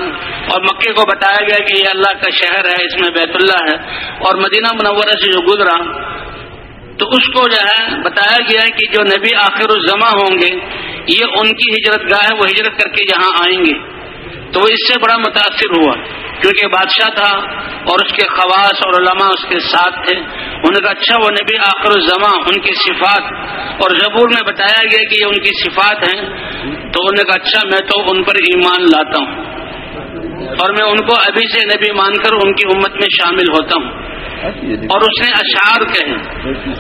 اور مکے کو بتایا گیا کہ یہ اللہ کا شہر ہے، اس میں بیت اللہ ہے اور مدینہ منورہ سے جو گزرا، تو اس کو جو ہے بتایا گیا کہ جو نبی آخر الزما ہوں گے، یہ ان کی ہجرت گاہ ہے، وہ ہجرت کر کے یہاں آئیں گے۔ تو وہ اس سے بڑا متاثر ہوا، کیونکہ بادشاہ تھا اور اس کے خواص اور علماء اس کے ساتھ تھے۔ انہوں نے کہا اچھا وہ نبی آخر الزما ان کی صفات اور زبور میں بتایا گیا کہ یہ ان کی صفات ہیں، تو انہوں نے کہا اچھا میں تو ان پر ایمان لاتا ہوں۔ اور میں ان کو ابھی سے نبی مان کر ان کی امت میں شامل ہوتا ہوں۔ اور اس نے اشعار کہے۔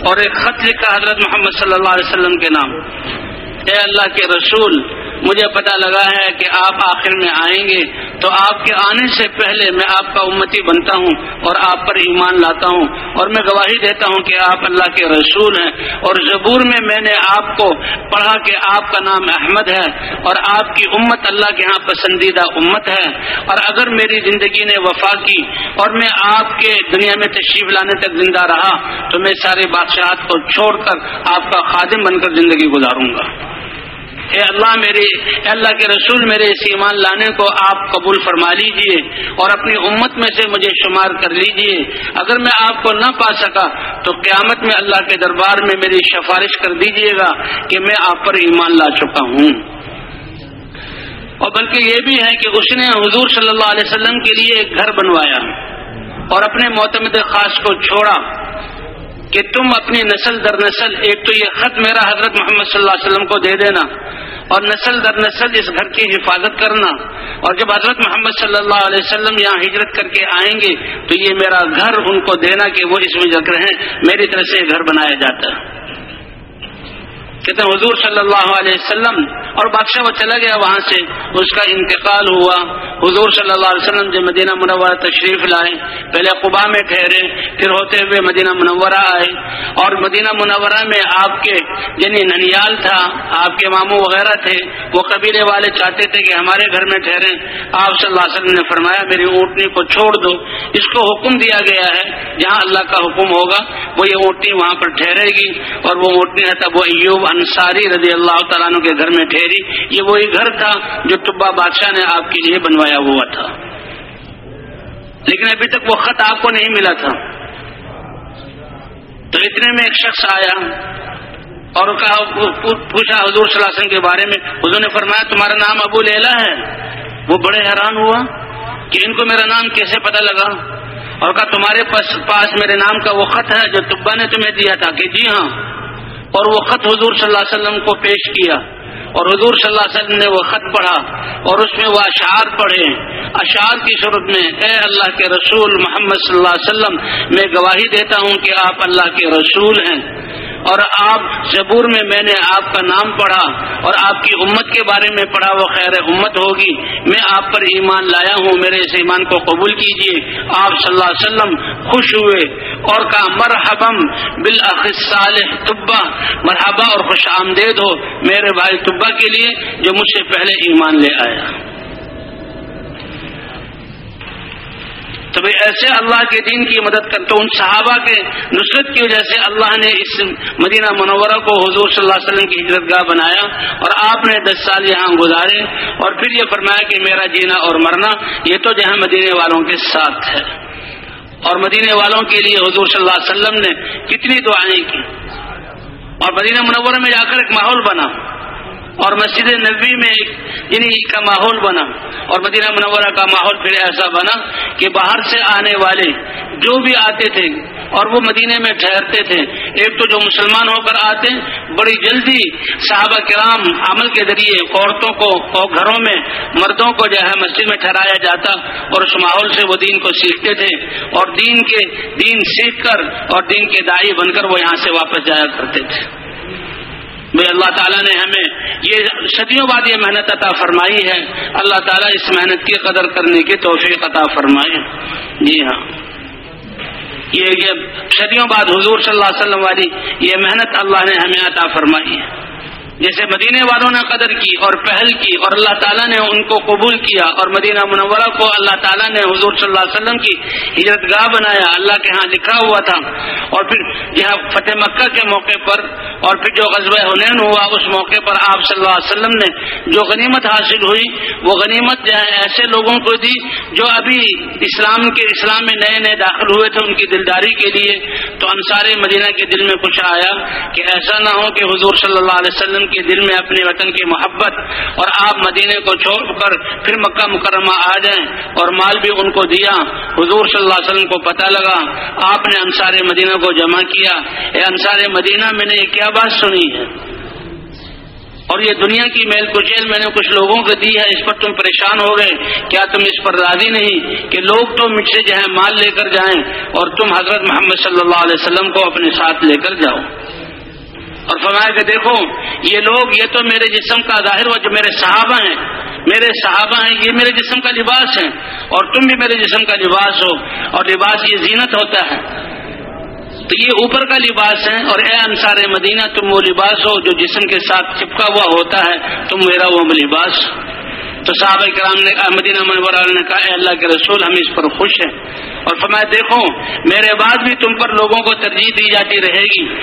اور ایک خط لکھا حضرت محمد صلی اللہ علیہ وسلم کے نام۔ اے اللہ کے رسول مجھے پتا لگا ہے کہ آپ آخر میں آئیں گے تو آپ کے آنے سے پہلے میں آپ کا امتی بنتا ہوں اور آپ پر ایمان لاتا ہوں اور میں گواہی دیتا ہوں کہ آپ اللہ کے رسول ہیں اور زبور میں میں نے آپ کو پڑھا کہ آپ کا نام احمد ہے اور آپ کی امت اللہ کے ہاں پسندیدہ امت ہے اور اگر میری زندگی نے وفا کی اور میں آپ کے دنیا میں تشریف لانے تک زندہ رہا تو میں سارے بادشاہت کو چھوڑ کر آپ کا خادم بن کر زندگی گزاروں گا۔ اے اللہ میرے، اے اللہ کے رسول میرے اس ایمان لانے کو آپ قبول فرما لیجیے اور اپنی امت میں سے مجھے شمار کر لیجیے۔ اگر میں آپ کو نہ پا سکا تو قیامت میں اللہ کے دربار میں میری سفارش کر دیجیے گا کہ میں آپ پر ایمان لا چکا ہوں۔ اور بلکہ یہ بھی ہے کہ اس نے حضور صلی اللہ علیہ وسلم کے لیے ایک گھر بنوایا اور اپنے معتمد خاص کو چھوڑا۔ کہ تم اپنی نسل در نسل، ایک تو یہ خط میرا حضرت محمد صلی اللہ علیہ وسلم کو دے دینا اور نسل در نسل اس گھر کی حفاظت کرنا۔ اور جب حضرت محمد صلی اللہ علیہ وسلم یہاں ہجرت کر کے آئیں گے، تو یہ میرا گھر ان کو دینا کہ وہ اس میں جگ رہے میری طرف سے یہ گھر بنایا جاتا ہے۔ کہتے ہیں حضور صلی اللہ علیہ وسلم اور بادشاہ وہ چلا گیا وہاں سے۔ اس کا انتقال ہوا۔ حضور صلی اللہ علیہ وسلم جو مدینہ منورہ تشریف لائے، پہلے قبا میں ٹھہرے، پھر ہوتے ہوئے مدینہ منورہ آئے۔ اور مدینہ منورہ میں آپ کے یعنی ننیال تھا، آپ کے ماموں وغیرہ تھے۔ وہ قبیلے والے چاہتے تھے کہ ہمارے گھر میں ٹھہرے آپ صلی اللہ علیہ وسلم نے فرمایا، میری اونٹنی کو چھوڑ دو۔ اس کو حکم دیا گیا ہے، جہاں اللہ کا حکم ہوگا، وہ یہ اونٹنی وہاں پر ٹھہرے گی۔ اور وہ اونٹنی ہے تب وہ ایوب انصاری رضی اللہ تعالیٰ عنہ کے گھر میں ٹھہری۔ یہ وہی گھر تھا جو ٹبا بادشاہ نے آپ کے لیے بنوایا ہوا تھا۔ لیکن ابھی تک وہ خط آپ کو نہیں ملا تھا۔ تو اتنے میں ایک شخص آیا اور پوچھا حضور صلی اللہ علیہ وسلم کے بارے میں۔ حضور نے فرمایا، تمہارا نام ابو لیلا ہے۔ وہ بڑے حیران ہوا کہ ان کو میرا نام کیسے پتہ لگا؟ اور کہا، تمہارے پاس میرے نام کا وہ خط ہے جو طبا نے تمہیں دیا تھا کہ جی ہاں اور وہ خط حضور صلی اللہ علیہ وسلم کو پیش کیا اور حضور صلی اللہ علیہ وسلم نے وہ خط پڑھا اور اس میں وہ اشعار پڑھے۔ اشعار کی صورت میں اے اللہ کے رسول محمد صلی اللہ علیہ وسلم، میں گواہی دیتا ہوں کہ آپ اللہ کے رسول ہیں۔ اور آپ زبور میں میں نے آپ کا نام پڑھا اور آپ کی امت کے بارے میں پڑھا، وہ خیر امت ہوگی۔ میں آپ پر ایمان لایا ہوں، میرے اس ایمان کو قبول کیجیے آپ صلی اللہ علیہ وسلم خوش ہوئے اور کہا مرحبم صالح طبا۔ مرحبا اور خوش آمدید ہو میرے بھائی طبا کے لیے جو مجھ سے پہلے ایمان لے آیا۔ تو بھائی ایسے اللہ کے دین کی مدد کر تو ان صحابہ کے نصرت کی وجہ سے اللہ نے اس مدینہ منورہ کو حضور صلی اللہ علیہ وسلم کی ہجرت گاہ بنایا اور آپ نے دس سال یہاں گزارے اور پھر یہ فرمایا کہ میرا جینا اور مرنا یہ تو جہاں مدینے والوں کے ساتھ ہے۔ اور مدینے والوں کے لیے حضور صلی اللہ علیہ وسلم نے کتنی دعائیں کی۔ اور مدینہ منورہ میں جا کر ایک ماحول بنا۔ اور مسجد نبوی میں یعنی کا ماحول بنا اور مدینہ منورہ کا ماحول پھر ایسا بنا کہ باہر سے آنے والے جو بھی آتے تھے اور وہ مدینے میں ٹھہرتے تھے، ایک تو جو مسلمان ہو کر آتے، بڑی جلدی صحابہ کرام عمل کے ذریعے عورتوں کو اور گھروں میں مردوں کو جو ہے مسجد میں ٹھہرایا جاتا اور اس ماحول سے وہ دین کو سیکھتے تھے اور دین کے، دین سیکھ کر اور دین کے دائی بن کر وہ یہاں سے واپس جایا کرتے تھے۔ بھائی اللہ تعالیٰ نے ہمیں یہ صدیوں بعد یہ محنت عطا فرمائی ہے۔ اللہ تعالیٰ اس محنت کی قدر کرنے کی توفیق عطا فرمائے۔ جی ہاں۔ یہ صدیوں بعد حضور صلی اللہ علیہ وسلم والی یہ محنت اللہ نے ہمیں عطا فرمائی ہے۔ جیسے مدینے والوں نے قدر کی اور پہل کی اور اللہ تعالیٰ نے ان کو قبول کیا اور مدینہ منورہ کو اللہ تعالیٰ نے حضور صلی اللہ علیہ وسلم کی ہجرت گاہ بنایا، اللہ کے ہاں لکھا ہوا تھا۔ اور پھر یہاں فتح مکہ کے موقع پر اور پھر جو غزب حنین ہوا، اس موقع پر آپ صلی اللہ علیہ وسلم نے جو غنیمت حاصل ہوئی، وہ غنیمت جو ہے ایسے لوگوں کو دی جو ابھی اسلام کے اسلام میں نئے نئے داخل ہوئے تھے ان کی دلداری کے لیے۔ تو انصار مدینہ کے دل میں کچھ آیا کہ ایسا نہ ہو کہ حضور صلی اللہ علیہ وسلم کے دل میں اپنے وطن کی محبت اور آپ مدینے کو چھوڑ کر پھر مکہ مکرمہ آ جائیں اور مال بھی ان کو دیا۔ حضور صلی اللہ علیہ وسلم کو پتہ لگا، آپ نے انصار مدینہ کو جمع کیا۔ اے انصار مدینہ، میں نے کیا بات سنی ہے؟ اور یہ دنیا کی میل کچیل میں نے کچھ لوگوں کو دی ہے، اس پر تم پریشان ہو گئے۔ کیا تم اس پر راضی نہیں کہ لوگ تو مجھ سے جو ہے مال لے کر جائیں اور تم حضرت محمد صلی اللہ علیہ وسلم کو اپنے ساتھ لے کر جاؤ؟ اور فرمایا کہ دیکھو، یہ لوگ، یہ تو میرے جسم کا ظاہر ہوا جو میرے صحابہ ہیں۔ میرے صحابہ ہیں، یہ میرے جسم کا لباس ہے اور تم بھی میرے جسم کا لباس ہو۔ اور لباس یہ زینت ہوتا ہے۔ تو یہ اوپر کا لباس ہے۔ اور اے انصار مدینہ، تم وہ لباس ہو جو جسم کے ساتھ چپکا ہوا ہوتا ہے۔ تم میرا وہ لباس تو صحابہ کرام نے مدینہ منورہ نے کہا، اے اللہ کے رسول، ہم اس پر خوش ہیں۔ اور فرمایا، دیکھو، میرے بعد بھی تم پر لوگوں کو ترجیح دی جاتی رہے گی۔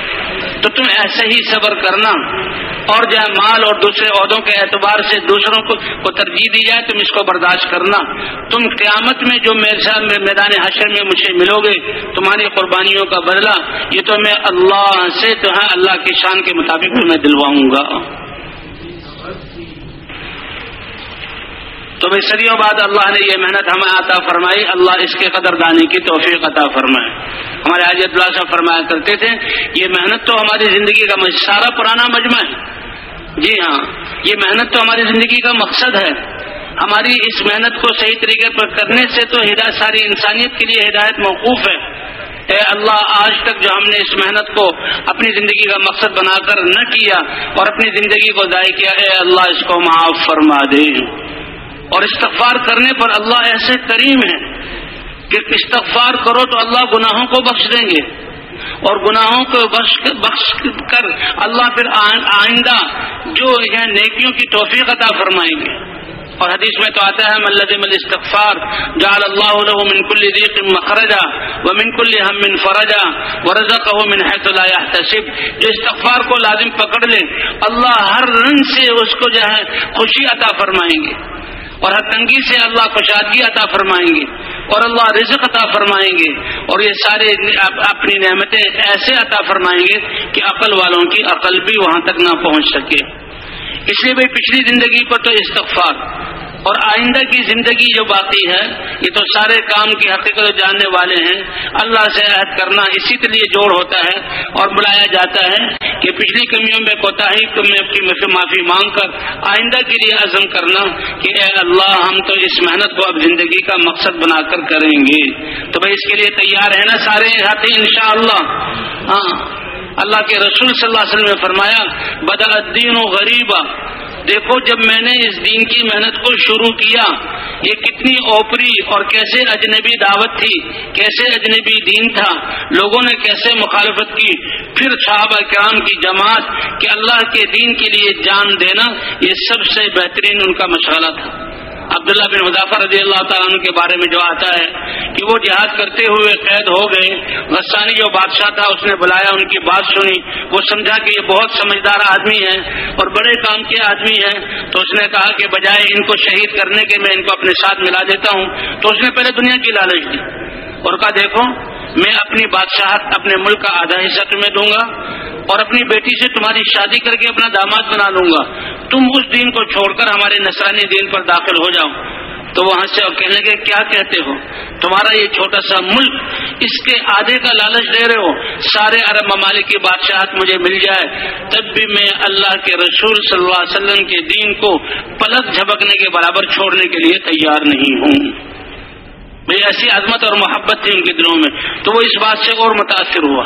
تو تم ایسے ہی صبر کرنا۔ اور جہاں مال اور دوسرے عہدوں کے اعتبار سے دوسروں کو ترجیح دی جائے، تم اس کو برداشت کرنا۔ تم قیامت میں جو میرے ساتھ میدان حشر میں مجھے ملو گے، تمہاری قربانیوں کا بدلہ، یہ تو میں اللہ سے، تو ہاں اللہ کی شان کے مطابق تمہیں دلواؤں گا۔ تو بھائی صدیوں بعد اللہ نے یہ محنت ہمیں عطا فرمائی۔ اللہ اس کے قدر دانی کی توفیق عطا فرمائے۔ ہمارے حاجت اللہ صاحب فرمایا کرتے تھے، یہ محنت تو ہماری زندگی کا سارا پرانا مجمع ہے۔ جی ہاں یہ محنت تو ہماری زندگی کا مقصد ہے۔ ہماری اس محنت کو صحیح طریقے پر کرنے سے تو ہدایت، ساری انسانیت کے لیے ہدایت موقوف ہے۔ اے اللہ، آج تک جو ہم نے اس محنت کو اپنی زندگی کا مقصد بنا کر نہ کیا اور اپنی زندگی کو ضائع کیا، اے اللہ، اس کو معاف فرما دے۔ اور استغفار کرنے پر اللہ ایسے کریم ہے کہ استغفار کرو تو اللہ گناہوں کو بخش دیں گے اور گناہوں کو بخش بخش کر اللہ پھر آئندہ جو ہے نیکیوں کی توفیق عطا فرمائیں گے۔ اور حدیث میں تو آتا ہے ملزم الاستغفار جعل اللہ له من كل ضيق مخرجا ومن كل هم فرجا ورزقه من حيث لا يحتسب جو استغفار کو لازم پکڑ لے، اللہ ہر رنگ سے اس کو جو ہے خوشی عطا فرمائیں گے۔ اور ہر تنگی سے اللہ کشادگی عطا فرمائیں گے اور اللہ رزق عطا فرمائیں گے اور یہ سارے اپنی نعمتیں ایسے عطا فرمائیں گے کہ عقل والوں کی عقل بھی وہاں تک نہ پہنچ سکے۔ اس لیے بھائی پچھلی زندگی پر تو استغفار اور آئندہ کی زندگی جو باقی ہے، یہ تو سارے کام کی حقیقت جاننے والے ہیں۔ اللہ سے عہد کرنا اسی کے لیے جوڑ ہوتا ہے اور بلایا جاتا ہے کہ پچھلی کمیوں میں کوتا ہی اپنی معافی مانگ کر آئندہ کے لیے عزم کرنا کہ اے اللہ، ہم تو اس محنت کو اب زندگی کا مقصد بنا کر کریں گے۔ تو بھائی، اس کے لیے تیار ہے نا سارے ہاتھی؟ ان شاء اللہ ہاں۔ اللہ کے رسول صلی اللہ علیہ وسلم نے فرمایا بدا الدین و غریبا۔ دیکھو جب میں نے اس دین کی محنت کو شروع کیا، یہ کتنی اوپری اور کیسے اجنبی دعوت تھی، کیسے اجنبی دین تھا، لوگوں نے کیسے مخالفت کی، پھر صحابہ کرام کی جماعت کہ اللہ کے دین کے لیے جان دینا، یہ سب سے بہترین ان کا مشغلہ تھا۔ عبداللہ بن مظافر رضی اللہ تعالیٰ عنہ کے بارے میں جو آتا ہے کہ وہ جہاد کرتے ہوئے قید ہو گئے، غسانی جو بادشاہ تھا، اس نے بلایا، ان کی بات سنی۔ وہ سمجھا کہ یہ بہت سمجھدار آدمی ہے اور بڑے کام کے آدمی ہے تو اس نے کہا کہ بجائے ان کو شہید کرنے کے میں ان کو اپنے ساتھ ملا دیتا ہوں۔ تو اس نے پہلے دنیا کی لالچ دی اور کہا، دیکھو میں اپنی بادشاہت، اپنے ملک کا آدھا حصہ تمہیں دوں گا اور اپنی بیٹی سے تمہاری شادی کر کے اپنا داماد بنا لوں گا۔ تم اس دین کو چھوڑ کر ہمارے نسرانی دین پر داخل ہو جاؤ۔ تو وہاں سے کہنے لگے، کیا کہتے ہو؟ تمہارا یہ چھوٹا سا ملک اس کے آدھے کا لالچ دے رہے ہو۔ سارے عرب ممالک کی بادشاہت مجھے مل جائے۔ تب بھی میں اللہ کے رسول صلی اللہ علیہ وسلم کے دین کو پلک جھپکنے کے برابر چھوڑنے کے لیے تیار نہیں ہوں۔ بھائی ایسی عظمت اور محبت تھی ان کے دلوں میں۔ تو وہ اس بات سے اور متاثر ہوا۔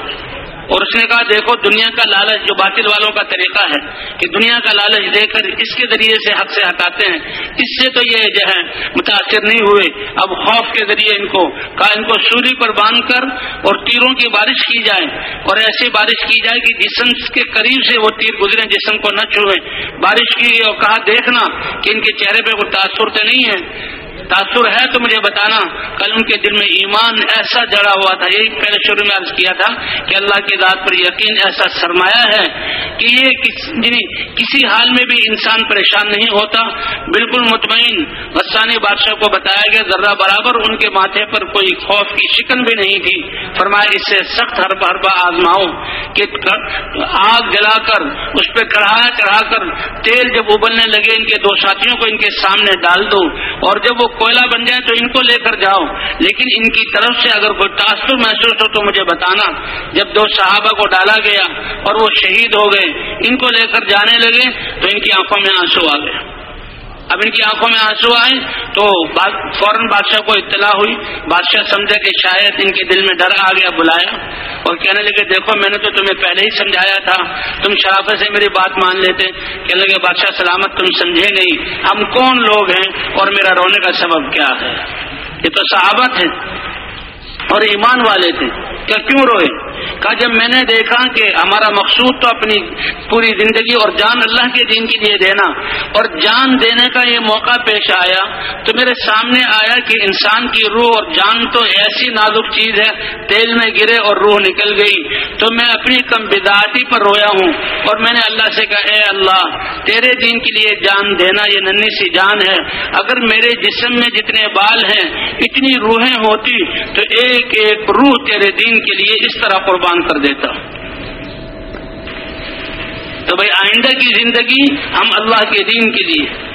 اور اس نے کہا، دیکھو، دنیا کا لالچ جو باطل والوں کا طریقہ ہے کہ دنیا کا لالچ دے کر اس کے ذریعے سے حق سے ہٹاتے ہیں، اس سے تو یہ جو ہے متاثر نہیں ہوئے۔ اب خوف کے ذریعے ان کو، کہا، ان کو سوری پر باندھ کر اور تیروں کی بارش کی جائے۔ اور ایسی بارش کی جائے کہ جسم کے قریب سے وہ تیر گزرے، جسم کو نہ چھوئے۔ بارش کی اور کہا، دیکھنا کہ ان کے چہرے پہ کوئی تاثر تو نہیں ہے۔ تاثر ہے تو مجھے بتانا، کل ان کے دل میں ایمان ایسا جڑا ہوا تھا، یہی پہلے شروع میں عرض کیا تھا کہ اللہ کی ذات پر یقین ایسا سرمایہ ہے کہ یہ یعنی کسی حال میں بھی انسان پریشان نہیں ہوتا۔ بالکل مطمئن غسانی بادشاہ کو بتایا گیا، ذرہ برابر ان کے ماتھے پر کوئی خوف کی شکن بھی نہیں تھی۔ فرمایا، اس سے سخت ہر ہربا آزماؤ کہ آگ جلا کر، اس پہ کڑھایا چڑھا کر تیل جب ابلنے لگے، ان کے دو ساتھیوں کو ان کے سامنے ڈال دو۔ اور جب وہ کوئلہ بن جائے تو ان کو لے کر جاؤ۔ لیکن ان کی طرف سے اگر کوئی تاثر محسوس ہو تو مجھے بتانا۔ جب دو صحابہ کو ڈالا گیا اور وہ شہید ہو گئے، ان کو لے کر جانے لگے تو ان کی آنکھوں میں آنسو آ گئے۔ اب ان کی آنکھوں میں آنسو آئے تو فوراً بادشاہ کو اطلاع ہوئی۔ بادشاہ سمجھا کہ شاید ان کے دل میں ڈر آ گیا، بلایا اور کہنے لگے، دیکھو، میں نے تو تمہیں پہلے ہی سمجھایا تھا۔ تم شرافت سے میری بات مان لیتے۔ کہنے لگے، بادشاہ، سلامت، تم سمجھے نہیں۔ ہم کون لوگ ہیں اور میرا رونے کا سبب کیا ہے؟ یہ تو صحابت ہے اور ایمان والے تھے۔ کیا کیوں روئے؟ کہا جب میں نے دیکھا کہ ہمارا مقصود تو اپنی پوری زندگی اور جان اللہ کے دین کے لیے دینا اور جان دینے کا یہ موقع پیش آیا تو میرے سامنے آیا کہ انسان کی روح اور جان تو ایسی نازک چیز ہے، تیل میں گرے اور روح نکل گئی۔ تو میں اپنی کم بداعتی پر رویا ہوں اور میں نے اللہ سے کہا، اے اللہ، تیرے دین کے لیے جان دینا یہ ننی سی جان ہے۔ اگر میرے جسم میں جتنے بال ہیں، اتنی روحیں ہوتی تو ایک ایک روح تیرے دین کے لیے اس طرح قربان کر دیتا تو بھائی آئندہ کی زندگی ہم اللہ کے دین کے لیے۔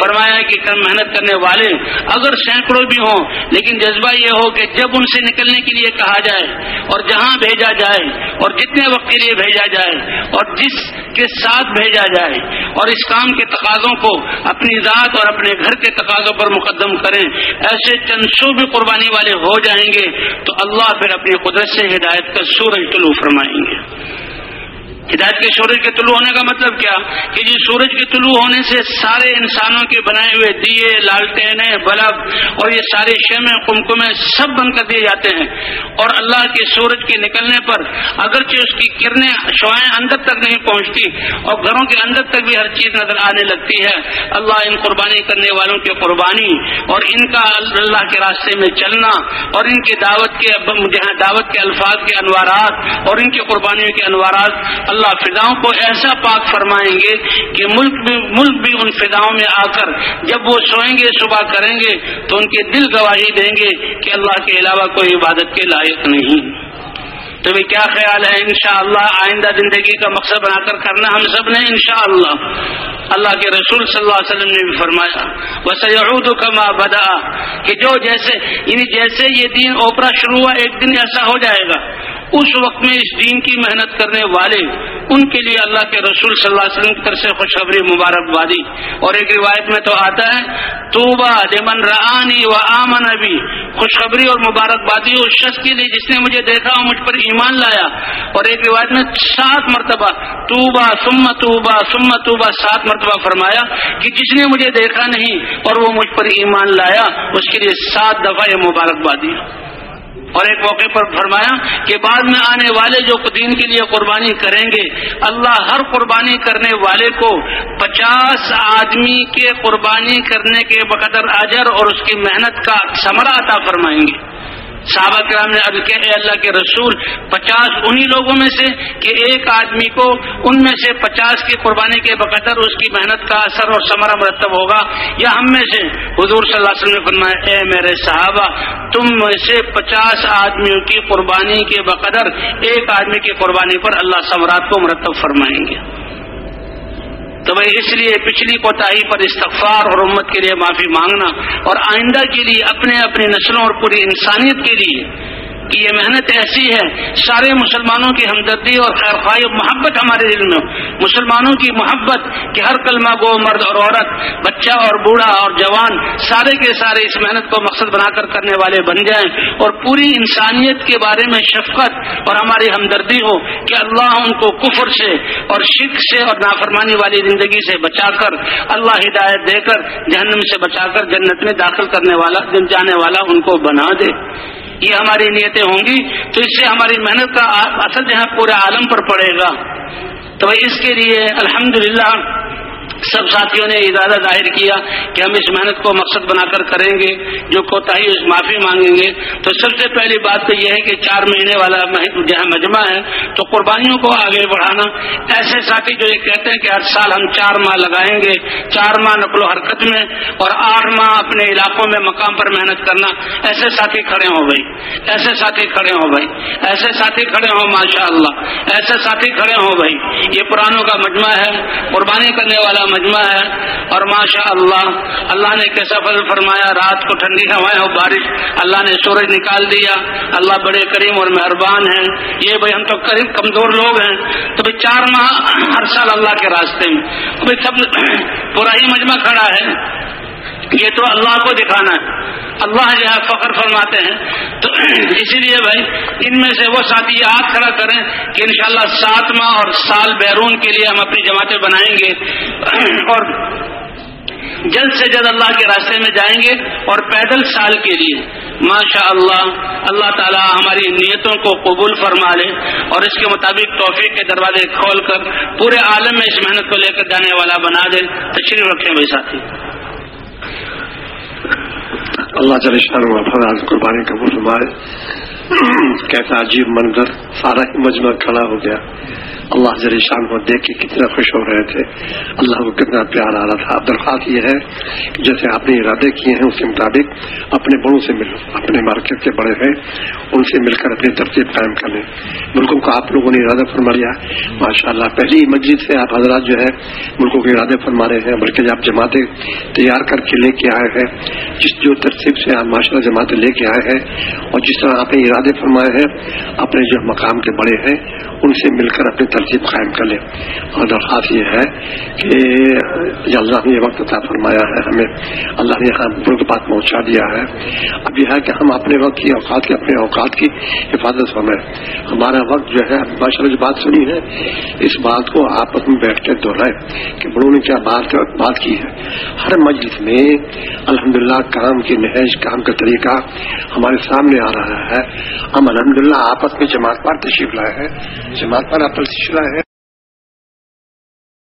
فرمایا کہ محنت کرنے والے اگر سینکڑوں بھی ہوں، لیکن جذبہ یہ ہو کہ جب ان سے نکلنے کے لیے کہا جائے اور جہاں بھیجا جائے اور جتنے وقت کے لیے بھیجا جائے اور جس کے ساتھ بھیجا جائے اور اس کام کے تقاضوں کو اپنی ذات اور اپنے گھر کے تقاضوں پر مقدم کریں، ایسے چند سو بھی قربانی والے ہو جائیں گے تو اللہ پھر اپنی قدرت سے ہدایت کا سورج طلوع فرمائیں گے۔ ہدایت کے سورج کے طلوع ہونے کا مطلب کیا؟ کہ جی سورج کے طلوع ہونے سے سارے انسانوں کے بنائے ہوئے دیے لالٹین بلب اور یہ سارے شمع کمکمے سب بند کر دیے جاتے ہیں۔ اور اللہ کے سورج کے نکلنے پر اگرچہ اس کی کرنیں شوائیں اندر تک نہیں پہنچتی اور گھروں کے اندر تک بھی ہر چیز نظر آنے لگتی ہے، اللہ ان قربانی کرنے والوں کی قربانی اور ان کا اللہ کے راستے میں چلنا اور ان کی دعوت کے دعوت کے الفاظ کے انوارات اور ان کی قربانیوں کے انوارات اللہ اللہ فضاؤں کو ایسا پاک فرمائیں گے کہ ملک بھی ملک بھی ان فضاؤں میں آ کر جب وہ سوئیں گے، صبح کریں گے، تو ان کے دل گواہی دیں گے کہ اللہ کے علاوہ کوئی عبادت کے لائق نہیں۔ تو بھی کیا خیال ہے؟ انشاءاللہ آئندہ زندگی کا مقصد بنا کر کرنا ہم سب نے انشاءاللہ۔ اللہ کے رسول صلی اللہ علیہ وسلم نے بھی فرمایا وہ کما بدا کہ جو جیسے یعنی جیسے یہ دین اوپرا شروع ہوا، ایک دن ایسا ہو جائے گا۔ اس وقت میں اس دین کی محنت کرنے والے ان کے لیے اللہ کے رسول صلی اللہ علیہ وسلم کی طرف سے خوشخبری مبارکبادی اور ایک روایت میں تو آتا ہے، توبہ لمن رانی و آمن ابھی خوشخبری اور مبارکبادی اس شخص کے لیے جس نے مجھے دیکھا اور مجھ پر ایمان لایا۔ اور ایک روایت میں سات مرتبہ توبہ سم توبہ سم توبہ سات مرتبہ فرمایا کہ جس نے مجھے دیکھا نہیں اور وہ مجھ پر ایمان لایا، اس کے لیے سات دفعہ یہ مبارکبادی اور ایک موقع پر فرمایا کہ بعد میں آنے والے جو دین کے لیے قربانی کریں گے، اللہ ہر قربانی کرنے والے کو پچاس آدمی کے قربانی کرنے کے بقدر اجر اور اس کی محنت کا ثمرہ عطا فرمائیں گے۔ صحابہ کرام نے ابھی کہ اللہ کے رسول، پچاس انہی لوگوں میں سے کہ ایک آدمی کو ان میں سے پچاس کی قربانی کے بقدر اس کی محنت کا اثر اور ثمرہ مرتب ہوگا یا ہم میں سے؟ حضور صلی اللہ علیہ وسلم نے فرمایا، اے میرے صحابہ، تم میں سے پچاس آدمیوں کی قربانی کے بقدر ایک آدمی کی قربانی پر اللہ ثمرات کو مرتب فرمائیں گے۔ تو بھائی اس لیے پچھلی کوتاہی پر استغفار اور امت کے لیے معافی مانگنا اور آئندہ کے لیے اپنے اپنی نسلوں اور پوری انسانیت کے لیے کہ یہ محنت ایسی ہے، سارے مسلمانوں کی ہمدردی اور خیر خواہ محبت ہمارے دل میں مسلمانوں کی محبت کہ ہر کلمہ گو، مرد اور عورت، بچہ اور بوڑھا اور جوان، سارے کے سارے اس محنت کو مقصد بنا کر کرنے والے بن جائیں اور پوری انسانیت کے بارے میں شفقت اور ہماری ہمدردی ہو کہ اللہ ان کو کفر سے اور شک سے اور نافرمانی والی زندگی سے بچا کر، اللہ ہدایت دے کر، جہنم سے بچا کر جنت میں داخل کرنے والا، جانے والا ان کو بنا دے۔ یہ ہماری نیتیں ہوں گی، تو اس سے ہماری محنت کا اثر جہاں پورے عالم پر پڑے گا۔ تو اس کے لیے الحمدللہ سب ساتھیوں نے ارادہ ظاہر کیا کہ ہم اس محنت کو مقصد بنا کر کریں گے، جو کوتاہی اس معافی مانگیں گے۔ تو سب سے پہلی بات تو یہ ہے کہ چار مہینے والا جہاں مجمع ہے، تو قربانیوں کو آگے بڑھانا۔ ایسے ساتھی جو یہ کہتے ہیں کہ ہر سال ہم چار ماہ لگائیں گے، چار ماہ نقل و حرکت میں اور آٹھ ماہ اپنے علاقوں میں مقام پر محنت کرنا۔ ایسے ساتھی کھڑے ہوں بھائی، ایسے ساتھی کھڑے ہوں بھائی، ایسے ساتھی کھڑے ہوں ماشاء اللہ ایسے ساتھی کھڑے ہوں بھائی، یہ پرانوں کا مجمع ہے۔ قربانی کرنے والا مجمع ہے اور ماشاء اللہ اللہ نے کیسا فضل فرمایا، رات کو ٹھنڈی ہوائیں اور بارش، اللہ نے سورج نکال دیا، اللہ بڑے کریم اور مہربان ہیں۔ یہ بھائی ہم تو کمزور لوگ ہیں، تو بھائی چار ماہ ہر سال اللہ کے راستے میں۔ سب [clears throat] پورا ہی مجمع کھڑا ہے۔ یہ تو اللہ کو دکھانا ہے۔ اللہ جو ہے فخر فرماتے ہیں۔ تو [clears throat] اسی لیے بھائی، ان میں سے وہ ساتھی ہاتھ کھڑا کریں کہ انشاءاللہ سات ماہ اور سال بیرون کے لیے ہم اپنی جماعتیں بنائیں گے۔ [clears throat] اور جلد سے جلد اللہ کے راستے میں جائیں گے اور پیدل سال کے لیے۔ ماشاء اللہ اللہ تعالی ہماری نیتوں کو قبول فرما لے اور اس کے مطابق توفیق کے دروازے کھول کر پورے عالم میں اس محنت کو لے کر جانے والا بنا دے۔ تشریف رکھیں بھائی ساتھی۔ الله جل شأنه وفضل عن القربانين كفوت معه کیسا عجیب منظر، سارا ہی مجمع کھڑا ہو گیا۔ اللہ جل شان کو دیکھ کے کتنا خوش ہو رہے تھے۔ اللہ کو کتنا پیار آ رہا تھا۔ درخواست یہ ہے کہ جیسے آپ نے ارادے کیے ہیں، اس کے مطابق اپنے بڑوں سے ملو، اپنے مارکیٹ کے بڑے ہیں، ان سے مل کر اپنی ترتیب قائم کر لیں۔ ملکوں کو آپ لوگوں نے ارادہ فرما لیا ماشاء اللہ پہلی مسجد سے آپ حضرات جو ہے ملکوں کے ارادے فرما رہے ہیں۔ بلکہ آپ جماعتیں تیار کر کے لے کے آئے ہیں۔ جس جو ترتیب سے آپ ماشاء اللہ جماعتیں لے کے آئے ہیں، اور جس طرح آپ نے ارادے فرمائے ہیں، اپنے جو مقام کے بڑے ہیں، ان سے مل کر اپنی ترتیب قائم کر لیں۔ اور درخواست یہ ہے کہ اللہ نے یہ وقت عطا فرمایا ہے، ہمیں اللہ نے یہاں برگ بات پہنچا دیا ہے۔ اب یہ ہے کہ ہم اپنے وقت کی اوقات کی، اپنے اوقات کی حفاظت فرمائیں۔ ہمارا وقت جو ہے ماشاء اللہ جو بات سنی ہے، اس بات کو آپس میں بیٹھ کے دہرائیں کہ بڑوں نے کیا بات بات کی ہے۔ ہر مجلس میں الحمدللہ کام کی نہج، کام کا طریقہ ہمارے سامنے آ رہا ہے۔ ہم الحمدللہ آپس میں جماعت پر تشریف لائے ہیں۔ جماعت پر آپ تشریف لائے ہیں